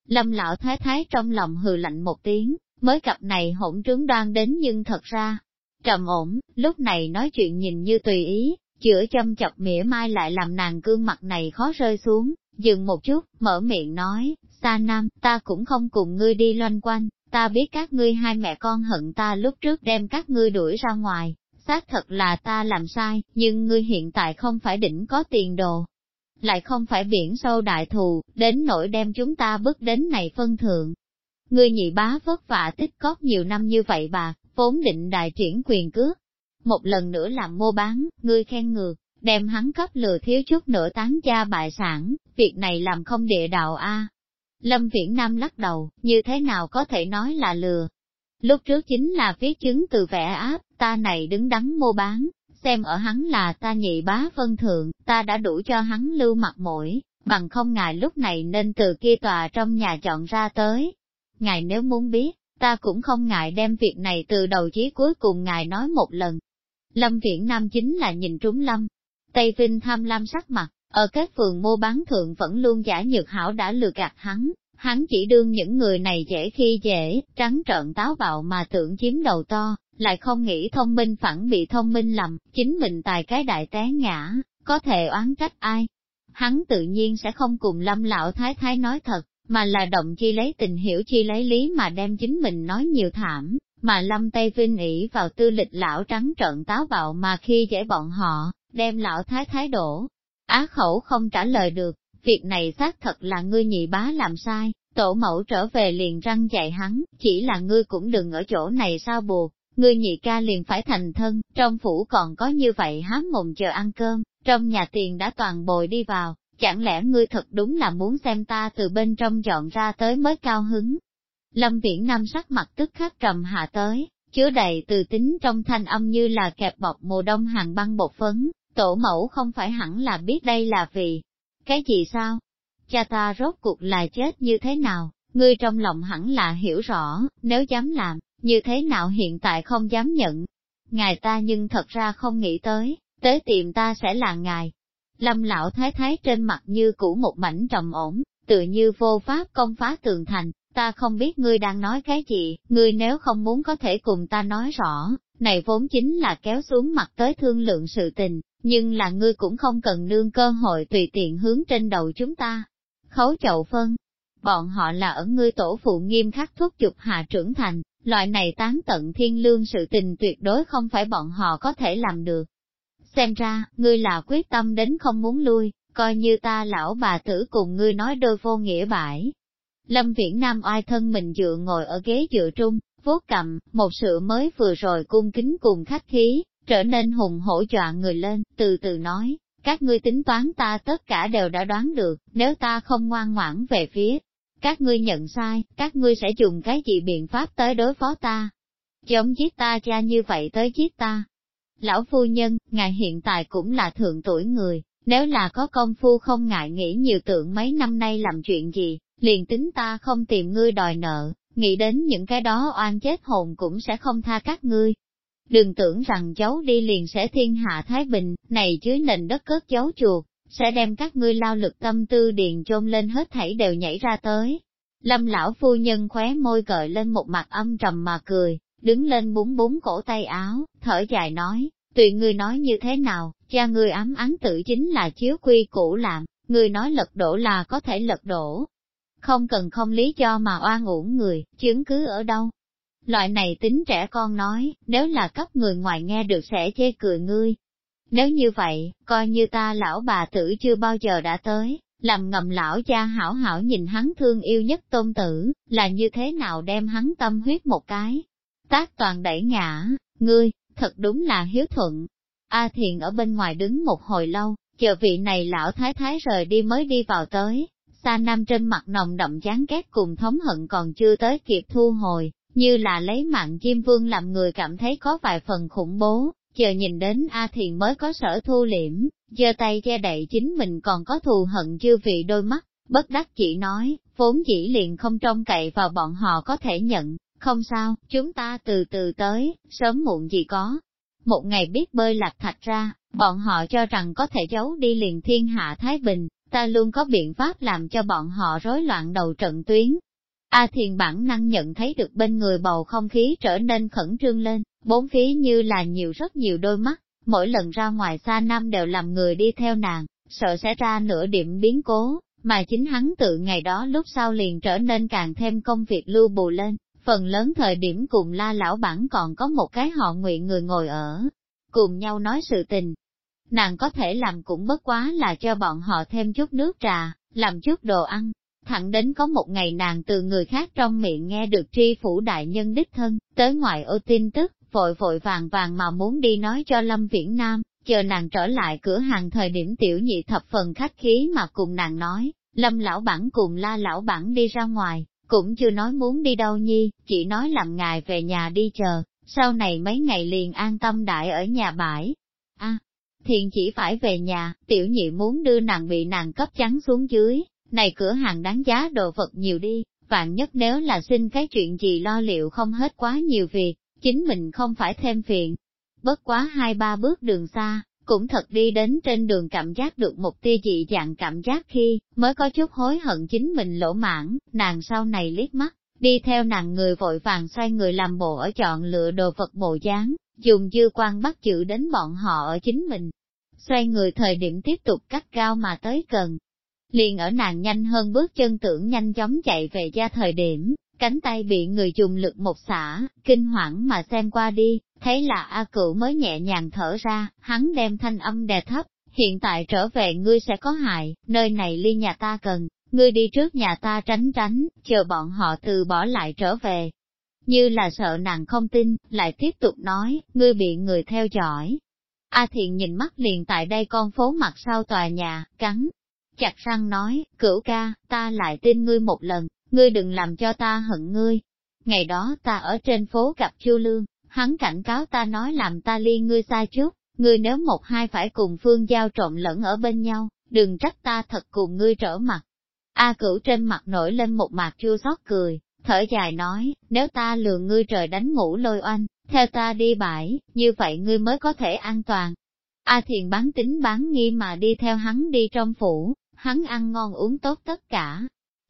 Lâm lão thái thái trong lòng hừ lạnh một tiếng, mới cặp này hỗn trướng đoan đến nhưng thật ra, trầm ổn, lúc này nói chuyện nhìn như tùy ý, chữa châm chọc mỉa mai lại làm nàng gương mặt này khó rơi xuống, dừng một chút, mở miệng nói, xa nam, ta cũng không cùng ngươi đi loanh quanh, ta biết các ngươi hai mẹ con hận ta lúc trước đem các ngươi đuổi ra ngoài, xác thật là ta làm sai, nhưng ngươi hiện tại không phải đỉnh có tiền đồ. Lại không phải biển sâu đại thù, đến nỗi đem chúng ta bước đến này phân thượng. Ngươi nhị bá vất vả tích cóp nhiều năm như vậy bà, vốn định đại triển quyền cước. Một lần nữa làm mua bán, ngươi khen ngược, đem hắn cấp lừa thiếu chút nữa tán gia bại sản, việc này làm không địa đạo a. Lâm Viễn Nam lắc đầu, như thế nào có thể nói là lừa. Lúc trước chính là viết chứng từ vẽ áp, ta này đứng đắn mua bán, xem ở hắn là ta nhị bá phân thượng, ta đã đủ cho hắn lưu mặt mũi, bằng không ngài lúc này nên từ kia tòa trong nhà chọn ra tới. Ngài nếu muốn biết, ta cũng không ngại đem việc này từ đầu chí cuối cùng ngài nói một lần. Lâm Viễn Nam chính là nhìn trúng Lâm, Tây Vinh tham lam sắc mặt, ở các phường mua bán thượng vẫn luôn giả nhược hảo đã lừa gạt hắn, hắn chỉ đương những người này dễ khi dễ, trắng trợn táo bạo mà tưởng chiếm đầu to, lại không nghĩ thông minh phản bị thông minh lầm, chính mình tài cái đại té ngã, có thể oán trách ai. Hắn tự nhiên sẽ không cùng lâm lão thái thái nói thật, mà là động chi lấy tình hiểu chi lấy lý mà đem chính mình nói nhiều thảm, mà lâm Tây Vinh ỉ vào tư lịch lão trắng trợn táo bạo mà khi dễ bọn họ, đem lão thái thái đổ. Á khẩu không trả lời được, việc này xác thật là ngươi nhị bá làm sai, tổ mẫu trở về liền răng dạy hắn, chỉ là ngươi cũng đừng ở chỗ này sao buộc, ngươi nhị ca liền phải thành thân, trong phủ còn có như vậy hám mồm chờ ăn cơm, trong nhà tiền đã toàn bồi đi vào, chẳng lẽ ngươi thật đúng là muốn xem ta từ bên trong dọn ra tới mới cao hứng. Lâm Viễn Nam sắc mặt tức khắc trầm hạ tới, chứa đầy từ tính trong thanh âm như là kẹp bọc mùa đông hàng băng bột phấn, tổ mẫu không phải hẳn là biết đây là vì cái gì sao? Cha ta rốt cuộc là chết như thế nào, ngươi trong lòng hẳn là hiểu rõ, nếu dám làm, như thế nào hiện tại không dám nhận. Ngài ta nhưng thật ra không nghĩ tới, tới tìm ta sẽ là ngài. Lâm lão thái thái trên mặt như cũ một mảnh trầm ổn, tựa như vô pháp công phá tường thành, ta không biết ngươi đang nói cái gì, ngươi nếu không muốn có thể cùng ta nói rõ, này vốn chính là kéo xuống mặt tới thương lượng sự tình, nhưng là ngươi cũng không cần nương cơ hội tùy tiện hướng trên đầu chúng ta. Khấu chậu phân, bọn họ là ở ngươi tổ phụ nghiêm khắc thúc chụp hạ trưởng thành, loại này tán tận thiên lương sự tình tuyệt đối không phải bọn họ có thể làm được. Xem ra, ngươi là quyết tâm đến không muốn lui, coi như ta lão bà tử cùng ngươi nói đôi vô nghĩa bãi. Lâm Viễn Nam oai thân mình dựa ngồi ở ghế dựa trung, vuốt cầm, một sự mới vừa rồi cung kính cùng khách khí, trở nên hùng hổ dọa người lên, từ từ nói, các ngươi tính toán ta tất cả đều đã đoán được, nếu ta không ngoan ngoãn về phía các ngươi nhận sai, các ngươi sẽ dùng cái gì biện pháp tới đối phó ta? Giống giết ta cha như vậy tới giết ta. Lão phu nhân, ngài hiện tại cũng là thượng tuổi người, nếu là có công phu không ngại nghĩ nhiều tượng mấy năm nay làm chuyện gì, liền tính ta không tìm ngươi đòi nợ, nghĩ đến những cái đó oan chết hồn cũng sẽ không tha các ngươi. Đừng tưởng rằng cháu đi liền sẽ thiên hạ Thái Bình, này dưới nền đất cất cháu chuột, sẽ đem các ngươi lao lực tâm tư điền chôn lên hết thảy đều nhảy ra tới. Lâm lão phu nhân khóe môi cợi lên một mặt âm trầm mà cười, đứng lên búng búng cổ tay áo, thở dài nói, tùy ngươi nói như thế nào, cha ngươi ám án tự chính là chiếu quy cũ làm, ngươi nói lật đổ là có thể lật đổ. Không cần không lý cho mà oan uổng người, chứng cứ ở đâu. Loại này tính trẻ con nói, nếu là cấp người ngoài nghe được sẽ chê cười ngươi, nếu như vậy, coi như ta lão bà tử chưa bao giờ đã tới, làm ngầm lão cha hảo hảo nhìn hắn thương yêu nhất tôn tử, là như thế nào đem hắn tâm huyết một cái. Tác toàn đẩy ngã, ngươi, thật đúng là hiếu thuận. A Thiền ở bên ngoài đứng một hồi lâu, chờ vị này lão thái thái rời đi mới đi vào tới, xa nam trên mặt nồng đậm chán ghét cùng thống hận còn chưa tới kịp thu hồi, như là lấy mạng chim vương làm người cảm thấy có vài phần khủng bố, chờ nhìn đến A Thiền mới có sở thu liễm, giơ tay che đậy chính mình còn có thù hận chư vị đôi mắt, bất đắc chỉ nói, vốn dĩ liền không trông cậy vào bọn họ có thể nhận, không sao, chúng ta từ từ tới, sớm muộn gì có. Một ngày biết bơi lạc thạch ra, bọn họ cho rằng có thể giấu đi liền thiên hạ Thái Bình, ta luôn có biện pháp làm cho bọn họ rối loạn đầu trận tuyến, A thiền bản năng nhận thấy được bên người bầu không khí trở nên khẩn trương lên, bốn phía như là nhiều rất nhiều đôi mắt, mỗi lần ra ngoài xa nam đều làm người đi theo nàng, sợ sẽ ra nửa điểm biến cố, mà chính hắn tự ngày đó lúc sau liền trở nên càng thêm công việc lưu bù lên, phần lớn thời điểm cùng la lão bản còn có một cái họ nguyện người ngồi ở, cùng nhau nói sự tình. Nàng có thể làm cũng bất quá là cho bọn họ thêm chút nước trà, làm chút đồ ăn, thẳng đến có một ngày nàng từ người khác trong miệng nghe được tri phủ đại nhân đích thân, tới ngoại ô tin tức, vội vội vàng vàng mà muốn đi nói cho Lâm Viễn Nam, chờ nàng trở lại cửa hàng thời điểm tiểu nhị thập phần khách khí mà cùng nàng nói, Lâm lão bản cùng la lão bản đi ra ngoài, cũng chưa nói muốn đi đâu nhi, chỉ nói làm ngài về nhà đi chờ, sau này mấy ngày liền an tâm đại ở nhà bãi. a à, thiền chỉ phải về nhà, tiểu nhị muốn đưa nàng bị nàng cấp trắng xuống dưới, này cửa hàng đáng giá đồ vật nhiều đi, vạn nhất nếu là xin cái chuyện gì lo liệu không hết quá nhiều việc, chính mình không phải thêm phiền. Bất quá hai ba bước đường xa, cũng thật đi đến trên đường cảm giác được một tia dị dạng cảm giác khi mới có chút hối hận chính mình lỗ mãn, nàng sau này liếc mắt, đi theo nàng người vội vàng xoay người làm bộ ở chọn lựa đồ vật bộ dáng, dùng dư quan bắt chữ đến bọn họ ở chính mình. Xoay người thời điểm tiếp tục cắt cao mà tới gần, Liền ở nàng nhanh hơn bước chân tưởng nhanh chóng chạy về ra thời điểm, cánh tay bị người dùng lực một xả, kinh hoảng mà xem qua đi, thấy là A Cửu mới nhẹ nhàng thở ra, hắn đem thanh âm đè thấp, hiện tại trở về ngươi sẽ có hại, nơi này ly nhà ta cần, ngươi đi trước nhà ta tránh tránh, chờ bọn họ từ bỏ lại trở về. Như là sợ nàng không tin, lại tiếp tục nói, ngươi bị người theo dõi. A Thiện nhìn mắt liền tại đây con phố mặt sau tòa nhà, cắn, chặt răng nói, cửu ca, ta lại tin ngươi một lần, ngươi đừng làm cho ta hận ngươi. Ngày đó ta ở trên phố gặp Chu Lương, hắn cảnh cáo ta nói làm ta ly ngươi xa trước, ngươi nếu một hai phải cùng phương giao trộn lẫn ở bên nhau, đừng trách ta thật cùng ngươi trở mặt. A cửu trên mặt nổi lên một mạc chua xót cười, thở dài nói, nếu ta lừa ngươi trời đánh ngủ lôi oanh, theo ta đi bãi, như vậy ngươi mới có thể an toàn. A thiền bán tính bán nghi mà đi theo hắn đi trong phủ, hắn ăn ngon uống tốt tất cả,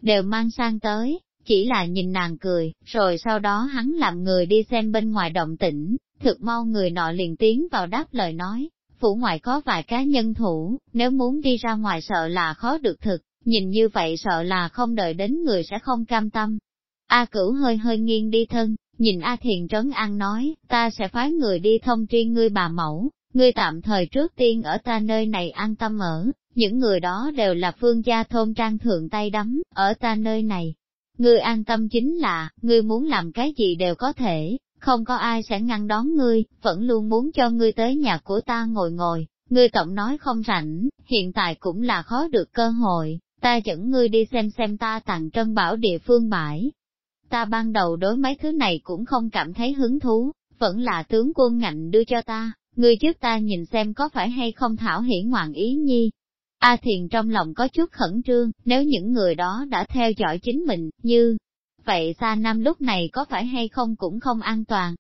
đều mang sang tới, chỉ là nhìn nàng cười, rồi sau đó hắn làm người đi xem bên ngoài động tĩnh, thực mau người nọ liền tiến vào đáp lời nói, phủ ngoại có vài cá nhân thủ, nếu muốn đi ra ngoài sợ là khó được thực, nhìn như vậy sợ là không đợi đến người sẽ không cam tâm. A cửu hơi hơi nghiêng đi thân, nhìn A thiền trấn an nói, ta sẽ phái người đi thông tri ngươi bà mẫu, ngươi tạm thời trước tiên ở ta nơi này an tâm ở, những người đó đều là phương gia thôn trang thượng tay đắm, ở ta nơi này. Ngươi an tâm chính là, ngươi muốn làm cái gì đều có thể, không có ai sẽ ngăn đón ngươi, vẫn luôn muốn cho ngươi tới nhà của ta ngồi ngồi, ngươi tổng nói không rảnh, hiện tại cũng là khó được cơ hội, ta dẫn ngươi đi xem xem ta tặng trân bảo địa phương bãi. Ta ban đầu đối mấy thứ này cũng không cảm thấy hứng thú, vẫn là tướng quân ngạnh đưa cho ta, ngươi trước ta nhìn xem có phải hay không thảo hỉ ngoạn ý nhi, A Thiền trong lòng có chút khẩn trương, nếu những người đó đã theo dõi chính mình, như vậy Sa năm lúc này có phải hay không cũng không an toàn.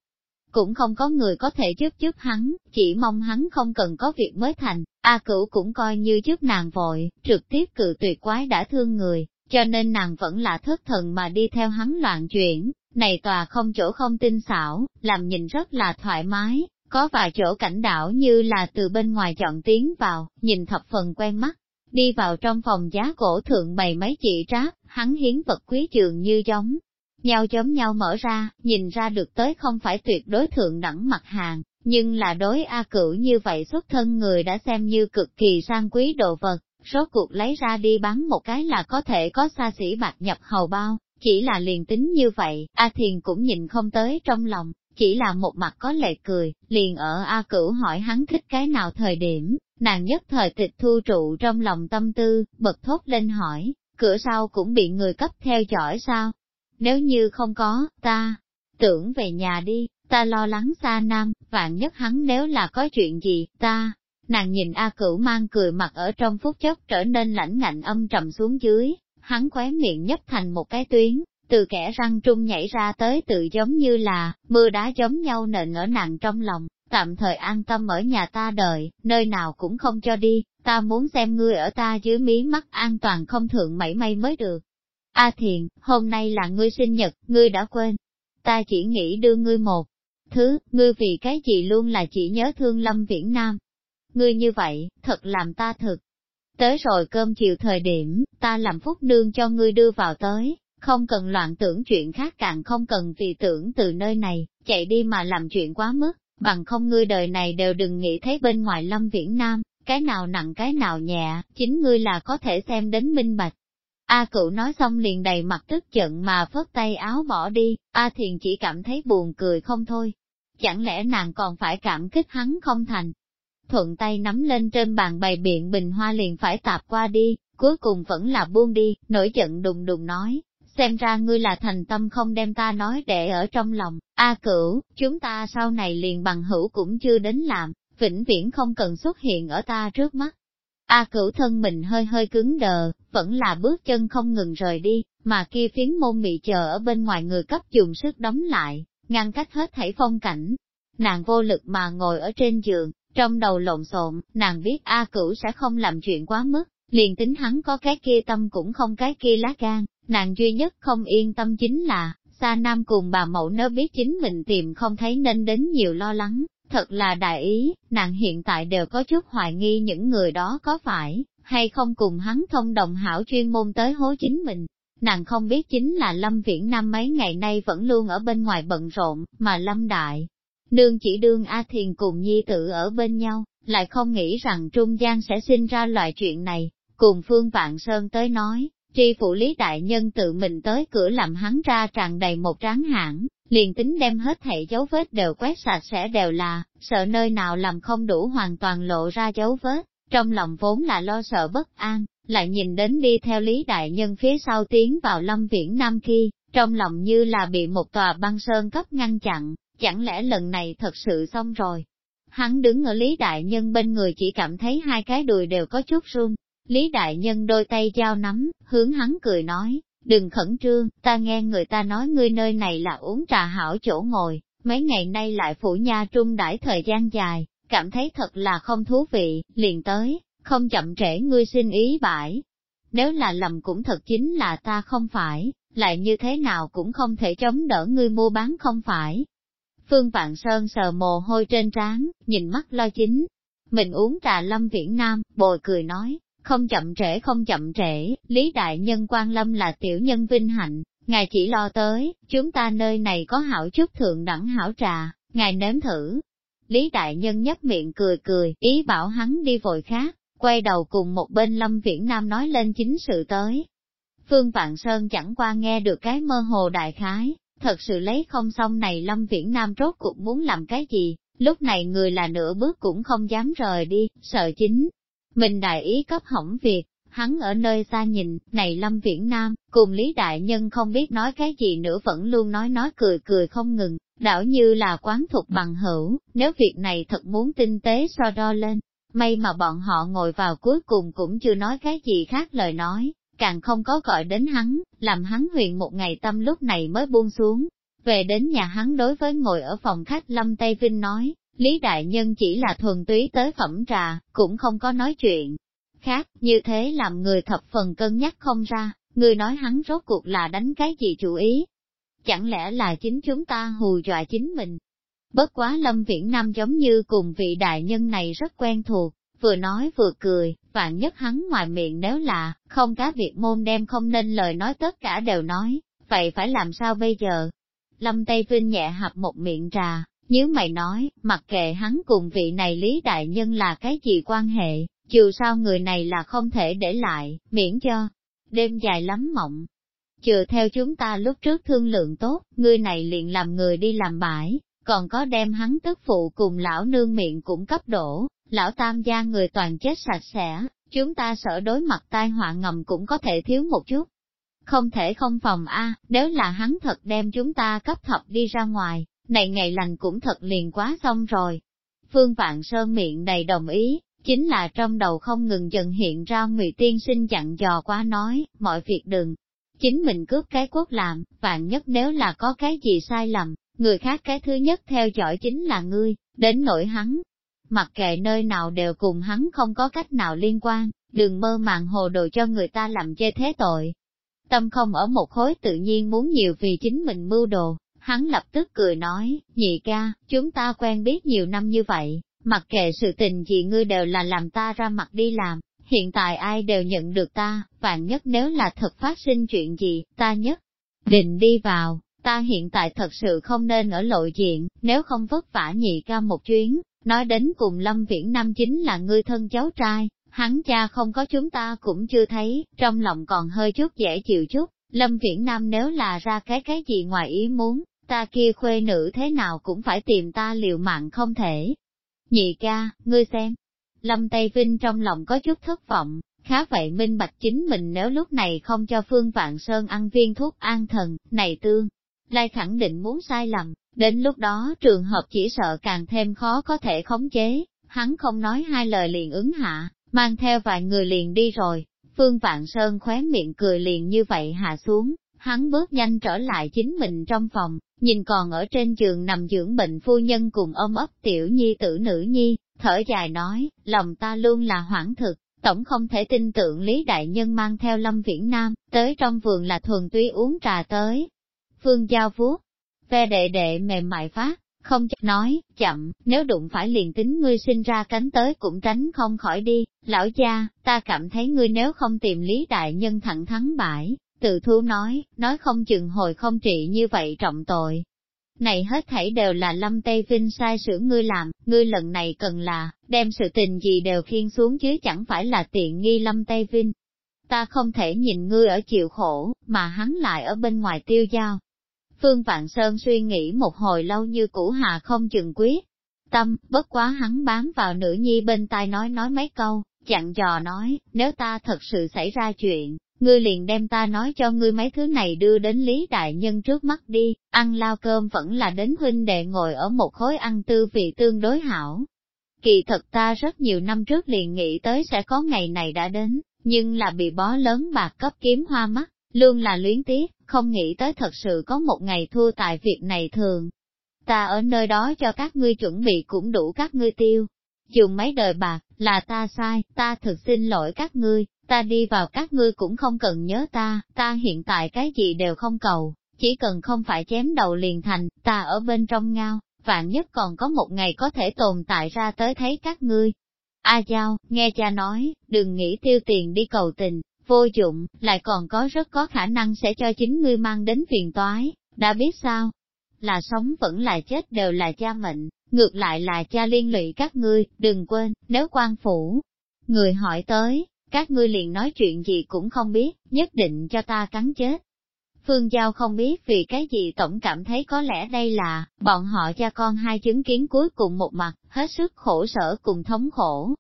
Cũng không có người có thể giúp giúp hắn, chỉ mong hắn không cần có việc mới thành, A Cửu cũng coi như giúp nàng vội, trực tiếp cự tuyệt quái đã thương người, cho nên nàng vẫn là thất thần mà đi theo hắn loạn chuyển, này tòa không chỗ không tinh xảo, làm nhìn rất là thoải mái, có vài chỗ cảnh đảo như là từ bên ngoài chọn tiến vào, nhìn thập phần quen mắt. Đi vào trong phòng giá cổ thượng bày mấy chị tráp, hắn hiến vật quý trường như giống. Nhau chấm nhau mở ra, nhìn ra được tới không phải tuyệt đối thượng đẳng mặt hàng, nhưng là đối A cửu như vậy xuất thân người đã xem như cực kỳ sang quý đồ vật, số cuộc lấy ra đi bán một cái là có thể có xa xỉ bạc nhập hầu bao, chỉ là liền tính như vậy, A thiền cũng nhìn không tới trong lòng, chỉ là một mặt có lệ cười, liền ở A Cửu hỏi hắn thích cái nào thời điểm, nàng nhất thời tịch thu trụ trong lòng tâm tư, bật thốt lên hỏi, cửa sau cũng bị người cấp theo dõi sao? Nếu như không có, ta, tưởng về nhà đi, ta lo lắng xa nam, vạn nhất hắn nếu là có chuyện gì, ta, nàng nhìn A Cửu mang cười mặt ở trong phút chốc trở nên lãnh ngạnh âm trầm xuống dưới, hắn khóe miệng nhấp thành một cái tuyến, từ kẻ răng trung nhảy ra tới tự giống như là, mưa đá giống nhau nền ở nàng trong lòng, tạm thời an tâm ở nhà ta đợi, nơi nào cũng không cho đi, ta muốn xem ngươi ở ta dưới mí mắt an toàn không thượng mảy may mới được. A à Thiền, hôm nay là ngươi sinh nhật, ngươi đã quên. Ta chỉ nghĩ đưa ngươi một thứ, ngươi vì cái gì luôn là chỉ nhớ thương Lâm Viễn Nam. Ngươi như vậy, thật làm ta thực. Tới rồi cơm chiều thời điểm, ta làm phúc nương cho ngươi đưa vào tới, không cần loạn tưởng chuyện khác càng không cần vì tưởng từ nơi này, chạy đi mà làm chuyện quá mức, bằng không ngươi đời này đều đừng nghĩ thấy bên ngoài lâm viễn nam, cái nào nặng cái nào nhẹ, chính ngươi là có thể xem đến minh bạch. A cựu nói xong liền đầy mặt tức giận mà phớt tay áo bỏ đi, A thiền chỉ cảm thấy buồn cười không thôi. Chẳng lẽ nàng còn phải cảm kích hắn không thành? Thuận tay nắm lên trên bàn bày biện bình hoa liền phải tạp qua đi, cuối cùng vẫn là buông đi, nổi giận đùng đùng nói, xem ra ngươi là thành tâm không đem ta nói để ở trong lòng, A cửu, chúng ta sau này liền bằng hữu cũng chưa đến làm, vĩnh viễn không cần xuất hiện ở ta trước mắt. A cửu thân mình hơi hơi cứng đờ, vẫn là bước chân không ngừng rời đi, mà kia phiến môn bị chờ ở bên ngoài người cấp dùng sức đóng lại, ngăn cách hết thảy phong cảnh. Nàng vô lực mà ngồi ở trên giường, trong đầu lộn xộn, nàng biết A cửu sẽ không làm chuyện quá mức, liền tính hắn có cái kia tâm cũng không cái kia lá gan, Nàng duy nhất không yên tâm chính là, Sa Nam cùng bà mẫu nớ biết chính mình tìm không thấy nên đến nhiều lo lắng, thật là đại ý, nàng hiện tại đều có chút hoài nghi những người đó có phải, hay không cùng hắn thông đồng hảo chuyên môn tới hố chính mình. Nàng không biết chính là Lâm Viễn Nam mấy ngày nay vẫn luôn ở bên ngoài bận rộn, mà Lâm Đại. Nương chỉ đương A Thiền cùng Nhi Tử ở bên nhau, lại không nghĩ rằng Trung gian sẽ sinh ra loại chuyện này, cùng Phương Vạn Sơn tới nói, Tri phủ lý đại nhân tự mình tới cửa làm hắn ra tràn đầy một tráng hãng, liền tính đem hết thảy dấu vết đều quét sạch sẽ đều là, sợ nơi nào làm không đủ hoàn toàn lộ ra dấu vết, trong lòng vốn là lo sợ bất an, lại nhìn đến đi theo lý đại nhân phía sau tiến vào lâm viễn nam khi, trong lòng như là bị một tòa băng sơn cấp ngăn chặn, chẳng lẽ lần này thật sự xong rồi. Hắn đứng ở lý đại nhân bên người chỉ cảm thấy hai cái đùi đều có chút run, Lý Đại Nhân đôi tay giao nắm, hướng hắn cười nói, đừng khẩn trương, ta nghe người ta nói ngươi nơi này là uống trà hảo chỗ ngồi, mấy ngày nay lại phủ nha trung đãi thời gian dài, cảm thấy thật là không thú vị, liền tới, không chậm trễ ngươi xin ý bãi. Nếu là lầm cũng thật chính là ta không phải, lại như thế nào cũng không thể chống đỡ ngươi mua bán không phải. Phương Vạn Sơn sờ mồ hôi trên trán, nhìn mắt lo chính. Mình uống trà lâm viễn nam, bồi cười nói, không chậm trễ không chậm trễ, Lý Đại Nhân quan lâm là tiểu nhân vinh hạnh, ngài chỉ lo tới, chúng ta nơi này có hảo chút thượng đẳng hảo trà, ngài nếm thử. Lý Đại Nhân nhấp miệng cười cười, ý bảo hắn đi vội khác, quay đầu cùng một bên Lâm Viễn Nam nói lên chính sự tới. Phương Vạn Sơn chẳng qua nghe được cái mơ hồ đại khái, thật sự lấy không xong này Lâm Viễn Nam rốt cuộc muốn làm cái gì, lúc này người là nửa bước cũng không dám rời đi, sợ chính mình đại ý cấp hỏng việc, hắn ở nơi xa nhìn, này Lâm Viễn Nam, cùng Lý Đại Nhân không biết nói cái gì nữa vẫn luôn nói nói cười cười không ngừng, đảo như là quán thuộc bằng hữu, nếu việc này thật muốn tinh tế so đo lên. May mà bọn họ ngồi vào cuối cùng cũng chưa nói cái gì khác lời nói, càng không có gọi đến hắn, làm hắn huyền một ngày tâm lúc này mới buông xuống. Về đến nhà hắn đối với ngồi ở phòng khách Lâm Tây Vinh nói, Lý Đại Nhân chỉ là thuần túy tới phẩm trà, cũng không có nói chuyện. Khác, như thế làm người thập phần cân nhắc không ra, người nói hắn rốt cuộc là đánh cái gì chủ ý. Chẳng lẽ là chính chúng ta hù dọa chính mình? Bất quá Lâm Viễn Nam giống như cùng vị đại nhân này rất quen thuộc, vừa nói vừa cười, vạn nhất hắn ngoài miệng nếu là, không cá việc môn đem không nên lời nói tất cả đều nói, vậy phải làm sao bây giờ? Lâm Tây Vinh nhẹ hập một miệng trà, nếu mày nói, mặc kệ hắn cùng vị này Lý Đại Nhân là cái gì quan hệ, dù sao người này là không thể để lại, miễn cho, đêm dài lắm mộng. Chừa theo chúng ta lúc trước thương lượng tốt, người này liền làm người đi làm bãi, còn có đem hắn tức phụ cùng lão nương miệng cũng cấp đổ, lão tam gia người toàn chết sạch sẽ, chúng ta sợ đối mặt tai họa ngầm cũng có thể thiếu một chút. Không thể không phòng A, nếu là hắn thật đem chúng ta cấp thập đi ra ngoài, này ngày lành cũng thật liền quá xong rồi. Phương Vạn Sơn miệng đầy đồng ý, chính là trong đầu không ngừng dần hiện ra Ngụy Tiên sinh dặn dò quá nói, mọi việc đừng. Chính mình cướp cái quốc làm, vạn nhất nếu là có cái gì sai lầm, người khác cái thứ nhất theo dõi chính là ngươi, đến nỗi hắn. Mặc kệ nơi nào đều cùng hắn không có cách nào liên quan, đừng mơ màng hồ đồ cho người ta làm chê thế tội. Tâm không ở một khối tự nhiên muốn nhiều vì chính mình mưu đồ, Hắn lập tức cười nói, nhị ca, chúng ta quen biết nhiều năm như vậy, mặc kệ sự tình gì ngươi đều là làm ta ra mặt đi làm, hiện tại ai đều nhận được ta, vạn nhất nếu là thật phát sinh chuyện gì, ta nhất định đi vào, ta hiện tại thật sự không nên ở lộ diện, nếu không vất vả nhị ca một chuyến, nói đến cùng Lâm Viễn Nam chính là ngươi thân cháu trai, hắn cha không có chúng ta cũng chưa thấy, trong lòng còn hơi chút dễ chịu chút, Lâm Viễn Nam nếu là ra cái cái gì ngoài ý muốn, ta kia khuê nữ thế nào cũng phải tìm ta liều mạng không thể. Nhị ca, ngươi xem. Lâm Tây Vinh trong lòng có chút thất vọng, khá vậy minh bạch chính mình nếu lúc này không cho Phương Vạn Sơn ăn viên thuốc an thần, này tương. Lai khẳng định muốn sai lầm, đến lúc đó trường hợp chỉ sợ càng thêm khó có thể khống chế, hắn không nói hai lời liền ứng hạ, mang theo vài người liền đi rồi, Phương Vạn Sơn khóe miệng cười liền như vậy hạ xuống, Hắn bước nhanh trở lại chính mình trong phòng, nhìn còn ở trên giường nằm dưỡng bệnh phu nhân cùng ôm ấp tiểu nhi tử nữ nhi, thở dài nói, lòng ta luôn là hoảng thực, tổng không thể tin tưởng Lý Đại Nhân mang theo Lâm Viễn Nam, tới trong vườn là thuần túy uống trà tới. Phương Giao vuốt, ve đệ đệ mềm mại phát, không chắc nói, chậm, nếu đụng phải liền tính ngươi sinh ra cánh tới cũng tránh không khỏi đi, lão gia, ta cảm thấy ngươi nếu không tìm Lý Đại Nhân thẳng thắng bãi, từ thú nói, nói không chừng hồi không trị như vậy trọng tội. Này hết thảy đều là Lâm Tây Vinh sai sử ngươi làm, ngươi lần này cần là, đem sự tình gì đều khiên xuống chứ chẳng phải là tiện nghi Lâm Tây Vinh. Ta không thể nhìn ngươi ở chịu khổ, mà hắn lại ở bên ngoài tiêu dao. Phương Vạn Sơn suy nghĩ một hồi lâu như cũ hà không chừng quyết. Tâm, bất quá hắn bám vào nữ nhi bên tai nói nói mấy câu, chặn dò nói, nếu ta thật sự xảy ra chuyện, ngươi liền đem ta nói cho ngươi mấy thứ này đưa đến Lý Đại Nhân trước mắt đi, ăn lao cơm vẫn là đến huynh đệ ngồi ở một khối ăn tư vị tương đối hảo. Kỳ thật ta rất nhiều năm trước liền nghĩ tới sẽ có ngày này đã đến, nhưng là bị bó lớn bạc cấp kiếm hoa mắt, luôn là luyến tiếc, không nghĩ tới thật sự có một ngày thua tại việc này thường. Ta ở nơi đó cho các ngươi chuẩn bị cũng đủ các ngươi tiêu. Dùng mấy đời bạc, là ta sai, ta thực xin lỗi các ngươi, ta đi vào các ngươi cũng không cần nhớ ta, ta hiện tại cái gì đều không cầu, chỉ cần không phải chém đầu liền thành, ta ở bên trong ngao, vạn nhất còn có một ngày có thể tồn tại ra tới thấy các ngươi. A Giao, nghe cha nói, đừng nghĩ tiêu tiền đi cầu tình, vô dụng, lại còn có rất có khả năng sẽ cho chính ngươi mang đến phiền toái, đã biết sao? Là sống vẫn là chết đều là cha mệnh, ngược lại là cha liên lụy các ngươi, đừng quên, nếu quan phủ, người hỏi tới, các ngươi liền nói chuyện gì cũng không biết, nhất định cho ta cắn chết. Phương Giao không biết vì cái gì tổng cảm thấy có lẽ đây là, bọn họ cha con hai chứng kiến cuối cùng một mặt, hết sức khổ sở cùng thống khổ.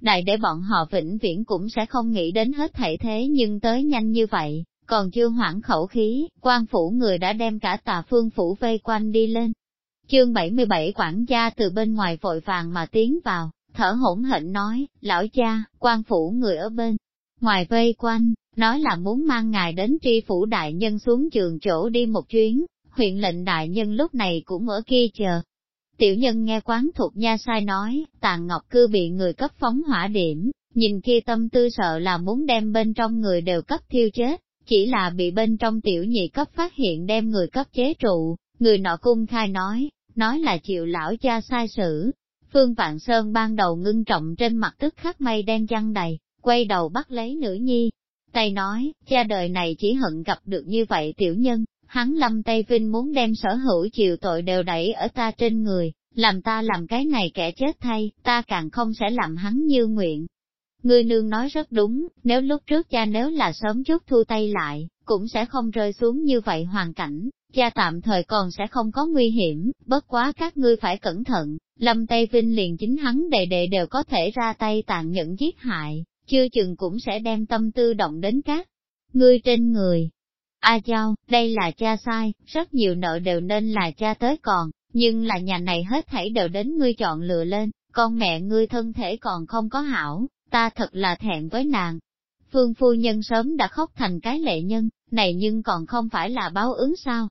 Đại để bọn họ vĩnh viễn cũng sẽ không nghĩ đến hết thể thế nhưng tới nhanh như vậy, còn chưa hoãn khẩu khí, quan phủ người đã đem cả tà phương phủ vây quanh đi lên. Chương 77 quản gia từ bên ngoài vội vàng mà tiến vào, thở hổn hển nói, lão cha, quan phủ người ở bên, ngoài vây quanh, nói là muốn mang ngài đến tri phủ đại nhân xuống trường chỗ đi một chuyến, huyện lệnh đại nhân lúc này cũng ở kia chờ. Tiểu nhân nghe quán thuộc nha sai nói, tàn ngọc cư bị người cấp phóng hỏa điểm, nhìn kia tâm tư sợ là muốn đem bên trong người đều cấp thiêu chết, chỉ là bị bên trong tiểu nhị cấp phát hiện đem người cấp chế trụ, người nọ cung khai nói, nói là chịu lão cha sai sử, Phương Vạn Sơn ban đầu ngưng trọng trên mặt tức khắc mây đen chăng đầy, quay đầu bắt lấy nữ nhi. Tay nói, cha đời này chỉ hận gặp được như vậy tiểu nhân, hắn lâm Tây Vinh muốn đem sở hữu chịu tội đều đẩy ở ta trên người, làm ta làm cái này kẻ chết thay, ta càng không sẽ làm hắn như nguyện. Người nương nói rất đúng, nếu lúc trước cha nếu là sớm chút thu tay lại, cũng sẽ không rơi xuống như vậy hoàn cảnh cha tạm thời còn sẽ không có nguy hiểm, bất quá các ngươi phải cẩn thận, Lâm Tây Vinh liền chính hắn đệ đệ đều có thể ra tay tàn nhẫn giết hại, chưa chừng cũng sẽ đem tâm tư động đến các ngươi trên người. A châu, đây là cha sai, rất nhiều nợ đều nên là cha tới còn, nhưng là nhà này hết thảy đều đến ngươi chọn lựa lên, con mẹ ngươi thân thể còn không có hảo, ta thật là thẹn với nàng. Phương phu nhân sớm đã khóc thành cái lệ nhân, này nhưng còn không phải là báo ứng sao,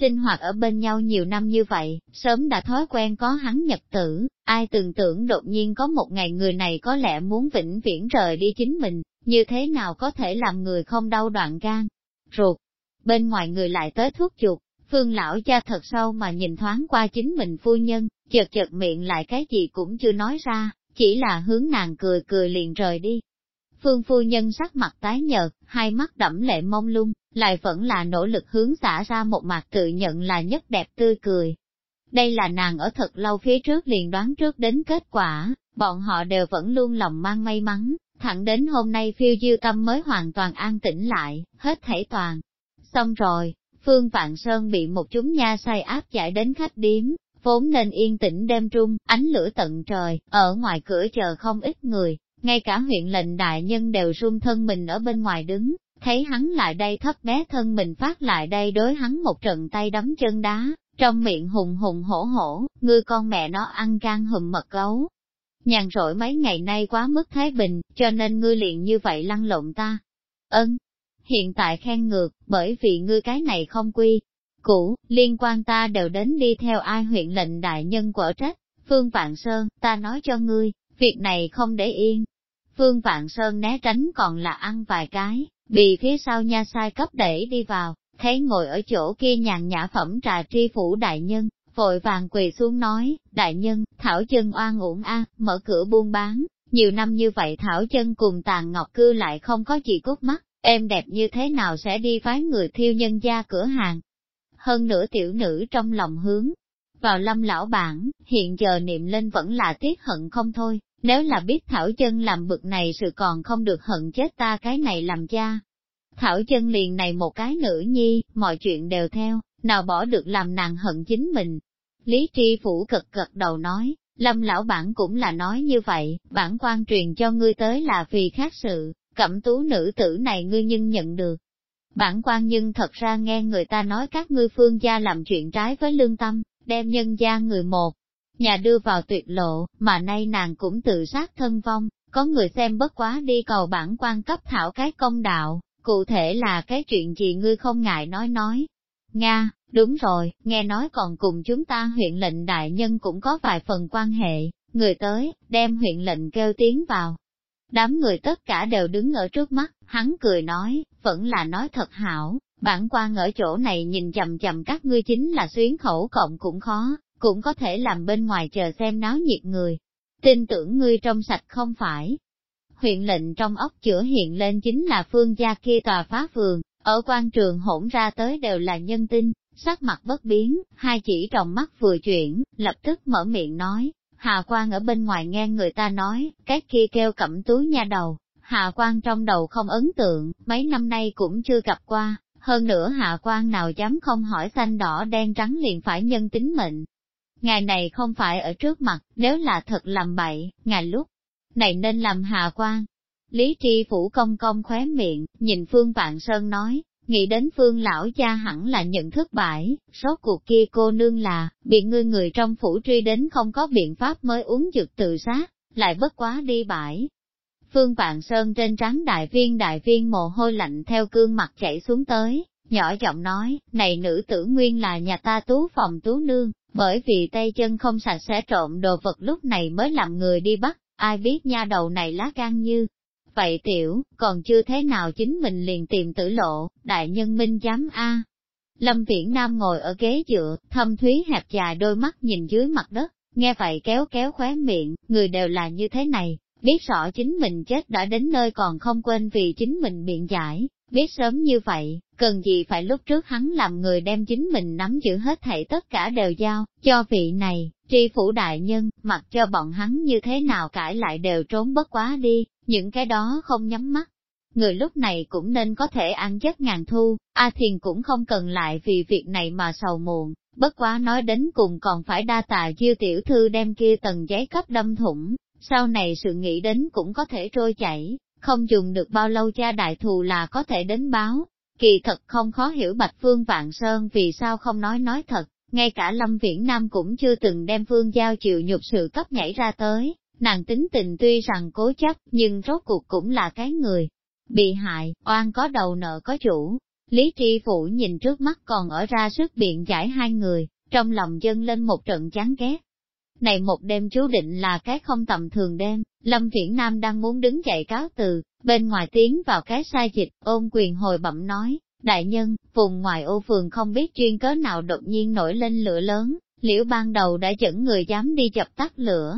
sinh hoạt ở bên nhau nhiều năm như vậy, sớm đã thói quen có hắn nhật tử, ai từng tưởng đột nhiên có một ngày người này có lẽ muốn vĩnh viễn rời đi chính mình, như thế nào có thể làm người không đau đoạn gan, ruột. Bên ngoài người lại tới thuốc chuột, phương lão cha thật sâu mà nhìn thoáng qua chính mình phu nhân, chợt chợt miệng lại cái gì cũng chưa nói ra, chỉ là hướng nàng cười cười liền rời đi, Phương phu nhân sắc mặt tái nhợt, hai mắt đẫm lệ mông lung, lại vẫn là nỗ lực hướng xả ra một mặt tự nhận là nhất đẹp tươi cười. Đây là nàng ở thật lâu phía trước liền đoán trước đến kết quả, bọn họ đều vẫn luôn lòng mang may mắn, thẳng đến hôm nay phiêu dư tâm mới hoàn toàn an tĩnh lại, hết thảy toàn. Xong rồi, Phương Vạn Sơn bị một chúng nha say áp giải đến khách điếm, vốn nên yên tĩnh đêm trung, ánh lửa tận trời, ở ngoài cửa chờ không ít người, ngay cả huyện lệnh đại nhân đều run thân mình ở bên ngoài đứng, thấy hắn lại đây thấp bé thân mình phát lại đây đối hắn một trận tay đấm chân đá, trong miệng hùng hùng hổ hổ, ngươi con mẹ nó ăn gan hùm mật gấu. Nhàn rỗi mấy ngày nay quá mức thái bình, cho nên ngươi liền như vậy lăn lộn ta. Ân, hiện tại khen ngược, bởi vì ngươi cái này không quy. Cũ, liên quan ta đều đến đi theo ai huyện lệnh đại nhân quở trách, Phương Vạn Sơn, ta nói cho ngươi, việc này không để yên, Phương Vạn Sơn né tránh còn là ăn vài cái, bị phía sau nha sai cấp để đi vào, thấy ngồi ở chỗ kia nhàn nhã phẩm trà tri phủ đại nhân, vội vàng quỳ xuống nói, đại nhân, Thảo chân oan uổng a, mở cửa buôn bán, nhiều năm như vậy Thảo chân cùng tàn ngọc cư lại không có gì cốt mắt, em đẹp như thế nào sẽ đi phái người thiêu nhân gia cửa hàng. Hơn nữa tiểu nữ trong lòng hướng, vào lâm lão bản, hiện giờ niệm lên vẫn là tiếc hận không thôi, nếu là biết Thảo chân làm bực này sự còn không được hận chết ta cái này làm cha. Thảo chân liền này một cái nữ nhi, mọi chuyện đều theo, nào bỏ được làm nàng hận chính mình. Lý Tri Phủ cật cật đầu nói, Lâm lão bản cũng là nói như vậy, bản quan truyền cho ngươi tới là vì khác sự, cẩm tú nữ tử này ngươi nhưng nhận được. Bản quan nhưng thật ra nghe người ta nói các ngươi phương gia làm chuyện trái với lương tâm, đem nhân gia người một nhà đưa vào tuyệt lộ, mà nay nàng cũng tự sát thân vong, có người xem bất quá đi cầu bản quan cấp thảo cái công đạo, cụ thể là cái chuyện gì ngươi không ngại nói nói. Nga, đúng rồi, nghe nói còn cùng chúng ta huyện lệnh đại nhân cũng có vài phần quan hệ, người tới, đem huyện lệnh kêu tiếng vào. Đám người tất cả đều đứng ở trước mắt, hắn cười nói, vẫn là nói thật hảo, bản quan ở chỗ này nhìn chầm chầm các ngươi chính là xuyến khẩu cộng cũng khó, cũng có thể làm bên ngoài chờ xem náo nhiệt người. Tin tưởng ngươi trong sạch không phải. Huyện lệnh trong ốc chữa hiện lên chính là phương gia kia tòa phá vườn, ở quan trường hỗn ra tới đều là nhân tinh, sắc mặt bất biến, hai chỉ trọng mắt vừa chuyển, lập tức mở miệng nói, Hà Quang ở bên ngoài nghe người ta nói, cái kia kêu cẩm túi nha đầu, Hà Quang trong đầu không ấn tượng, mấy năm nay cũng chưa gặp qua, hơn nữa hà quang nào dám không hỏi xanh đỏ đen trắng liền phải nhân tính mệnh, ngài này không phải ở trước mặt, nếu là thật làm bậy, ngài lúc này nên làm hạ quan. Lý Tri Phủ công công khóe miệng, nhìn Phương Vạn Sơn nói, nghĩ đến Phương lão cha hẳn là nhận thức bãi, số cuộc kia cô nương là, bị người người trong phủ truy đến không có biện pháp mới uống dược tự sát, lại bất quá đi bãi. Phương Vạn Sơn trên trán đại viên đại viên mồ hôi lạnh theo cương mặt chảy xuống tới, Nhỏ giọng nói, này nữ tử nguyên là nhà ta tú phòng tú nương, bởi vì tay chân không sạch sẽ trộm đồ vật lúc này mới làm người đi bắt, ai biết nha đầu này lá gan như. Vậy tiểu, còn chưa thế nào chính mình liền tìm tử lộ, đại nhân minh giám a. Lâm Viễn Nam ngồi ở ghế dựa, thâm thúy hẹp dài đôi mắt nhìn dưới mặt đất, nghe vậy kéo kéo khóe miệng, người đều là như thế này, biết rõ chính mình chết đã đến nơi còn không quên vì chính mình biện giải, biết sớm như vậy, cần gì phải lúc trước hắn làm người đem chính mình nắm giữ hết thảy tất cả đều giao, cho vị này, tri phủ đại nhân, mặc cho bọn hắn như thế nào cãi lại đều trốn bất quá đi, những cái đó không nhắm mắt. Người lúc này cũng nên có thể ăn giấc ngàn thu, A Thiền cũng không cần lại vì việc này mà sầu muộn, bất quá nói đến cùng còn phải đa tà dư tiểu thư đem kia tầng giấy cấp đâm thủng, sau này sự nghĩ đến cũng có thể trôi chảy, không dùng được bao lâu cha đại thù là có thể đến báo, Kỳ thật không khó hiểu Bạch Phương Vạn Sơn vì sao không nói nói thật, ngay cả Lâm Viễn Nam cũng chưa từng đem Phương Giao chịu nhục sự cấp nhảy ra tới, nàng tính tình tuy rằng cố chấp nhưng rốt cuộc cũng là cái người. Bị hại, oan có đầu nợ có chủ. Lý Tri Phủ nhìn trước mắt còn ở ra sức biện giải hai người, trong lòng dâng lên một trận chán ghét, này một đêm chú định là cái không tầm thường đêm, Lâm Viễn Nam đang muốn đứng dậy cáo từ, bên ngoài tiến vào cái sai dịch, ôn quyền hồi bẩm nói, đại nhân, vùng ngoài ô phường không biết chuyên cớ nào đột nhiên nổi lên lửa lớn, liễu ban đầu đã dẫn người dám đi chập tắt lửa.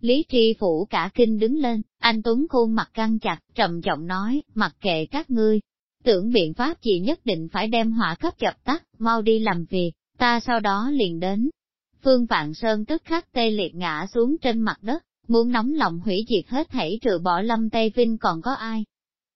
Lý Tri Phủ cả kinh đứng lên, anh Tuấn khuôn mặt căng chặt, trầm giọng nói, mặc kệ các ngươi, tưởng biện pháp chỉ nhất định phải đem hỏa cấp chập tắt, mau đi làm việc, ta sau đó liền đến, Phương Vạn Sơn tức khắc tê liệt ngã xuống trên mặt đất, muốn nóng lòng hủy diệt hết thảy trừ bỏ Lâm Tây Vinh còn có ai.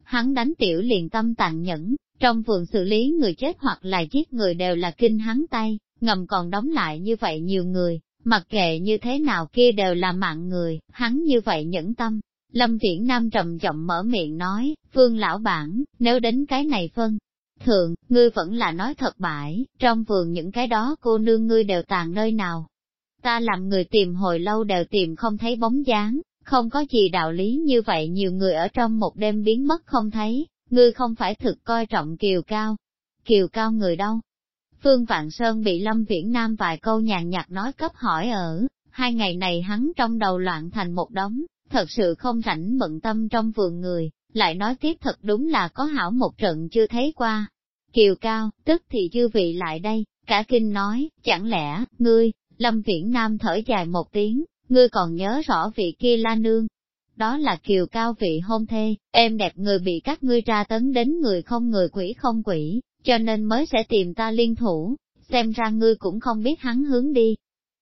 Hắn đánh tiểu liền tâm tàn nhẫn, trong vườn xử lý người chết hoặc là giết người đều là kinh hắn tay, ngầm còn đóng lại như vậy nhiều người, mặc kệ như thế nào kia đều là mạng người, hắn như vậy nhẫn tâm. Lâm Viễn Nam trầm giọng mở miệng nói, Phương lão bản, nếu đến cái này phân, Thượng, ngươi vẫn là nói thật bãi, trong vườn những cái đó cô nương ngươi đều tàn nơi nào. Ta làm người tìm hồi lâu đều tìm không thấy bóng dáng, không có gì đạo lý như vậy nhiều người ở trong một đêm biến mất không thấy, ngươi không phải thực coi trọng kiều cao. Kiều cao người đâu? Phương Vạn Sơn bị Lâm Viễn Nam vài câu nhàn nhạt nói cấp hỏi ở, hai ngày này hắn trong đầu loạn thành một đống, thật sự không rảnh bận tâm trong vườn người, lại nói tiếp thật đúng là có hảo một trận chưa thấy qua. Kiều Cao, tức thì dư vị lại đây, cả kinh nói, chẳng lẽ, ngươi, Lâm Viễn Nam thở dài một tiếng, ngươi còn nhớ rõ vị kia la nương. Đó là Kiều Cao vị hôn thê, em đẹp người bị các ngươi ra tấn đến người không người quỷ không quỷ, cho nên mới sẽ tìm ta liên thủ, xem ra ngươi cũng không biết hắn hướng đi,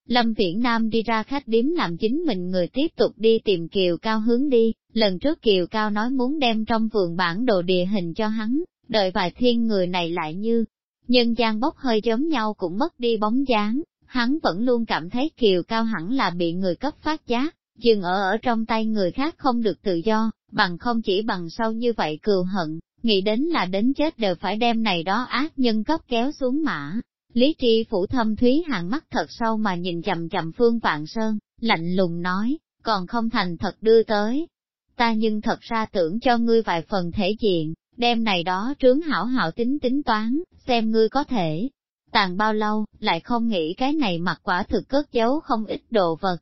Lâm Viễn Nam đi ra khách điếm làm chính mình người tiếp tục đi tìm Kiều Cao hướng đi, lần trước Kiều Cao nói muốn đem trong vườn bản đồ địa hình cho hắn, đợi vài thiên người này lại như. Nhân gian bốc hơi giống nhau cũng mất đi bóng dáng, hắn vẫn luôn cảm thấy Kiều Cao hẳn là bị người cấp phát giá, dừng ở ở trong tay người khác không được tự do, bằng không chỉ bằng sau như vậy cừu hận, nghĩ đến là đến chết đều phải đem này đó ác nhân cấp kéo xuống mã. Lý Tri phủ thâm thúy hạng mắt thật sâu mà nhìn chậm chậm Phương Vạn Sơn, lạnh lùng nói, còn không thành thật đưa tới. Ta nhưng thật ra tưởng cho ngươi vài phần thể diện, đem này đó trướng hảo hảo tính tính toán, xem ngươi có thể. Tàn bao lâu, lại không nghĩ cái này mặc quả thực cất giấu không ít đồ vật.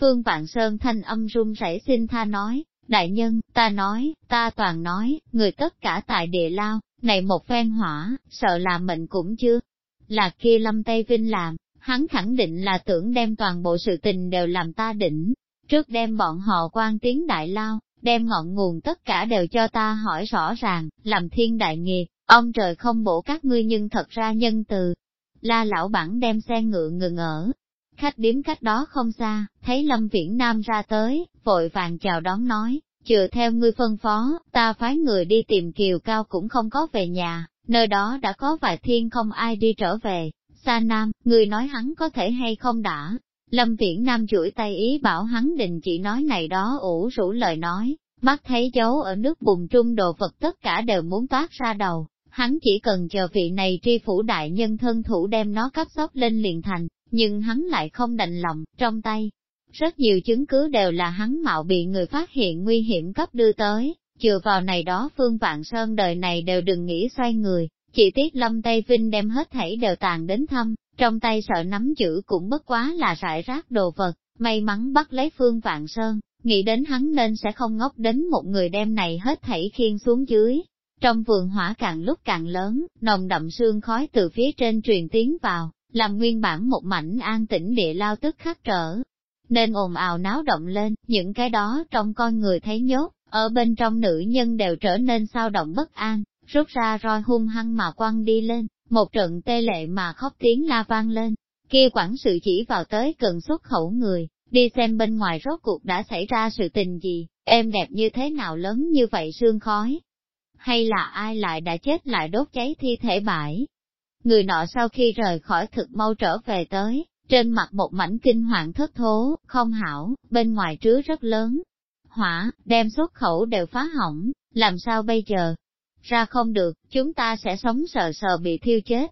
Phương Vạn Sơn thanh âm run rẩy xin tha nói, đại nhân, ta nói, ta toàn nói, người tất cả tại địa lao, này một phen hỏa, sợ là mệnh cũng chưa, là kia lâm Tây Vinh làm, hắn khẳng định là tưởng đem toàn bộ sự tình đều làm ta đỉnh, trước đem bọn họ quan tiếng đại lao, đem ngọn nguồn tất cả đều cho ta hỏi rõ ràng, làm thiên đại nghiệp, ông trời không bổ các ngươi nhưng thật ra nhân từ. La lão bản đem xe ngựa ngừng ở, khách điếm cách đó không xa, thấy Lâm Viễn Nam ra tới, vội vàng chào đón nói, chừa theo ngươi phân phó, ta phái người đi tìm Kiều Cao cũng không có về nhà, nơi đó đã có vài thiên không ai đi trở về, xa nam, người nói hắn có thể hay không đã. Lâm Viễn Nam chuỗi tay ý bảo hắn đình chỉ nói này đó ủ rũ lời nói, mắt thấy dấu ở nước bùn trung đồ vật tất cả đều muốn toát ra đầu, hắn chỉ cần chờ vị này tri phủ đại nhân thân thủ đem nó cắp sóc lên liền thành, nhưng hắn lại không đành lòng, trong tay. Rất nhiều chứng cứ đều là hắn mạo bị người phát hiện nguy hiểm cấp đưa tới, Chừa vào này đó Phương Vạn Sơn đời này đều đừng nghĩ xoay người, chỉ tiếc Lâm Tây Vinh đem hết thảy đều tàn đến thăm, trong tay sợ nắm chữ cũng bất quá là rải rác đồ vật, may mắn bắt lấy Phương Vạn Sơn, nghĩ đến hắn nên sẽ không ngốc đến một người đem này hết thảy khiên xuống dưới. Trong vườn hỏa càng lúc càng lớn, nồng đậm sương khói từ phía trên truyền tiến vào, làm nguyên bản một mảnh an tĩnh địa lao tức khắc trở. Nên ồn ào náo động lên, những cái đó trong con người thấy nhốt, ở bên trong nữ nhân đều trở nên sao động bất an, rút ra roi hung hăng mà quăng đi lên, một trận tê lệ mà khóc tiếng la vang lên. Kia quản sự chỉ vào tới cần xuất khẩu người, đi xem bên ngoài rốt cuộc đã xảy ra sự tình gì, em đẹp như thế nào lớn như vậy sương khói. Hay là ai lại đã chết lại đốt cháy thi thể bãi. Người nọ sau khi rời khỏi thực mau trở về tới, trên mặt một mảnh kinh hoàng thất thố, không hảo, bên ngoài chứa rất lớn, hỏa, đem xuất khẩu đều phá hỏng, làm sao bây giờ? Ra không được, chúng ta sẽ sống sợ sợ bị thiêu chết.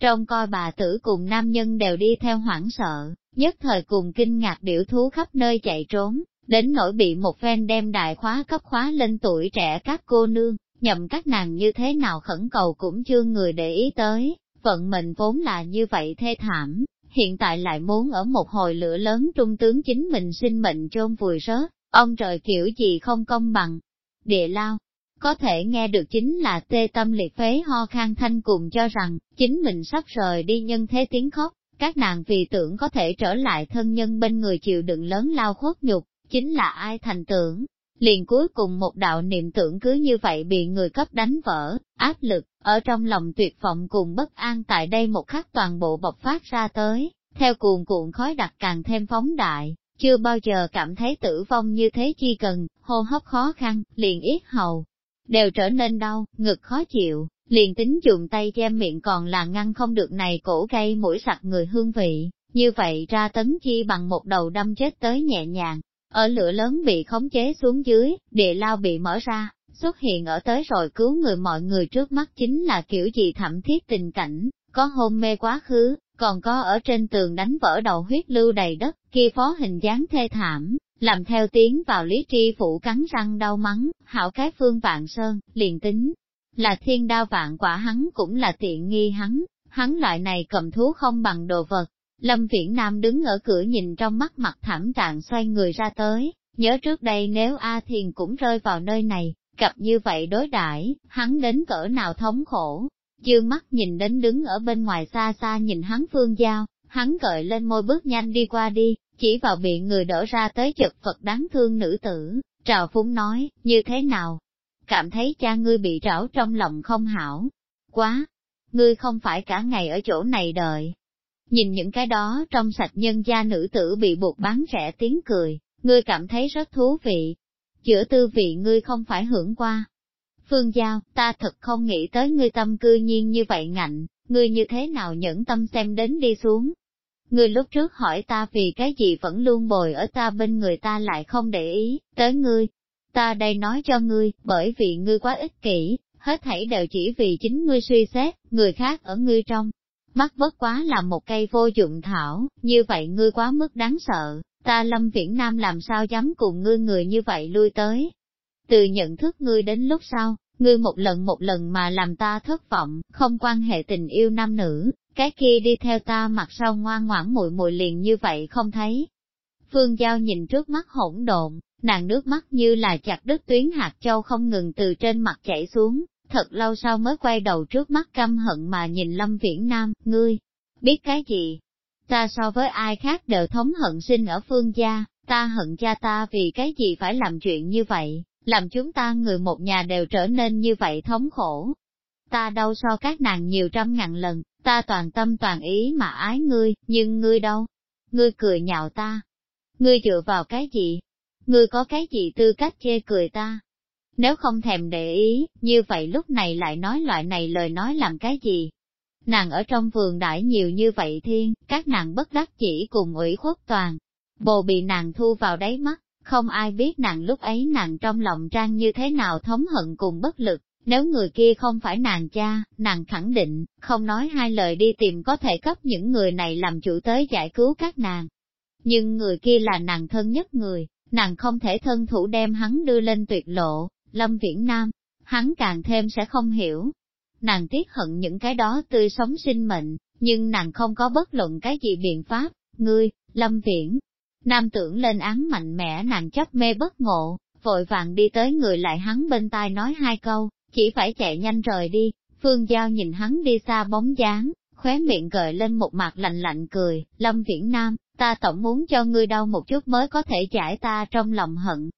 Trong coi bà tử cùng nam nhân đều đi theo hoảng sợ, nhất thời cùng kinh ngạc điểu thú khắp nơi chạy trốn, đến nỗi bị một phen đem đại khóa cấp khóa lên tuổi trẻ các cô nương, nhậm các nàng như thế nào khẩn cầu cũng chưa người để ý tới, vận mệnh vốn là như vậy thê thảm, hiện tại lại muốn ở một hồi lửa lớn trung tướng chính mình sinh mệnh chôn vùi rớt. Ông trời kiểu gì không công bằng. Địa lao, có thể nghe được chính là tê tâm liệt phế ho khang thanh cùng cho rằng, chính mình sắp rời đi nhân thế tiếng khóc, các nàng vì tưởng có thể trở lại thân nhân bên người chịu đựng lớn lao khuất nhục, chính là ai thành tưởng. Liền cuối cùng một đạo niệm tưởng cứ như vậy bị người cấp đánh vỡ, áp lực, ở trong lòng tuyệt vọng cùng bất an tại đây một khắc toàn bộ bộc phát ra tới, theo cuồn cuộn khói đặc càng thêm phóng đại, chưa bao giờ cảm thấy tử vong như thế chi cần, hô hấp khó khăn, liền ít hầu, đều trở nên đau, ngực khó chịu, liền tính dùng tay che miệng còn là ngăn không được này cổ gây mũi sặc người hương vị, như vậy ra tấn chi bằng một đầu đâm chết tới nhẹ nhàng, ở lửa lớn bị khống chế xuống dưới, địa lao bị mở ra, xuất hiện ở tới rồi cứu người mọi người trước mắt chính là kiểu gì thảm thiết tình cảnh, có hôn mê quá khứ, còn có ở trên tường đánh vỡ đầu huyết lưu đầy đất, kia phó hình dáng thê thảm, làm theo tiếng vào lý tri phủ cắn răng đau mắng, hảo cái phương vạn sơn, liền tính. Là thiên đao vạn quả hắn cũng là tiện nghi hắn, hắn loại này cầm thú không bằng đồ vật. Lâm Viễn Nam đứng ở cửa nhìn trong mắt mặt thảm trạng xoay người ra tới, nhớ trước đây nếu A Thiền cũng rơi vào nơi này, gặp như vậy đối đãi hắn đến cỡ nào thống khổ dương mắt nhìn đến đứng ở bên ngoài xa xa nhìn hắn phương giao, hắn cợi lên môi bước nhanh đi qua đi, chỉ vào bị người đỡ ra tới chật phật đáng thương nữ tử, trào phúng nói, như thế nào? Cảm thấy cha ngươi bị trảo trong lòng không hảo. Quá! Ngươi không phải cả ngày ở chỗ này đợi. Nhìn những cái đó trong sạch nhân gia nữ tử bị buộc bán rẻ tiếng cười, ngươi cảm thấy rất thú vị. Chữa tư vị ngươi không phải hưởng qua, Phương Giao, ta thật không nghĩ tới ngươi tâm cư nhiên như vậy ngạnh, ngươi như thế nào nhẫn tâm xem đến đi xuống. Ngươi lúc trước hỏi ta vì cái gì vẫn luôn bồi ở ta bên người ta lại không để ý, tới ngươi. Ta đây nói cho ngươi, bởi vì ngươi quá ích kỷ, hết thảy đều chỉ vì chính ngươi suy xét, người khác ở ngươi trong. Mắt bất quá là một cây vô dụng thảo, như vậy ngươi quá mức đáng sợ, ta lâm viễn nam làm sao dám cùng ngươi người như vậy lui tới, từ nhận thức ngươi đến lúc sau, ngươi một lần một lần mà làm ta thất vọng, không quan hệ tình yêu nam nữ, cái kia đi theo ta mặt sau ngoan ngoãn muội muội liền như vậy không thấy. Phương Giao nhìn trước mắt hỗn độn, nàng nước mắt như là chặt đứt tuyến hạt châu không ngừng từ trên mặt chảy xuống, thật lâu sau mới quay đầu trước mắt căm hận mà nhìn Lâm Viễn Nam, ngươi, biết cái gì? Ta so với ai khác đều thống hận sinh ở phương gia, ta hận cha ta vì cái gì phải làm chuyện như vậy, làm chúng ta người một nhà đều trở nên như vậy thống khổ. Ta đâu so các nàng nhiều trăm ngàn lần, ta toàn tâm toàn ý mà ái ngươi, nhưng ngươi đâu? Ngươi cười nhạo ta. Ngươi dựa vào cái gì? Ngươi có cái gì tư cách chê cười ta? Nếu không thèm để ý, như vậy lúc này lại nói loại này lời nói làm cái gì? Nàng ở trong vườn đãi nhiều như vậy thiên, các nàng bất đắc chỉ cùng ủy khuất toàn. Bồ bị nàng thu vào đáy mắt, không ai biết nàng lúc ấy nàng trong lòng trang như thế nào thống hận cùng bất lực, nếu người kia không phải nàng cha, nàng khẳng định, không nói hai lời đi tìm có thể cấp những người này làm chủ tới giải cứu các nàng. Nhưng người kia là nàng thân nhất người, nàng không thể thân thủ đem hắn đưa lên tuyệt lộ, lâm viễn nam, hắn càng thêm sẽ không hiểu. Nàng tiếc hận những cái đó tươi sống sinh mệnh, nhưng nàng không có bất luận cái gì biện pháp, ngươi, lâm viễn. Nam tưởng lên án mạnh mẽ nàng chấp mê bất ngộ, vội vàng đi tới người lại hắn bên tai nói hai câu, chỉ phải chạy nhanh rời đi, phương giao nhìn hắn đi xa bóng dáng, khóe miệng gợi lên một mặt lạnh lạnh cười, Lâm Viễn Nam, ta tổng muốn cho ngươi đau một chút mới có thể giải ta trong lòng hận.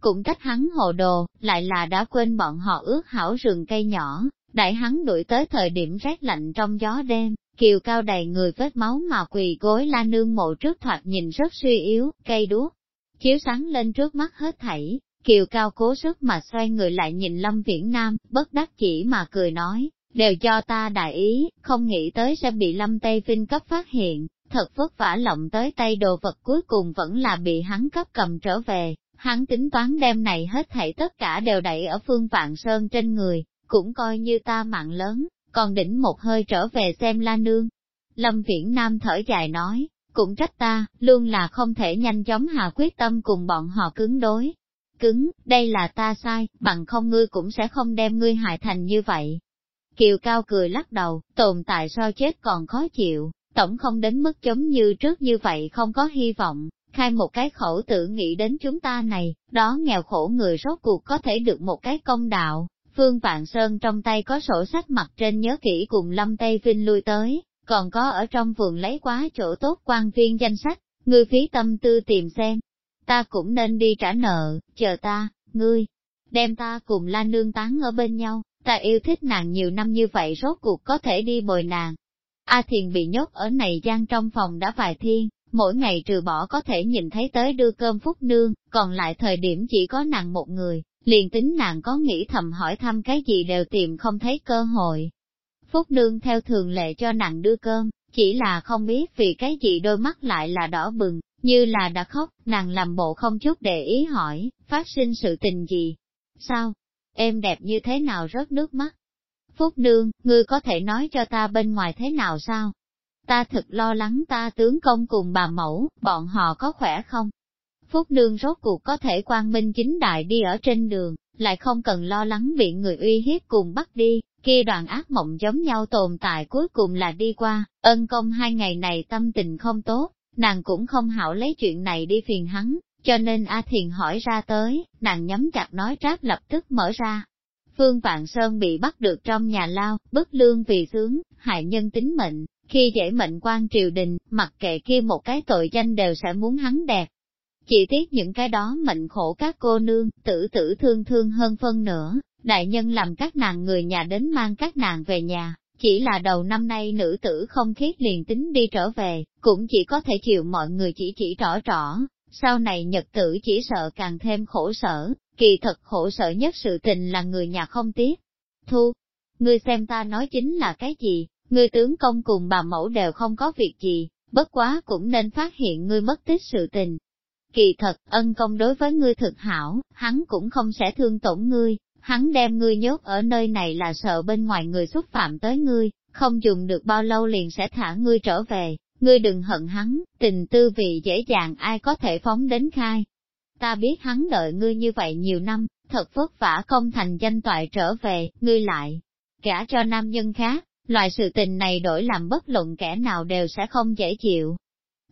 Cũng trách hắn hồ đồ, lại là đã quên bọn họ ước hảo rừng cây nhỏ, đại hắn đuổi tới thời điểm rét lạnh trong gió đêm, Kiều cao đầy người vết máu mà quỳ gối la nương mộ trước thoạt nhìn rất suy yếu, cây đuốc. Chiếu sáng lên trước mắt hết thảy, Kiều cao cố sức mà xoay người lại nhìn Lâm Viễn Nam, bất đắc chỉ mà cười nói, đều cho ta đại ý, không nghĩ tới sẽ bị Lâm Tây Vinh cấp phát hiện, thật vất vả lộng tới tay đồ vật cuối cùng vẫn là bị hắn cấp cầm trở về, hắn tính toán đem này hết thảy tất cả đều đẩy ở phương vạn sơn trên người, cũng coi như ta mạng lớn, còn đỉnh một hơi trở về xem la nương. Lâm Viễn Nam thở dài nói, cũng trách ta, luôn là không thể nhanh chóng hạ quyết tâm cùng bọn họ cứng đối. Cứng, đây là ta sai, bằng không ngươi cũng sẽ không đem ngươi hại thành như vậy. Kiều Cao cười lắc đầu, tồn tại so chết còn khó chịu, tổng không đến mức giống như trước như vậy không có hy vọng, khai một cái khẩu tự nghĩ đến chúng ta này, đó nghèo khổ người rốt cuộc có thể được một cái công đạo, Phương Vạn Sơn trong tay có sổ sách mặt trên nhớ kỹ cùng Lâm Tây Vinh lui tới, còn có ở trong vườn lấy quá chỗ tốt quan viên danh sách, ngươi phí tâm tư tìm xem. Ta cũng nên đi trả nợ, chờ ta, ngươi, đem ta cùng la nương tán ở bên nhau, ta yêu thích nàng nhiều năm như vậy rốt cuộc có thể đi bồi nàng. A Thiền bị nhốt ở này gian trong phòng đã vài thiên, mỗi ngày trừ bỏ có thể nhìn thấy tới đưa cơm phúc nương, còn lại thời điểm chỉ có nàng một người, liền tính nàng có nghĩ thầm hỏi thăm cái gì đều tìm không thấy cơ hội. Phúc Nương theo thường lệ cho nàng đưa cơm, chỉ là không biết vì cái gì đôi mắt lại là đỏ bừng, như là đã khóc, nàng làm bộ không chút để ý hỏi, phát sinh sự tình gì? Sao? Em đẹp như thế nào rớt nước mắt? Phúc Nương, ngươi có thể nói cho ta bên ngoài thế nào sao? Ta thật lo lắng ta tướng công cùng bà mẫu, bọn họ có khỏe không? Phúc Đương rốt cuộc có thể quang minh chính đại đi ở trên đường, lại không cần lo lắng bị người uy hiếp cùng bắt đi, kia đoạn ác mộng giống nhau tồn tại cuối cùng là đi qua, ân công hai ngày này tâm tình không tốt, nàng cũng không hảo lấy chuyện này đi phiền hắn, cho nên A Thiền hỏi ra tới, nàng nhắm chặt nói tráp lập tức mở ra. Phương Vạn Sơn bị bắt được trong nhà lao, bất lương vì sướng, hại nhân tính mệnh, khi dễ mệnh quan triều đình, mặc kệ kia một cái tội danh đều sẽ muốn hắn đẹp, chỉ tiếc những cái đó mệnh khổ các cô nương, tử tử thương thương hơn phân nữa, đại nhân làm các nàng người nhà đến mang các nàng về nhà, chỉ là đầu năm nay nữ tử không khiết liền tính đi trở về, cũng chỉ có thể chịu mọi người chỉ chỉ rõ rõ, sau này nhật tử chỉ sợ càng thêm khổ sở, kỳ thật khổ sở nhất sự tình là người nhà không tiếc. Thu, ngươi xem ta nói chính là cái gì, ngươi tướng công cùng bà mẫu đều không có việc gì, bất quá cũng nên phát hiện ngươi mất tích sự tình, Kỳ thật, ân công đối với ngươi thực hảo, hắn cũng không sẽ thương tổn ngươi, hắn đem ngươi nhốt ở nơi này là sợ bên ngoài người xúc phạm tới ngươi, không dùng được bao lâu liền sẽ thả ngươi trở về, ngươi đừng hận hắn, tình tư vị dễ dàng ai có thể phóng đến khai. Ta biết hắn đợi ngươi như vậy nhiều năm, thật vất vả không thành danh toại trở về, ngươi lại, gả cho nam nhân khác, loại sự tình này đổi làm bất luận kẻ nào đều sẽ không dễ chịu,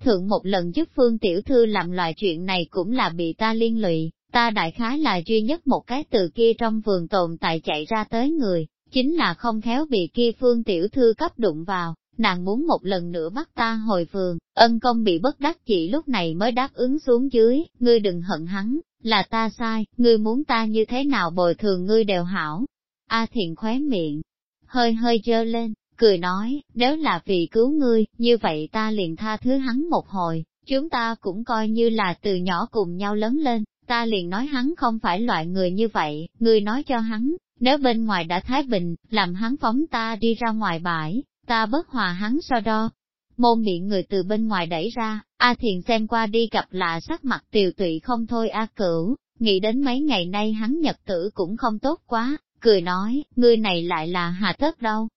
Thượng một lần giúp Phương Tiểu Thư làm loại chuyện này cũng là bị ta liên lụy, ta đại khái là duy nhất một cái từ kia trong vườn tồn tại chạy ra tới người, chính là không khéo bị kia Phương Tiểu Thư cấp đụng vào, nàng muốn một lần nữa bắt ta hồi vườn, ân công bị bất đắc chỉ lúc này mới đáp ứng xuống dưới, ngươi đừng hận hắn, là ta sai, ngươi muốn ta như thế nào bồi thường ngươi đều hảo. A thiện khóe miệng, hơi hơi dơ lên, cười nói, nếu là vì cứu ngươi, như vậy ta liền tha thứ hắn một hồi, chúng ta cũng coi như là từ nhỏ cùng nhau lớn lên, ta liền nói hắn không phải loại người như vậy, ngươi nói cho hắn, nếu bên ngoài đã thái bình, làm hắn phóng ta đi ra ngoài bãi, ta bất hòa hắn so đo. Môn miệng người từ bên ngoài đẩy ra, A Thiền xem qua đi gặp lạ sắc mặt tiều tụy không thôi A Cửu, nghĩ đến mấy ngày nay hắn nhật tử cũng không tốt quá, cười nói, ngươi này lại là hà tất đâu,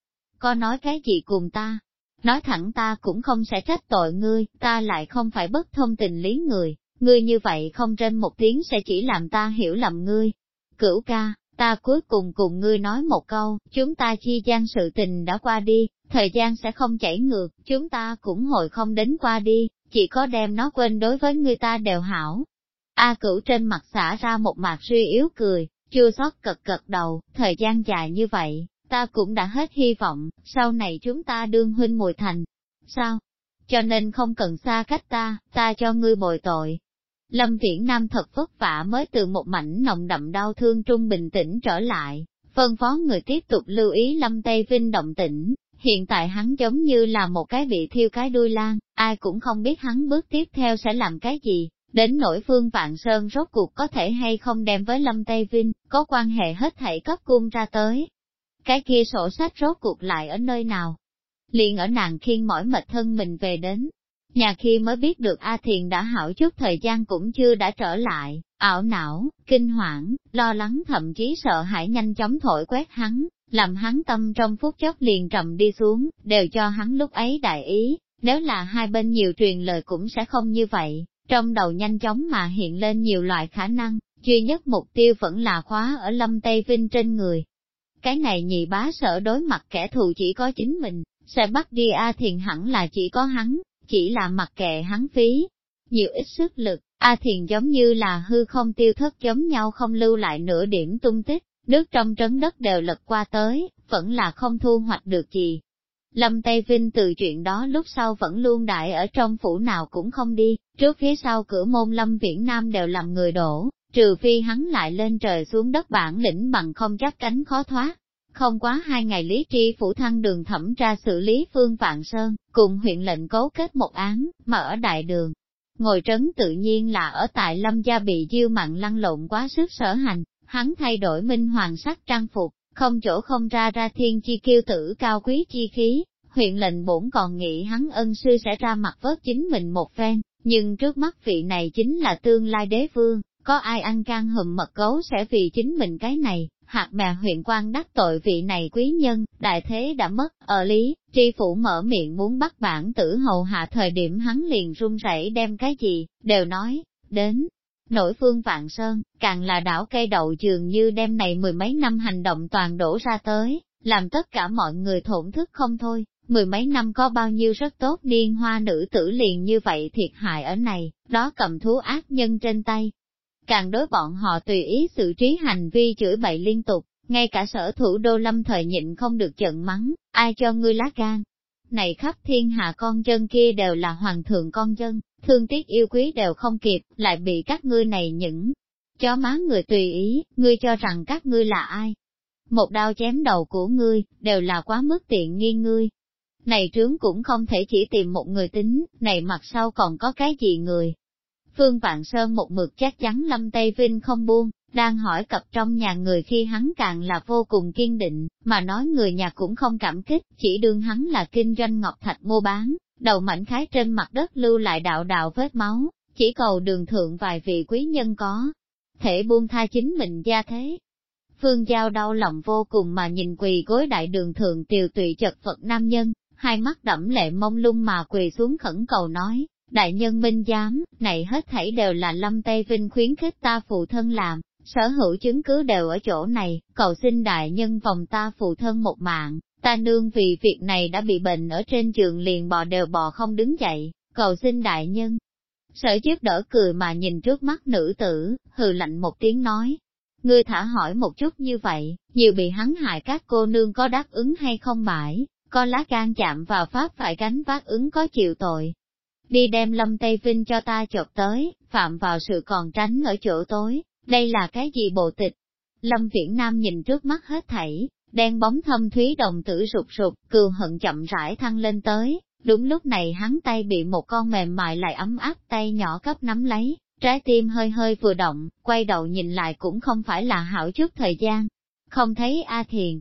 có nói cái gì cùng ta. Nói thẳng ta cũng không sẽ trách tội ngươi, ta lại không phải bất thông tình lý người, ngươi như vậy không trên một tiếng sẽ chỉ làm ta hiểu lầm ngươi. Cửu ca, ta cuối cùng cùng ngươi nói một câu, chúng ta chi gian sự tình đã qua đi, thời gian sẽ không chảy ngược, chúng ta cũng hồi không đến qua đi, chỉ có đem nó quên đối với người ta đều hảo. A cửu trên mặt xả ra một mặt suy yếu cười, chưa sót cật cật đầu, thời gian dài như vậy, ta cũng đã hết hy vọng, sau này chúng ta đương huynh mùi thành. Sao? Cho nên không cần xa cách ta, ta cho ngươi bồi tội. Lâm Viễn Nam thật vất vả mới từ một mảnh nồng đậm đau thương trung bình tĩnh trở lại, phân phó người tiếp tục lưu ý Lâm Tây Vinh động tĩnh. Hiện tại hắn giống như là một cái bị thiêu cái đuôi lan, ai cũng không biết hắn bước tiếp theo sẽ làm cái gì, đến nỗi phương vạn sơn rốt cuộc có thể hay không đem với lâm tây vinh có quan hệ hết thảy cấp cung ra tới cái kia sổ sách rốt cuộc lại ở nơi nào? Liền ở nàng khiên mỏi mệt thân mình về đến. Nhà khi mới biết được A Thiền đã hảo chút thời gian cũng chưa đã trở lại, ảo não, kinh hoảng, lo lắng thậm chí sợ hãi nhanh chóng thổi quét hắn, làm hắn tâm trong phút chốc liền trầm đi xuống, đều cho hắn lúc ấy đại ý, nếu là hai bên nhiều truyền lời cũng sẽ không như vậy, trong đầu nhanh chóng mà hiện lên nhiều loại khả năng, duy nhất mục tiêu vẫn là khóa ở Lâm Tây Vinh trên người, cái này nhị bá sợ đối mặt kẻ thù chỉ có chính mình, sẽ bắt đi A Thiền hẳn là chỉ có hắn, chỉ là mặc kệ hắn phí. Nhiều ít sức lực, A Thiền giống như là hư không tiêu thất giống nhau không lưu lại nửa điểm tung tích, nước trong trấn đất đều lật qua tới, vẫn là không thu hoạch được gì. Lâm Tây Vinh từ chuyện đó lúc sau vẫn luôn đại ở trong phủ nào cũng không đi, trước phía sau cửa môn Lâm Viễn Nam đều làm người đổ, trừ phi hắn lại lên trời xuống đất bản lĩnh bằng không chắc cánh khó thoát. Không quá hai ngày Lý Tri Phủ Thăng đường thẩm ra xử lý Phương Vạn Sơn, cùng huyện lệnh cấu kết một án, mà ở đại đường. Ngồi trấn tự nhiên là ở tại Lâm Gia bị diêu mặn lăn lộn quá sức sở hành, hắn thay đổi minh hoàng sắc trang phục, không chỗ không ra ra thiên chi kiêu tử cao quý chi khí, huyện lệnh bổn còn nghĩ hắn ân sư sẽ ra mặt vớt chính mình một phen, nhưng trước mắt vị này chính là tương lai đế vương, có ai ăn can hùm mật gấu sẽ vì chính mình cái này, hạt mè huyện quan đắc tội vị này quý nhân, đại thế đã mất, ở lý, tri phủ mở miệng muốn bắt bản tử hầu hạ thời điểm hắn liền run rẩy đem cái gì, đều nói, đến. Nổi phương vạn sơn, càng là đảo cây đậu dường như đem này mười mấy năm hành động toàn đổ ra tới, làm tất cả mọi người thổn thức không thôi, mười mấy năm có bao nhiêu rất tốt niên hoa nữ tử liền như vậy thiệt hại ở này, đó cầm thú ác nhân trên tay, càng đối bọn họ tùy ý xử trí hành vi chửi bậy liên tục, ngay cả sở thủ đô lâm thời nhịn không được giận mắng, ai cho ngươi lá gan. Này khắp thiên hạ con dân kia đều là hoàng thượng con dân, thương tiếc yêu quý đều không kịp, lại bị các ngươi này những chó má người tùy ý, ngươi cho rằng các ngươi là ai. Một đao chém đầu của ngươi, đều là quá mức tiện nghi ngươi. Này trướng cũng không thể chỉ tìm một người tính, này mặt sau còn có cái gì người, Phương Vạn Sơn một mực chắc chắn Lâm Tây Vinh không buông, đang hỏi cập trong nhà người khi hắn càng là vô cùng kiên định, mà nói người nhà cũng không cảm kích, chỉ đương hắn là kinh doanh ngọc thạch mua bán, đầu mảnh khái trên mặt đất lưu lại đạo đạo vết máu, chỉ cầu đường thượng vài vị quý nhân có, thể buông tha chính mình gia thế. Phương Giao đau lòng vô cùng mà nhìn quỳ gối đại đường thượng tiều tụy chật vật nam nhân, hai mắt đẫm lệ mông lung mà quỳ xuống khẩn cầu nói, đại nhân minh giám, này hết thảy đều là Lâm Tây Vinh khuyến khích ta phụ thân làm, sở hữu chứng cứ đều ở chỗ này, cầu xin đại nhân vòng ta phụ thân một mạng, ta nương vì việc này đã bị bệnh ở trên giường liền bò đều bò không đứng dậy, cầu xin đại nhân. Sở chiếc đỡ cười mà nhìn trước mắt nữ tử, hừ lạnh một tiếng nói. Ngươi thả hỏi một chút như vậy, nhiều bị hắn hại các cô nương có đáp ứng hay không bãi, có lá gan chạm vào pháp phải gánh vác ứng có chịu tội, đi đem lâm Tây Vinh cho ta chộp tới, phạm vào sự còn tránh ở chỗ tối, đây là cái gì bộ tịch? Lâm Viễn Nam nhìn trước mắt hết thảy, đen bóng thâm thúy đồng tử sụp sụp, cừu hận chậm rãi thăng lên tới, đúng lúc này hắn tay bị một con mềm mại lại ấm áp tay nhỏ cấp nắm lấy, trái tim hơi hơi vừa động, quay đầu nhìn lại cũng không phải là hảo chút thời gian. Không thấy A Thiền,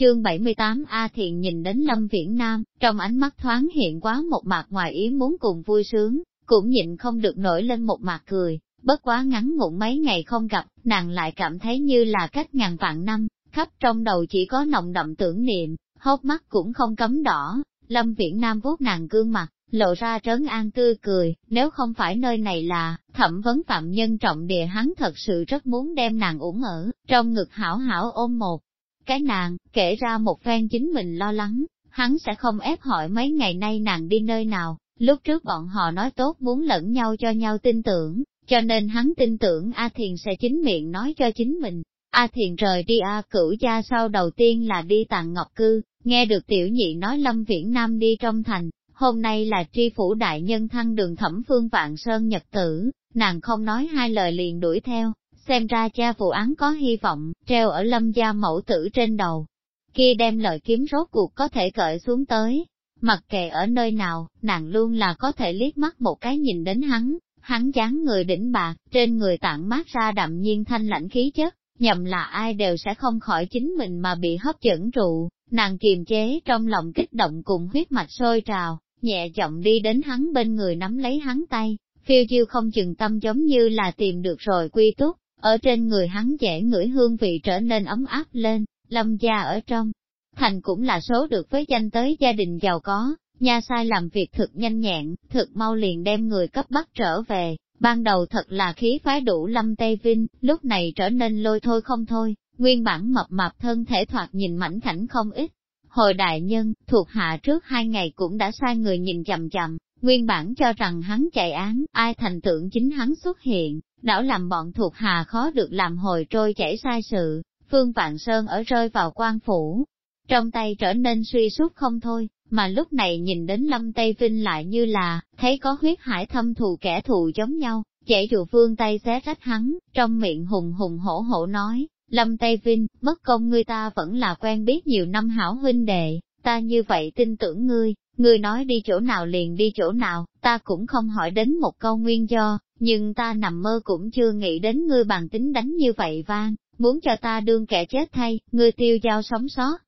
Chương 78 A Thiện nhìn đến Lâm Viễn Nam, trong ánh mắt thoáng hiện quá một mặt ngoài ý muốn cùng vui sướng, cũng nhịn không được nổi lên một mặt cười, bất quá ngắn ngủn mấy ngày không gặp, nàng lại cảm thấy như là cách ngàn vạn năm, khắp trong đầu chỉ có nồng đậm tưởng niệm, hốc mắt cũng không cấm đỏ, Lâm Viễn Nam vuốt nàng gương mặt, lộ ra trấn an tươi cười, nếu không phải nơi này là, thẩm vấn phạm nhân trọng địa hắn thật sự rất muốn đem nàng ủng ở, trong ngực hảo hảo ôm một cái nàng, kể ra một phen chính mình lo lắng, hắn sẽ không ép hỏi mấy ngày nay nàng đi nơi nào, lúc trước bọn họ nói tốt muốn lẫn nhau cho nhau tin tưởng, cho nên hắn tin tưởng A Thiền sẽ chính miệng nói cho chính mình. A Thiền rời đi A cửu gia sau đầu tiên là đi tặng ngọc cư, nghe được tiểu nhị nói Lâm Viễn Nam đi trong thành, hôm nay là tri phủ đại nhân thăng đường thẩm phương vạn sơn nhật tử, nàng không nói hai lời liền đuổi theo, xem ra cha vụ án có hy vọng, treo ở lâm gia mẫu tử trên đầu. Khi đem lợi kiếm rốt cuộc có thể cởi xuống tới, mặc kệ ở nơi nào, nàng luôn là có thể liếc mắt một cái nhìn đến hắn, hắn dáng người đỉnh bạc, trên người tản mát ra đậm nhiên thanh lãnh khí chất, nhầm là ai đều sẽ không khỏi chính mình mà bị hấp dẫn trụ, nàng kiềm chế trong lòng kích động cùng huyết mạch sôi trào, nhẹ giọng đi đến hắn bên người nắm lấy hắn tay, phiêu diêu không chừng tâm giống như là tìm được rồi quy túc, ở trên người hắn dễ ngửi hương vị trở nên ấm áp lên, lâm gia ở trong. Thành cũng là số được với danh tới gia đình giàu có, nhà sai làm việc thực nhanh nhẹn, thực mau liền đem người cấp bắt trở về, ban đầu thật là khí phái đủ lâm Tây Vinh, lúc này trở nên lôi thôi không thôi, nguyên bản mập mạp thân thể thoạt nhìn mảnh khảnh không ít. Hồi đại nhân, thuộc hạ trước hai ngày cũng đã sai người nhìn chầm chầm, Nguyên bản cho rằng hắn chạy án, ai thành tượng chính hắn xuất hiện, đảo làm bọn thuộc hà khó được làm hồi trôi chảy sai sự, Phương Vạn Sơn ở rơi vào quan phủ. Trong tay trở nên suy sút không thôi, mà lúc này nhìn đến Lâm Tây Vinh lại như là, thấy có huyết hải thâm thù kẻ thù giống nhau, dễ dù Phương Tây xé rách hắn, trong miệng hùng hùng hổ hổ nói, Lâm Tây Vinh, mất công người ta vẫn là quen biết nhiều năm hảo huynh đệ, ta như vậy tin tưởng ngươi, ngươi nói đi chỗ nào liền đi chỗ nào, ta cũng không hỏi đến một câu nguyên do, nhưng ta nằm mơ cũng chưa nghĩ đến ngươi bàn tính đánh như vậy vang, muốn cho ta đương kẻ chết thay, ngươi tiêu giao sống sót.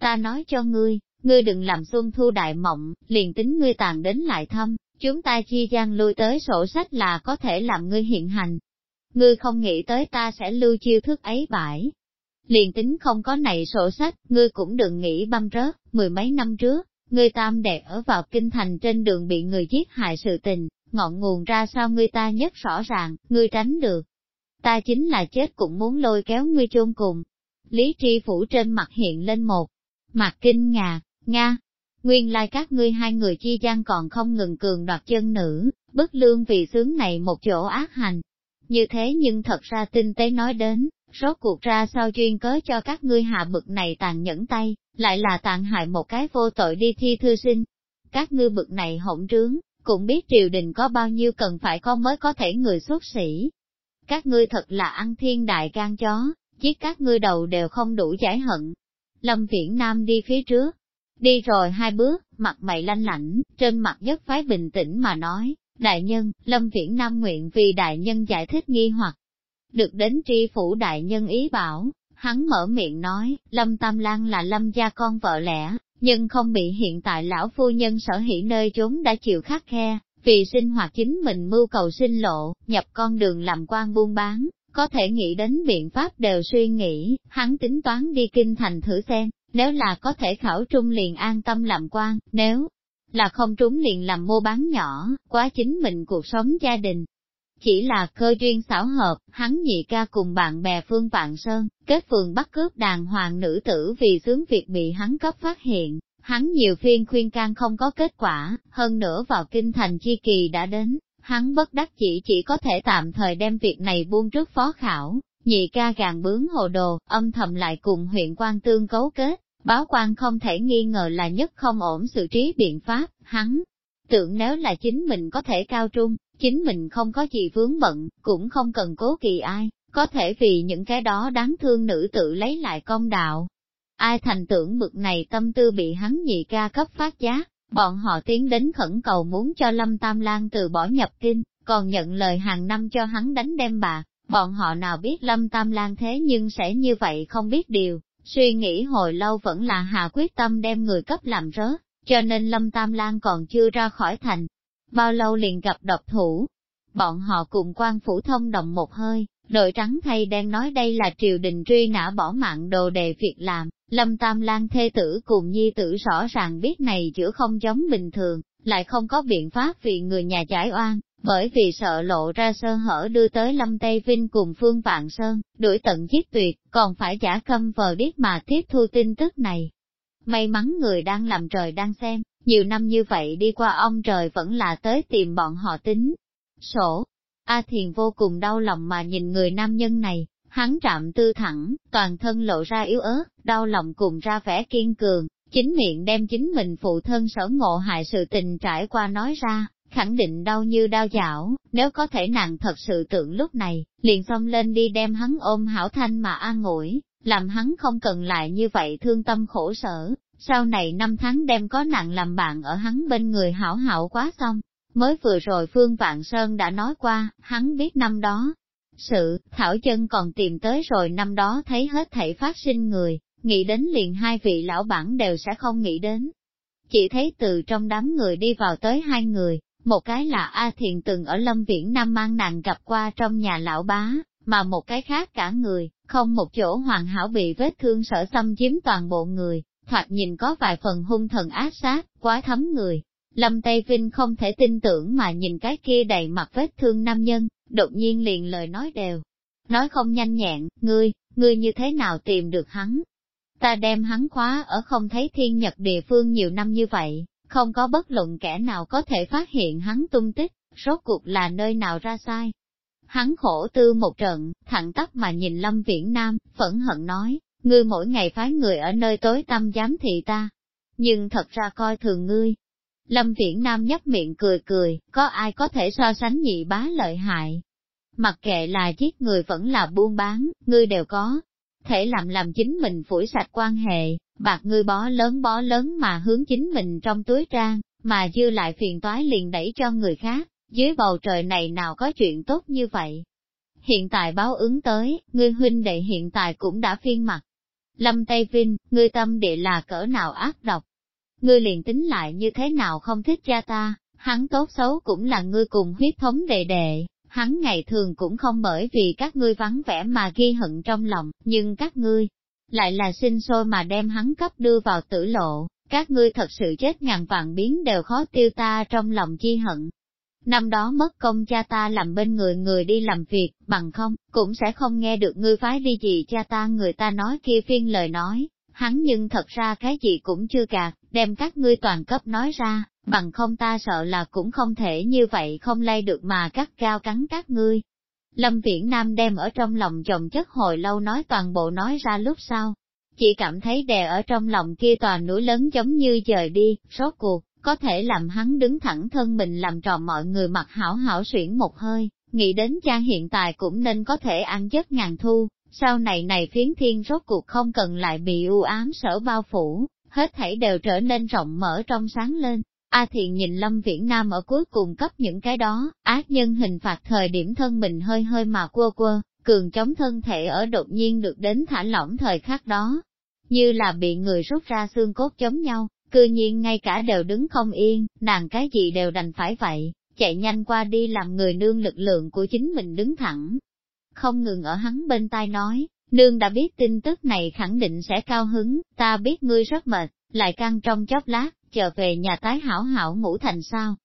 Ta nói cho ngươi, ngươi đừng làm xuân thu đại mộng, liền tính ngươi tàn đến lại thăm, chúng ta chi gian lui tới sổ sách là có thể làm ngươi hiện hành. Ngươi không nghĩ tới ta sẽ lưu chiêu thức ấy bãi, Liền tính không có này sổ sách, ngươi cũng đừng nghĩ băm rớt, mười mấy năm trước, ngươi tam đệ ở vào kinh thành trên đường bị người giết hại sự tình, ngọn nguồn ra sao ngươi ta nhất rõ ràng, ngươi tránh được. Ta chính là chết cũng muốn lôi kéo ngươi chôn cùng. Lý tri phủ trên mặt hiện lên một, mặt kinh ngạc, Nga, nguyên lai các ngươi hai người chi gian còn không ngừng cường đoạt chân nữ, bất lương vì sướng này một chỗ ác hành. Như thế nhưng thật ra tinh tế nói đến, rốt cuộc ra sao chuyên cớ cho các ngươi hạ bực này tàn nhẫn tay, lại là tàn hại một cái vô tội đi thi thư sinh. Các ngươi bực này hỗn trướng, cũng biết triều đình có bao nhiêu cần phải có mới có thể người xuất sĩ. Các ngươi thật là ăn thiên đại gan chó, giết các ngươi đầu đều không đủ giải hận. Lâm Viễn Nam đi phía trước, đi rồi hai bước, mặt mày lanh lãnh, trên mặt nhất phái bình tĩnh mà nói, đại nhân, Lâm Viễn Nam nguyện vì đại nhân giải thích nghi hoặc, được đến tri phủ đại nhân ý bảo, hắn mở miệng nói, Lâm Tam Lan là Lâm gia con vợ lẽ, nhưng không bị hiện tại lão phu nhân sở hỉ nơi chốn đã chịu khắc khe, vì sinh hoạt chính mình mưu cầu sinh lộ, nhập con đường làm quan buôn bán, có thể nghĩ đến biện pháp đều suy nghĩ, hắn tính toán đi kinh thành thử xem, nếu là có thể khảo trung liền an tâm làm quan, nếu là không trúng liền làm mua bán nhỏ, quá chính mình cuộc sống gia đình, chỉ là cơ duyên xảo hợp, hắn nhị ca cùng bạn bè Phương Vạn Sơn, kết phường bắt cướp đàng hoàng nữ tử vì sướng việc bị hắn cấp phát hiện, hắn nhiều phiên khuyên can không có kết quả, hơn nữa vào kinh thành chi kỳ đã đến, hắn bất đắc chỉ chỉ có thể tạm thời đem việc này buông trước phó khảo, nhị ca gàn bướng hồ đồ, âm thầm lại cùng huyện quan tương cấu kết, báo quan không thể nghi ngờ là nhất không ổn sự trí biện pháp, hắn tưởng nếu là chính mình có thể cao trung, chính mình không có gì vướng bận, cũng không cần cố kỳ ai, có thể vì những cái đó đáng thương nữ tự lấy lại công đạo. Ai thành tưởng mực này tâm tư bị hắn nhị ca cấp phát giá, bọn họ tiến đến khẩn cầu muốn cho Lâm Tam Lan từ bỏ nhập kinh, còn nhận lời hàng năm cho hắn đánh đem bà Bọn họ nào biết Lâm Tam Lan thế nhưng sẽ như vậy không biết điều, suy nghĩ hồi lâu vẫn là hạ quyết tâm đem người cấp làm rớt, cho nên Lâm Tam Lan còn chưa ra khỏi thành, bao lâu liền gặp độc thủ. Bọn họ cùng quan phủ thông đồng một hơi, đội trắng thay đen nói đây là triều đình truy nã bỏ mạng đồ đề việc làm, Lâm Tam Lan thê tử cùng nhi tử rõ ràng biết này chữa không giống bình thường, lại không có biện pháp vì người nhà giải oan, bởi vì sợ lộ ra sơ hở đưa tới Lâm Tây Vinh cùng Phương Vạn Sơn, đuổi tận giết tuyệt, còn phải giả câm vờ biết mà tiếp thu tin tức này. May mắn người đang làm trời đang xem, nhiều năm như vậy đi qua ông trời vẫn là tới tìm bọn họ tính. Sổ, A Thiền vô cùng đau lòng mà nhìn người nam nhân này, hắn trạm tư thẳng, toàn thân lộ ra yếu ớt, đau lòng cùng ra vẻ kiên cường, chính miệng đem chính mình phụ thân sở ngộ hại sự tình trải qua nói ra, khẳng định đau như đau dảo, nếu có thể nàng thật sự tưởng lúc này, liền xông lên đi đem hắn ôm hảo thanh mà an ủi, làm hắn không cần lại như vậy thương tâm khổ sở, sau này năm tháng đem có nặng làm bạn ở hắn bên người hảo hảo quá xong. Mới vừa rồi Phương Vạn Sơn đã nói qua, hắn biết năm đó. Sự, Thảo Chân còn tìm tới rồi năm đó thấy hết thảy phát sinh người, nghĩ đến liền hai vị lão bản đều sẽ không nghĩ đến. Chỉ thấy từ trong đám người đi vào tới hai người, một cái là A Thiện từng ở Lâm Viễn Nam mang nàng gặp qua trong nhà lão bá, mà một cái khác cả người, không một chỗ hoàn hảo bị vết thương sở xâm chiếm toàn bộ người, thoạt nhìn có vài phần hung thần ác sát, quá thấm người. Lâm Tây Vinh không thể tin tưởng mà nhìn cái kia đầy mặt vết thương nam nhân, đột nhiên liền lời nói đều. Nói không nhanh nhẹn, ngươi, ngươi như thế nào tìm được hắn? Ta đem hắn khóa ở không thấy thiên nhật địa phương nhiều năm như vậy, không có bất luận kẻ nào có thể phát hiện hắn tung tích, rốt cuộc là nơi nào ra sai. Hắn khổ tư một trận, thẳng tắp mà nhìn Lâm Viễn Nam, phẫn hận nói, ngươi mỗi ngày phái người ở nơi tối tâm giám thị ta, nhưng thật ra coi thường ngươi. Lâm Viễn Nam nhấp miệng cười cười, có ai có thể so sánh nhị bá lợi hại. Mặc kệ là giết người vẫn là buôn bán, ngươi đều có. Thể làm làm chính mình phủi sạch quan hệ, bạc ngươi bó lớn bó lớn mà hướng chính mình trong túi trang, mà dư lại phiền toái liền đẩy cho người khác, dưới bầu trời này nào có chuyện tốt như vậy. Hiện tại báo ứng tới, ngươi huynh đệ hiện tại cũng đã phiên mặt, Lâm Tây Vinh, ngươi tâm địa là cỡ nào ác độc. Ngươi liền tính lại như thế nào không thích cha ta, hắn tốt xấu cũng là ngươi cùng huyết thống đệ đệ, hắn ngày thường cũng không bởi vì các ngươi vắng vẻ mà ghi hận trong lòng, nhưng các ngươi lại là sinh sôi mà đem hắn cấp đưa vào tử lộ, các ngươi thật sự chết ngàn vạn biến đều khó tiêu ta trong lòng chi hận. Năm đó mất công cha ta làm bên người người đi làm việc, bằng không, cũng sẽ không nghe được ngươi phái đi gì cha ta người ta nói kia phiên lời nói, hắn nhưng thật ra cái gì cũng chưa gạt, đem các ngươi toàn cấp nói ra, bằng không ta sợ là cũng không thể như vậy không lay được mà cắt cao cắn các ngươi. Lâm Viễn Nam đem ở trong lòng chồng chất hồi lâu nói toàn bộ nói ra lúc sau, chỉ cảm thấy đè ở trong lòng kia tòa núi lớn giống như dời đi, rốt cuộc, có thể làm hắn đứng thẳng thân mình làm trò mọi người mặt hảo hảo xuyển một hơi, nghĩ đến cha hiện tại cũng nên có thể ăn giấc ngàn thu, sau này này phiến thiên rốt cuộc không cần lại bị u ám sở bao phủ, hết thảy đều trở nên rộng mở trong sáng lên. A à Thiện nhìn Lâm Viễn Nam ở cuối cùng cấp những cái đó, ác nhân hình phạt thời điểm thân mình hơi hơi mà quơ quơ, cường chống thân thể ở đột nhiên được đến thả lỏng thời khắc đó. Như là bị người rút ra xương cốt chống nhau, Cư nhiên ngay cả đều đứng không yên, nàng cái gì đều đành phải vậy, chạy nhanh qua đi làm người nương lực lượng của chính mình đứng thẳng. Không ngừng ở hắn bên tai nói, nương đã biết tin tức này khẳng định sẽ cao hứng, ta biết ngươi rất mệt, lại căng trong chốc lát, chờ về nhà tái hảo hảo ngủ thành sao.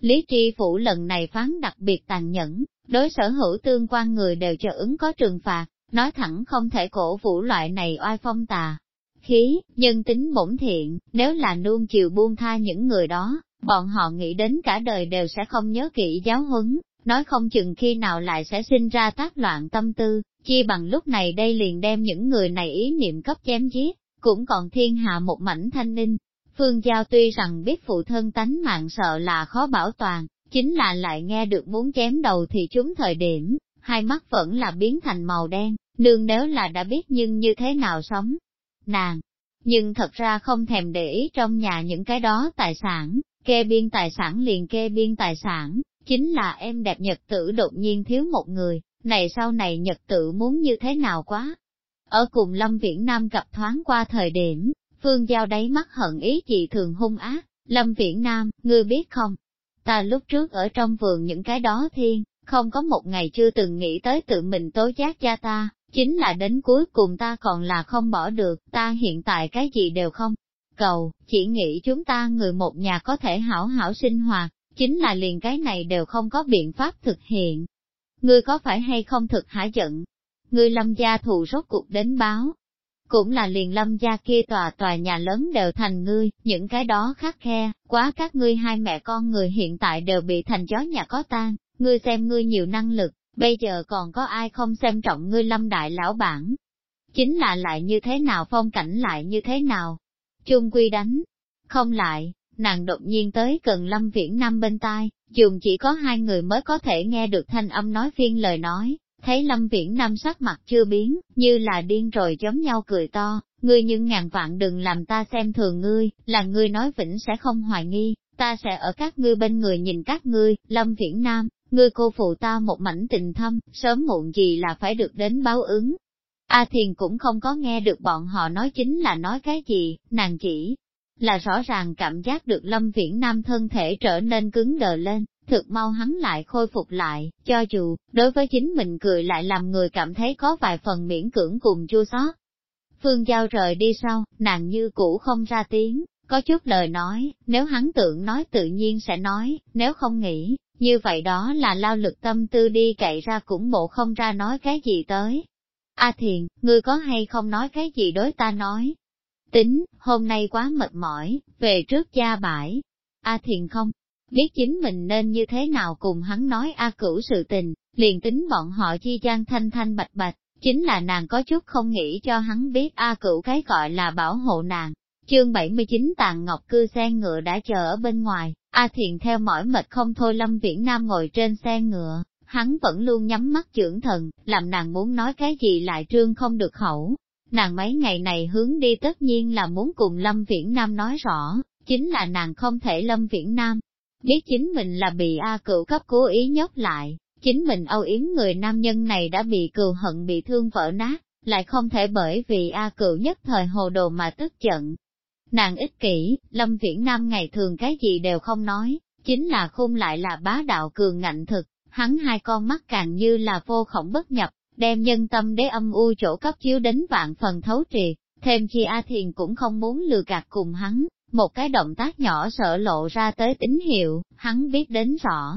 Lý tri phủ lần này phán đặc biệt tàn nhẫn, đối sở hữu tương quan người đều chờ ứng có trừng phạt, nói thẳng không thể cổ vũ loại này oai phong tà, khí, nhân tính bổn thiện, nếu là nuông chiều buông tha những người đó, bọn họ nghĩ đến cả đời đều sẽ không nhớ kỹ giáo huấn, nói không chừng khi nào lại sẽ sinh ra tác loạn tâm tư, chi bằng lúc này đây liền đem những người này ý niệm cấp chém giết, cũng còn thiên hạ một mảnh thanh ninh. Phương Giao tuy rằng biết phụ thân tánh mạng sợ là khó bảo toàn, chính là lại nghe được muốn chém đầu thì chúng thời điểm, hai mắt vẫn là biến thành màu đen, nương nếu là đã biết nhưng như thế nào sống, nàng, nhưng thật ra không thèm để ý trong nhà những cái đó tài sản, kê biên tài sản liền kê biên tài sản, chính là em đẹp nhật tử đột nhiên thiếu một người, này sau này nhật tử muốn như thế nào quá. Ở cùng Lâm Viễn Nam gặp thoáng qua thời điểm, Phương Giao đáy mắt hận ý chị thường hung ác, Lâm Viễn Nam, ngươi biết không? Ta lúc trước ở trong vườn những cái đó thiên, không có một ngày chưa từng nghĩ tới tự mình tố giác cha ta, Chính là đến cuối cùng ta còn là không bỏ được, ta hiện tại cái gì đều không cầu, chỉ nghĩ chúng ta người một nhà có thể hảo hảo sinh hoạt, chính là liền cái này đều không có biện pháp thực hiện. Ngươi có phải hay không thực hả giận? Ngươi lâm gia thù rốt cuộc đến báo. Cũng là liền lâm gia kia tòa tòa nhà lớn đều thành ngươi, những cái đó khắc khe, quá các ngươi hai mẹ con người hiện tại đều bị thành gió nhà có tan, ngươi xem ngươi nhiều năng lực, Bây giờ còn có ai không xem trọng ngươi lâm đại lão bản? Chính là lại như thế nào phong cảnh lại như thế nào? Chung quy đánh. Không lại, nàng đột nhiên tới gần lâm viễn nam bên tai, dùng chỉ có hai người mới có thể nghe được thanh âm nói phiên lời nói, thấy lâm viễn nam sắc mặt chưa biến, như là điên rồi giống nhau cười to, ngươi nhưng ngàn vạn đừng làm ta xem thường ngươi, là ngươi nói vĩnh sẽ không hoài nghi, ta sẽ ở các ngươi bên người nhìn các ngươi, lâm viễn nam, ngươi cô phụ ta một mảnh tình thâm, sớm muộn gì là phải được đến báo ứng. A Thiền cũng không có nghe được bọn họ nói chính là nói cái gì, nàng chỉ là rõ ràng cảm giác được Lâm Viễn Nam thân thể trở nên cứng đờ lên, thực mau hắn lại khôi phục lại, cho dù, đối với chính mình cười lại làm người cảm thấy có vài phần miễn cưỡng cùng chua xót. Phương Giao rời đi sau, nàng như cũ không ra tiếng, có chút lời nói, nếu hắn tưởng nói tự nhiên sẽ nói, nếu không nghĩ, như vậy đó là lao lực tâm tư đi cậy ra cũng bộ không ra nói cái gì tới. A thiền, ngươi có hay không nói cái gì đối ta nói? Tính, hôm nay quá mệt mỏi, về trước gia bãi. A thiền không, biết chính mình nên như thế nào cùng hắn nói A cửu sự tình, liền tính bọn họ chi gian thanh thanh bạch bạch, chính là nàng có chút không nghĩ cho hắn biết A cửu cái gọi là bảo hộ nàng. Chương 79 tàng Ngọc Cư xe ngựa đã chờ ở bên ngoài, A Thiền theo mỏi mệt không thôi Lâm Viễn Nam ngồi trên xe ngựa, hắn vẫn luôn nhắm mắt trưởng thần, làm nàng muốn nói cái gì lại trương không được khẩu. Nàng mấy ngày này hướng đi tất nhiên là muốn cùng Lâm Viễn Nam nói rõ, chính là nàng không thể Lâm Viễn Nam. Biết chính mình là bị A cựu cấp cố ý nhốt lại, chính mình âu yếm người nam nhân này đã bị cựu hận bị thương vỡ nát, lại không thể bởi vì A cựu nhất thời hồ đồ mà tức giận, Nàng ích kỷ, Lâm Viễn Nam ngày thường cái gì đều không nói, chính là khôn lại là bá đạo cường ngạnh thực, hắn hai con mắt càng như là vô khổng bất nhập, đem nhân tâm đế âm u chỗ cấp chiếu đến vạn phần thấu triệt, thêm chi A Thiền cũng không muốn lừa gạt cùng hắn, một cái động tác nhỏ sợ lộ ra tới tín hiệu, hắn biết đến rõ.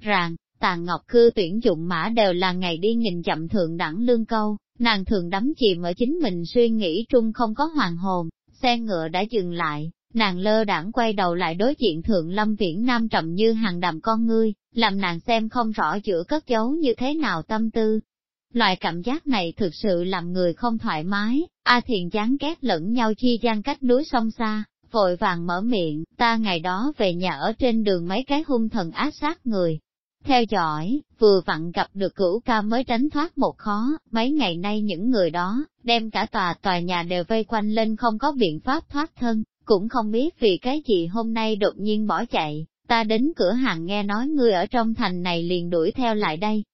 Ràng, tàn ngọc cư tuyển dụng mã đều là ngày đi nghìn chậm thượng đẳng lương câu, nàng thường đắm chìm ở chính mình suy nghĩ trung không có hoàng hồn, xe ngựa đã dừng lại, nàng lơ đảng quay đầu lại đối diện thượng lâm viễn nam trầm như hàng đầm con ngươi, làm nàng xem không rõ giữa cất giấu như thế nào tâm tư. Loại cảm giác này thực sự làm người không thoải mái, A Thiền chán ghét lẫn nhau chi gian cách núi sông xa, vội vàng mở miệng, ta ngày đó về nhà ở trên đường mấy cái hung thần ác sát người, theo dõi, vừa vặn gặp được cửu ca mới tránh thoát một khó, mấy ngày nay những người đó, đem cả tòa tòa nhà đều vây quanh lên không có biện pháp thoát thân, cũng không biết vì cái gì hôm nay đột nhiên bỏ chạy, ta đến cửa hàng nghe nói ngươi ở trong thành này liền đuổi theo lại đây.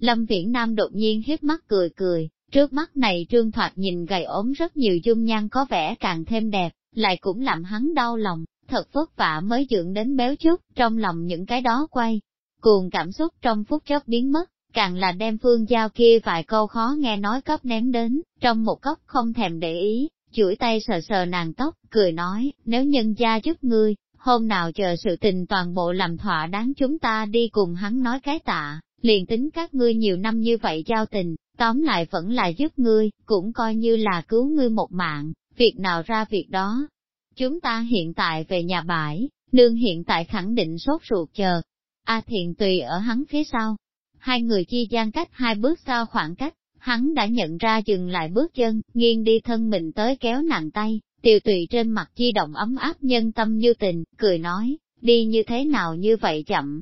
Lâm Viễn Nam đột nhiên hiếp mắt cười cười, trước mắt này trương thoạt nhìn gầy ốm rất nhiều dung nhan có vẻ càng thêm đẹp, lại cũng làm hắn đau lòng, thật vất vả mới dưỡng đến béo chút, trong lòng những cái đó quay. Cuồng cảm xúc trong phút chốc biến mất, càng là đem phương giao kia vài câu khó nghe nói cấp ném đến, trong một góc không thèm để ý, chuỗi tay sờ sờ nàng tóc, cười nói, nếu nhân gia giúp ngươi, hôm nào chờ sự tình toàn bộ làm thỏa đáng chúng ta đi cùng hắn nói cái tạ, liền tính các ngươi nhiều năm như vậy giao tình, tóm lại vẫn là giúp ngươi, cũng coi như là cứu ngươi một mạng, việc nào ra việc đó. Chúng ta hiện tại về nhà bãi, nương hiện tại khẳng định sốt ruột chờ, A Thiện tùy ở hắn phía sau. Hai người chia gian cách hai bước xa khoảng cách, hắn đã nhận ra dừng lại bước chân, nghiêng đi thân mình tới kéo nàng tay, tiều tùy trên mặt chi động ấm áp nhân tâm như tình, cười nói, đi như thế nào như vậy chậm.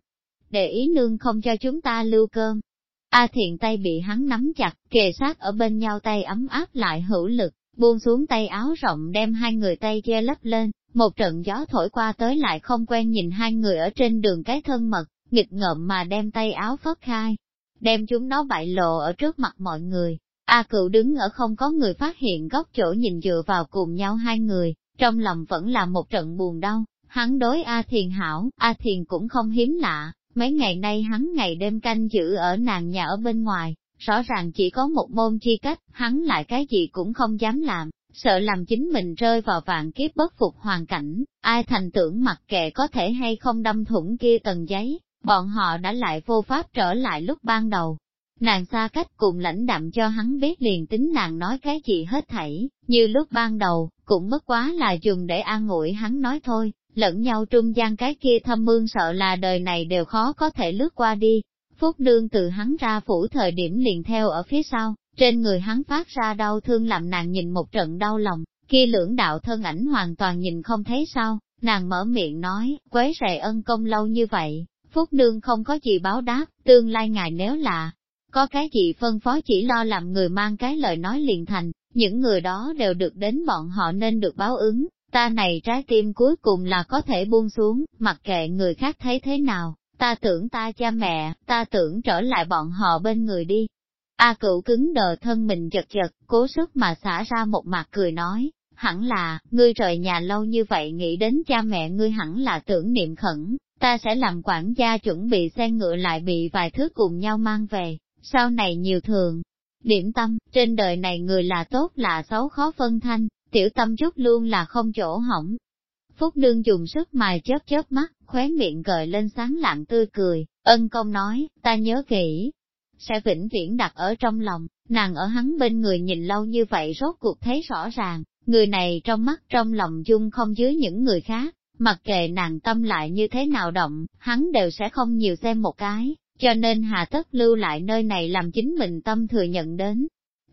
Để ý nương không cho chúng ta lưu cơm. A Thiện tay bị hắn nắm chặt, kề sát ở bên nhau tay ấm áp lại hữu lực, buông xuống tay áo rộng đem hai người tay che lấp lên, một trận gió thổi qua tới lại không quen nhìn hai người ở trên đường cái thân mật, nghịch ngợm mà đem tay áo phớt khai, đem chúng nó bại lộ ở trước mặt mọi người. A cựu đứng ở không có người phát hiện góc chỗ nhìn dựa vào cùng nhau hai người, trong lòng vẫn là một trận buồn đau, hắn đối A thiền hảo, A thiền cũng không hiếm lạ, mấy ngày nay hắn ngày đêm canh giữ ở nàng nhà ở bên ngoài, rõ ràng chỉ có một môn chi cách, hắn lại cái gì cũng không dám làm, sợ làm chính mình rơi vào vạn kiếp bất phục hoàn cảnh, ai thành tưởng mặc kệ có thể hay không đâm thủng kia tầng giấy, bọn họ đã lại vô pháp trở lại lúc ban đầu. Nàng xa cách cùng lãnh đạm cho hắn biết liền tính nàng nói cái gì hết thảy, như lúc ban đầu, cũng bất quá là dùng để an ủi hắn nói thôi, lẫn nhau trung gian cái kia thâm mương sợ là đời này đều khó có thể lướt qua đi. Phúc Nương từ hắn ra phủ thời điểm liền theo ở phía sau, trên người hắn phát ra đau thương làm nàng nhìn một trận đau lòng, kia lưỡng đạo thân ảnh hoàn toàn nhìn không thấy sao, nàng mở miệng nói, quế rầy ân công lâu như vậy, Phúc Nương không có gì báo đáp, tương lai ngài nếu là có cái gì phân phó chỉ lo làm người mang cái lời nói liền thành, những người đó đều được đến bọn họ nên được báo ứng, ta này trái tim cuối cùng là có thể buông xuống, mặc kệ người khác thấy thế nào, ta tưởng ta cha mẹ, ta tưởng trở lại bọn họ bên người đi. A à, cựu cứng đờ thân mình chật chật, cố sức mà xả ra một mặt cười nói, hẳn là, ngươi rời nhà lâu như vậy nghĩ đến cha mẹ ngươi hẳn là tưởng niệm khẩn, ta sẽ làm quản gia chuẩn bị xe ngựa lại bị vài thứ cùng nhau mang về, sau này nhiều thường. Điểm tâm, trên đời này người là tốt là xấu khó phân thanh, tiểu tâm chút luôn là không chỗ hỏng. Phúc Nương dùng sức mài chớp chớp mắt, khóe miệng gợi lên sáng lạng tươi cười, ân công nói, ta nhớ kỹ, sẽ vĩnh viễn đặt ở trong lòng, nàng ở hắn bên người nhìn lâu như vậy rốt cuộc thấy rõ ràng, người này trong mắt trong lòng chung không dưới những người khác, Mặc kệ nàng tâm lại như thế nào động, hắn đều sẽ không nhiều xem một cái, cho nên hà tất lưu lại nơi này làm chính mình tâm thừa nhận đến.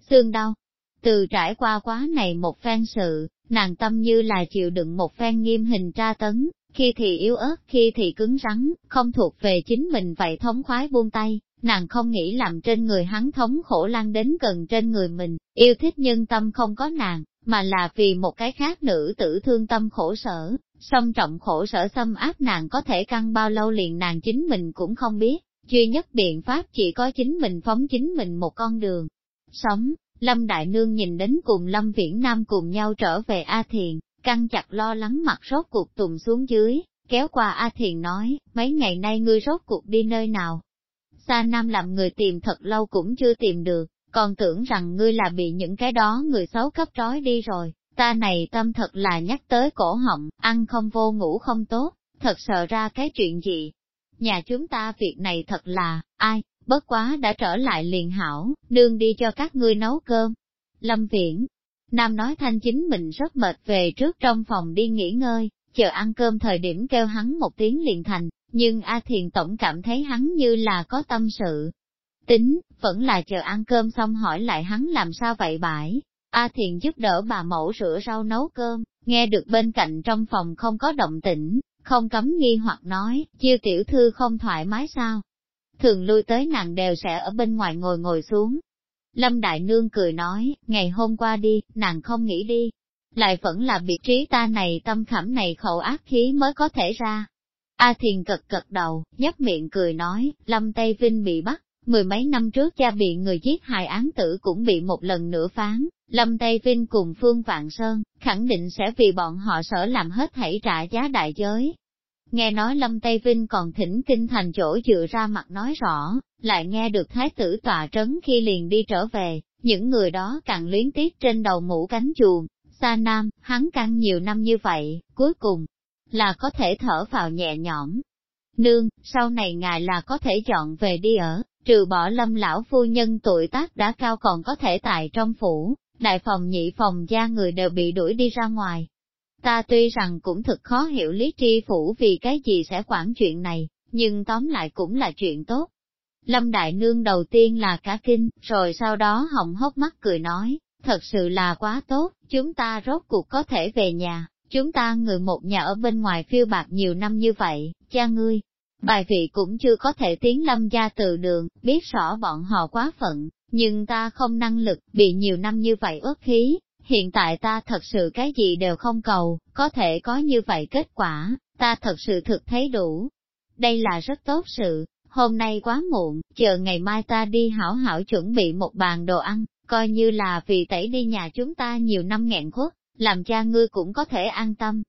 Xương đau, từ trải qua quá này một phen sự, nàng tâm như là chịu đựng một phen nghiêm hình tra tấn, khi thì yếu ớt, khi thì cứng rắn, không thuộc về chính mình vậy thống khoái buông tay, nàng không nghĩ làm trên người hắn thống khổ lan đến gần trên người mình, yêu thích nhân tâm không có nàng, mà là vì một cái khác nữ tử thương tâm khổ sở, song trọng khổ sở xâm áp nàng có thể căng bao lâu liền nàng chính mình cũng không biết, duy nhất biện pháp chỉ có chính mình phóng chính mình một con đường. Sống, Lâm Đại Nương nhìn đến cùng Lâm Viễn Nam cùng nhau trở về A Thiền, căng chặt lo lắng mặt rốt cuộc tùng xuống dưới, kéo qua A Thiền nói, mấy ngày nay ngươi rốt cuộc đi nơi nào? Sa Nam làm người tìm thật lâu cũng chưa tìm được, còn tưởng rằng ngươi là bị những cái đó người xấu cấp trói đi rồi ta này tâm thật là nhắc tới cổ họng, ăn không vô ngủ không tốt, thật sợ ra cái chuyện gì. Nhà chúng ta việc này thật là, ai, bất quá đã trở lại liền hảo, nương đi cho các ngươi nấu cơm. Lâm Viễn, Nam nói thanh chính mình rất mệt về trước trong phòng đi nghỉ ngơi, chờ ăn cơm thời điểm kêu hắn một tiếng liền thành, nhưng A Thiền Tổng cảm thấy hắn như là có tâm sự. Tính, vẫn là chờ ăn cơm xong hỏi lại hắn làm sao vậy bãi, A Thiện giúp đỡ bà mẫu rửa rau nấu cơm, nghe được bên cạnh trong phòng không có động tĩnh, không cấm nghi hoặc nói, chiêu tiểu thư không thoải mái sao. Thường lui tới nàng đều sẽ ở bên ngoài ngồi ngồi xuống. Lâm Đại Nương cười nói, ngày hôm qua đi, nàng không nghĩ đi. Lại vẫn là biệt trí ta này tâm khảm này khẩu ác khí mới có thể ra. A Thiền cật cật đầu, nhấp miệng cười nói, Lâm Tây Vinh bị bắt, Mười mấy năm trước cha bị người giết hại án tử cũng bị một lần nữa phán, Lâm Tây Vinh cùng Phương Vạn Sơn, khẳng định sẽ vì bọn họ sở làm hết thảy trả giá đại giới. Nghe nói Lâm Tây Vinh còn thỉnh kinh thành chỗ dựa ra mặt nói rõ, lại nghe được Thái tử tòa trấn khi liền đi trở về, những người đó càng luyến tiếc trên đầu mũ cánh chuồng, xa nam, hắn căng nhiều năm như vậy, cuối cùng là có thể thở vào nhẹ nhõm. Nương, sau này ngài là có thể chọn về đi ở, trừ bỏ lâm lão phu nhân tuổi tác đã cao còn có thể tại trong phủ, đại phòng nhị phòng gia người đều bị đuổi đi ra ngoài. Ta tuy rằng cũng thực khó hiểu lý tri phủ vì cái gì sẽ quản chuyện này, nhưng tóm lại cũng là chuyện tốt. Lâm Đại Nương đầu tiên là cả kinh, rồi sau đó hồng hốc mắt cười nói, thật sự là quá tốt, chúng ta rốt cuộc có thể về nhà, chúng ta người một nhà ở bên ngoài phiêu bạc nhiều năm như vậy, cha ngươi, bài vị cũng chưa có thể tiến lâm gia từ đường, biết rõ bọn họ quá phận, nhưng ta không năng lực, bị nhiều năm như vậy ớt khí, hiện tại ta thật sự cái gì đều không cầu, có thể có như vậy kết quả, ta thật sự thực thấy đủ. Đây là rất tốt sự, hôm nay quá muộn, chờ ngày mai ta đi hảo hảo chuẩn bị một bàn đồ ăn, coi như là vì tẩy đi nhà chúng ta nhiều năm nghẹn khuất, làm cha ngươi cũng có thể an tâm.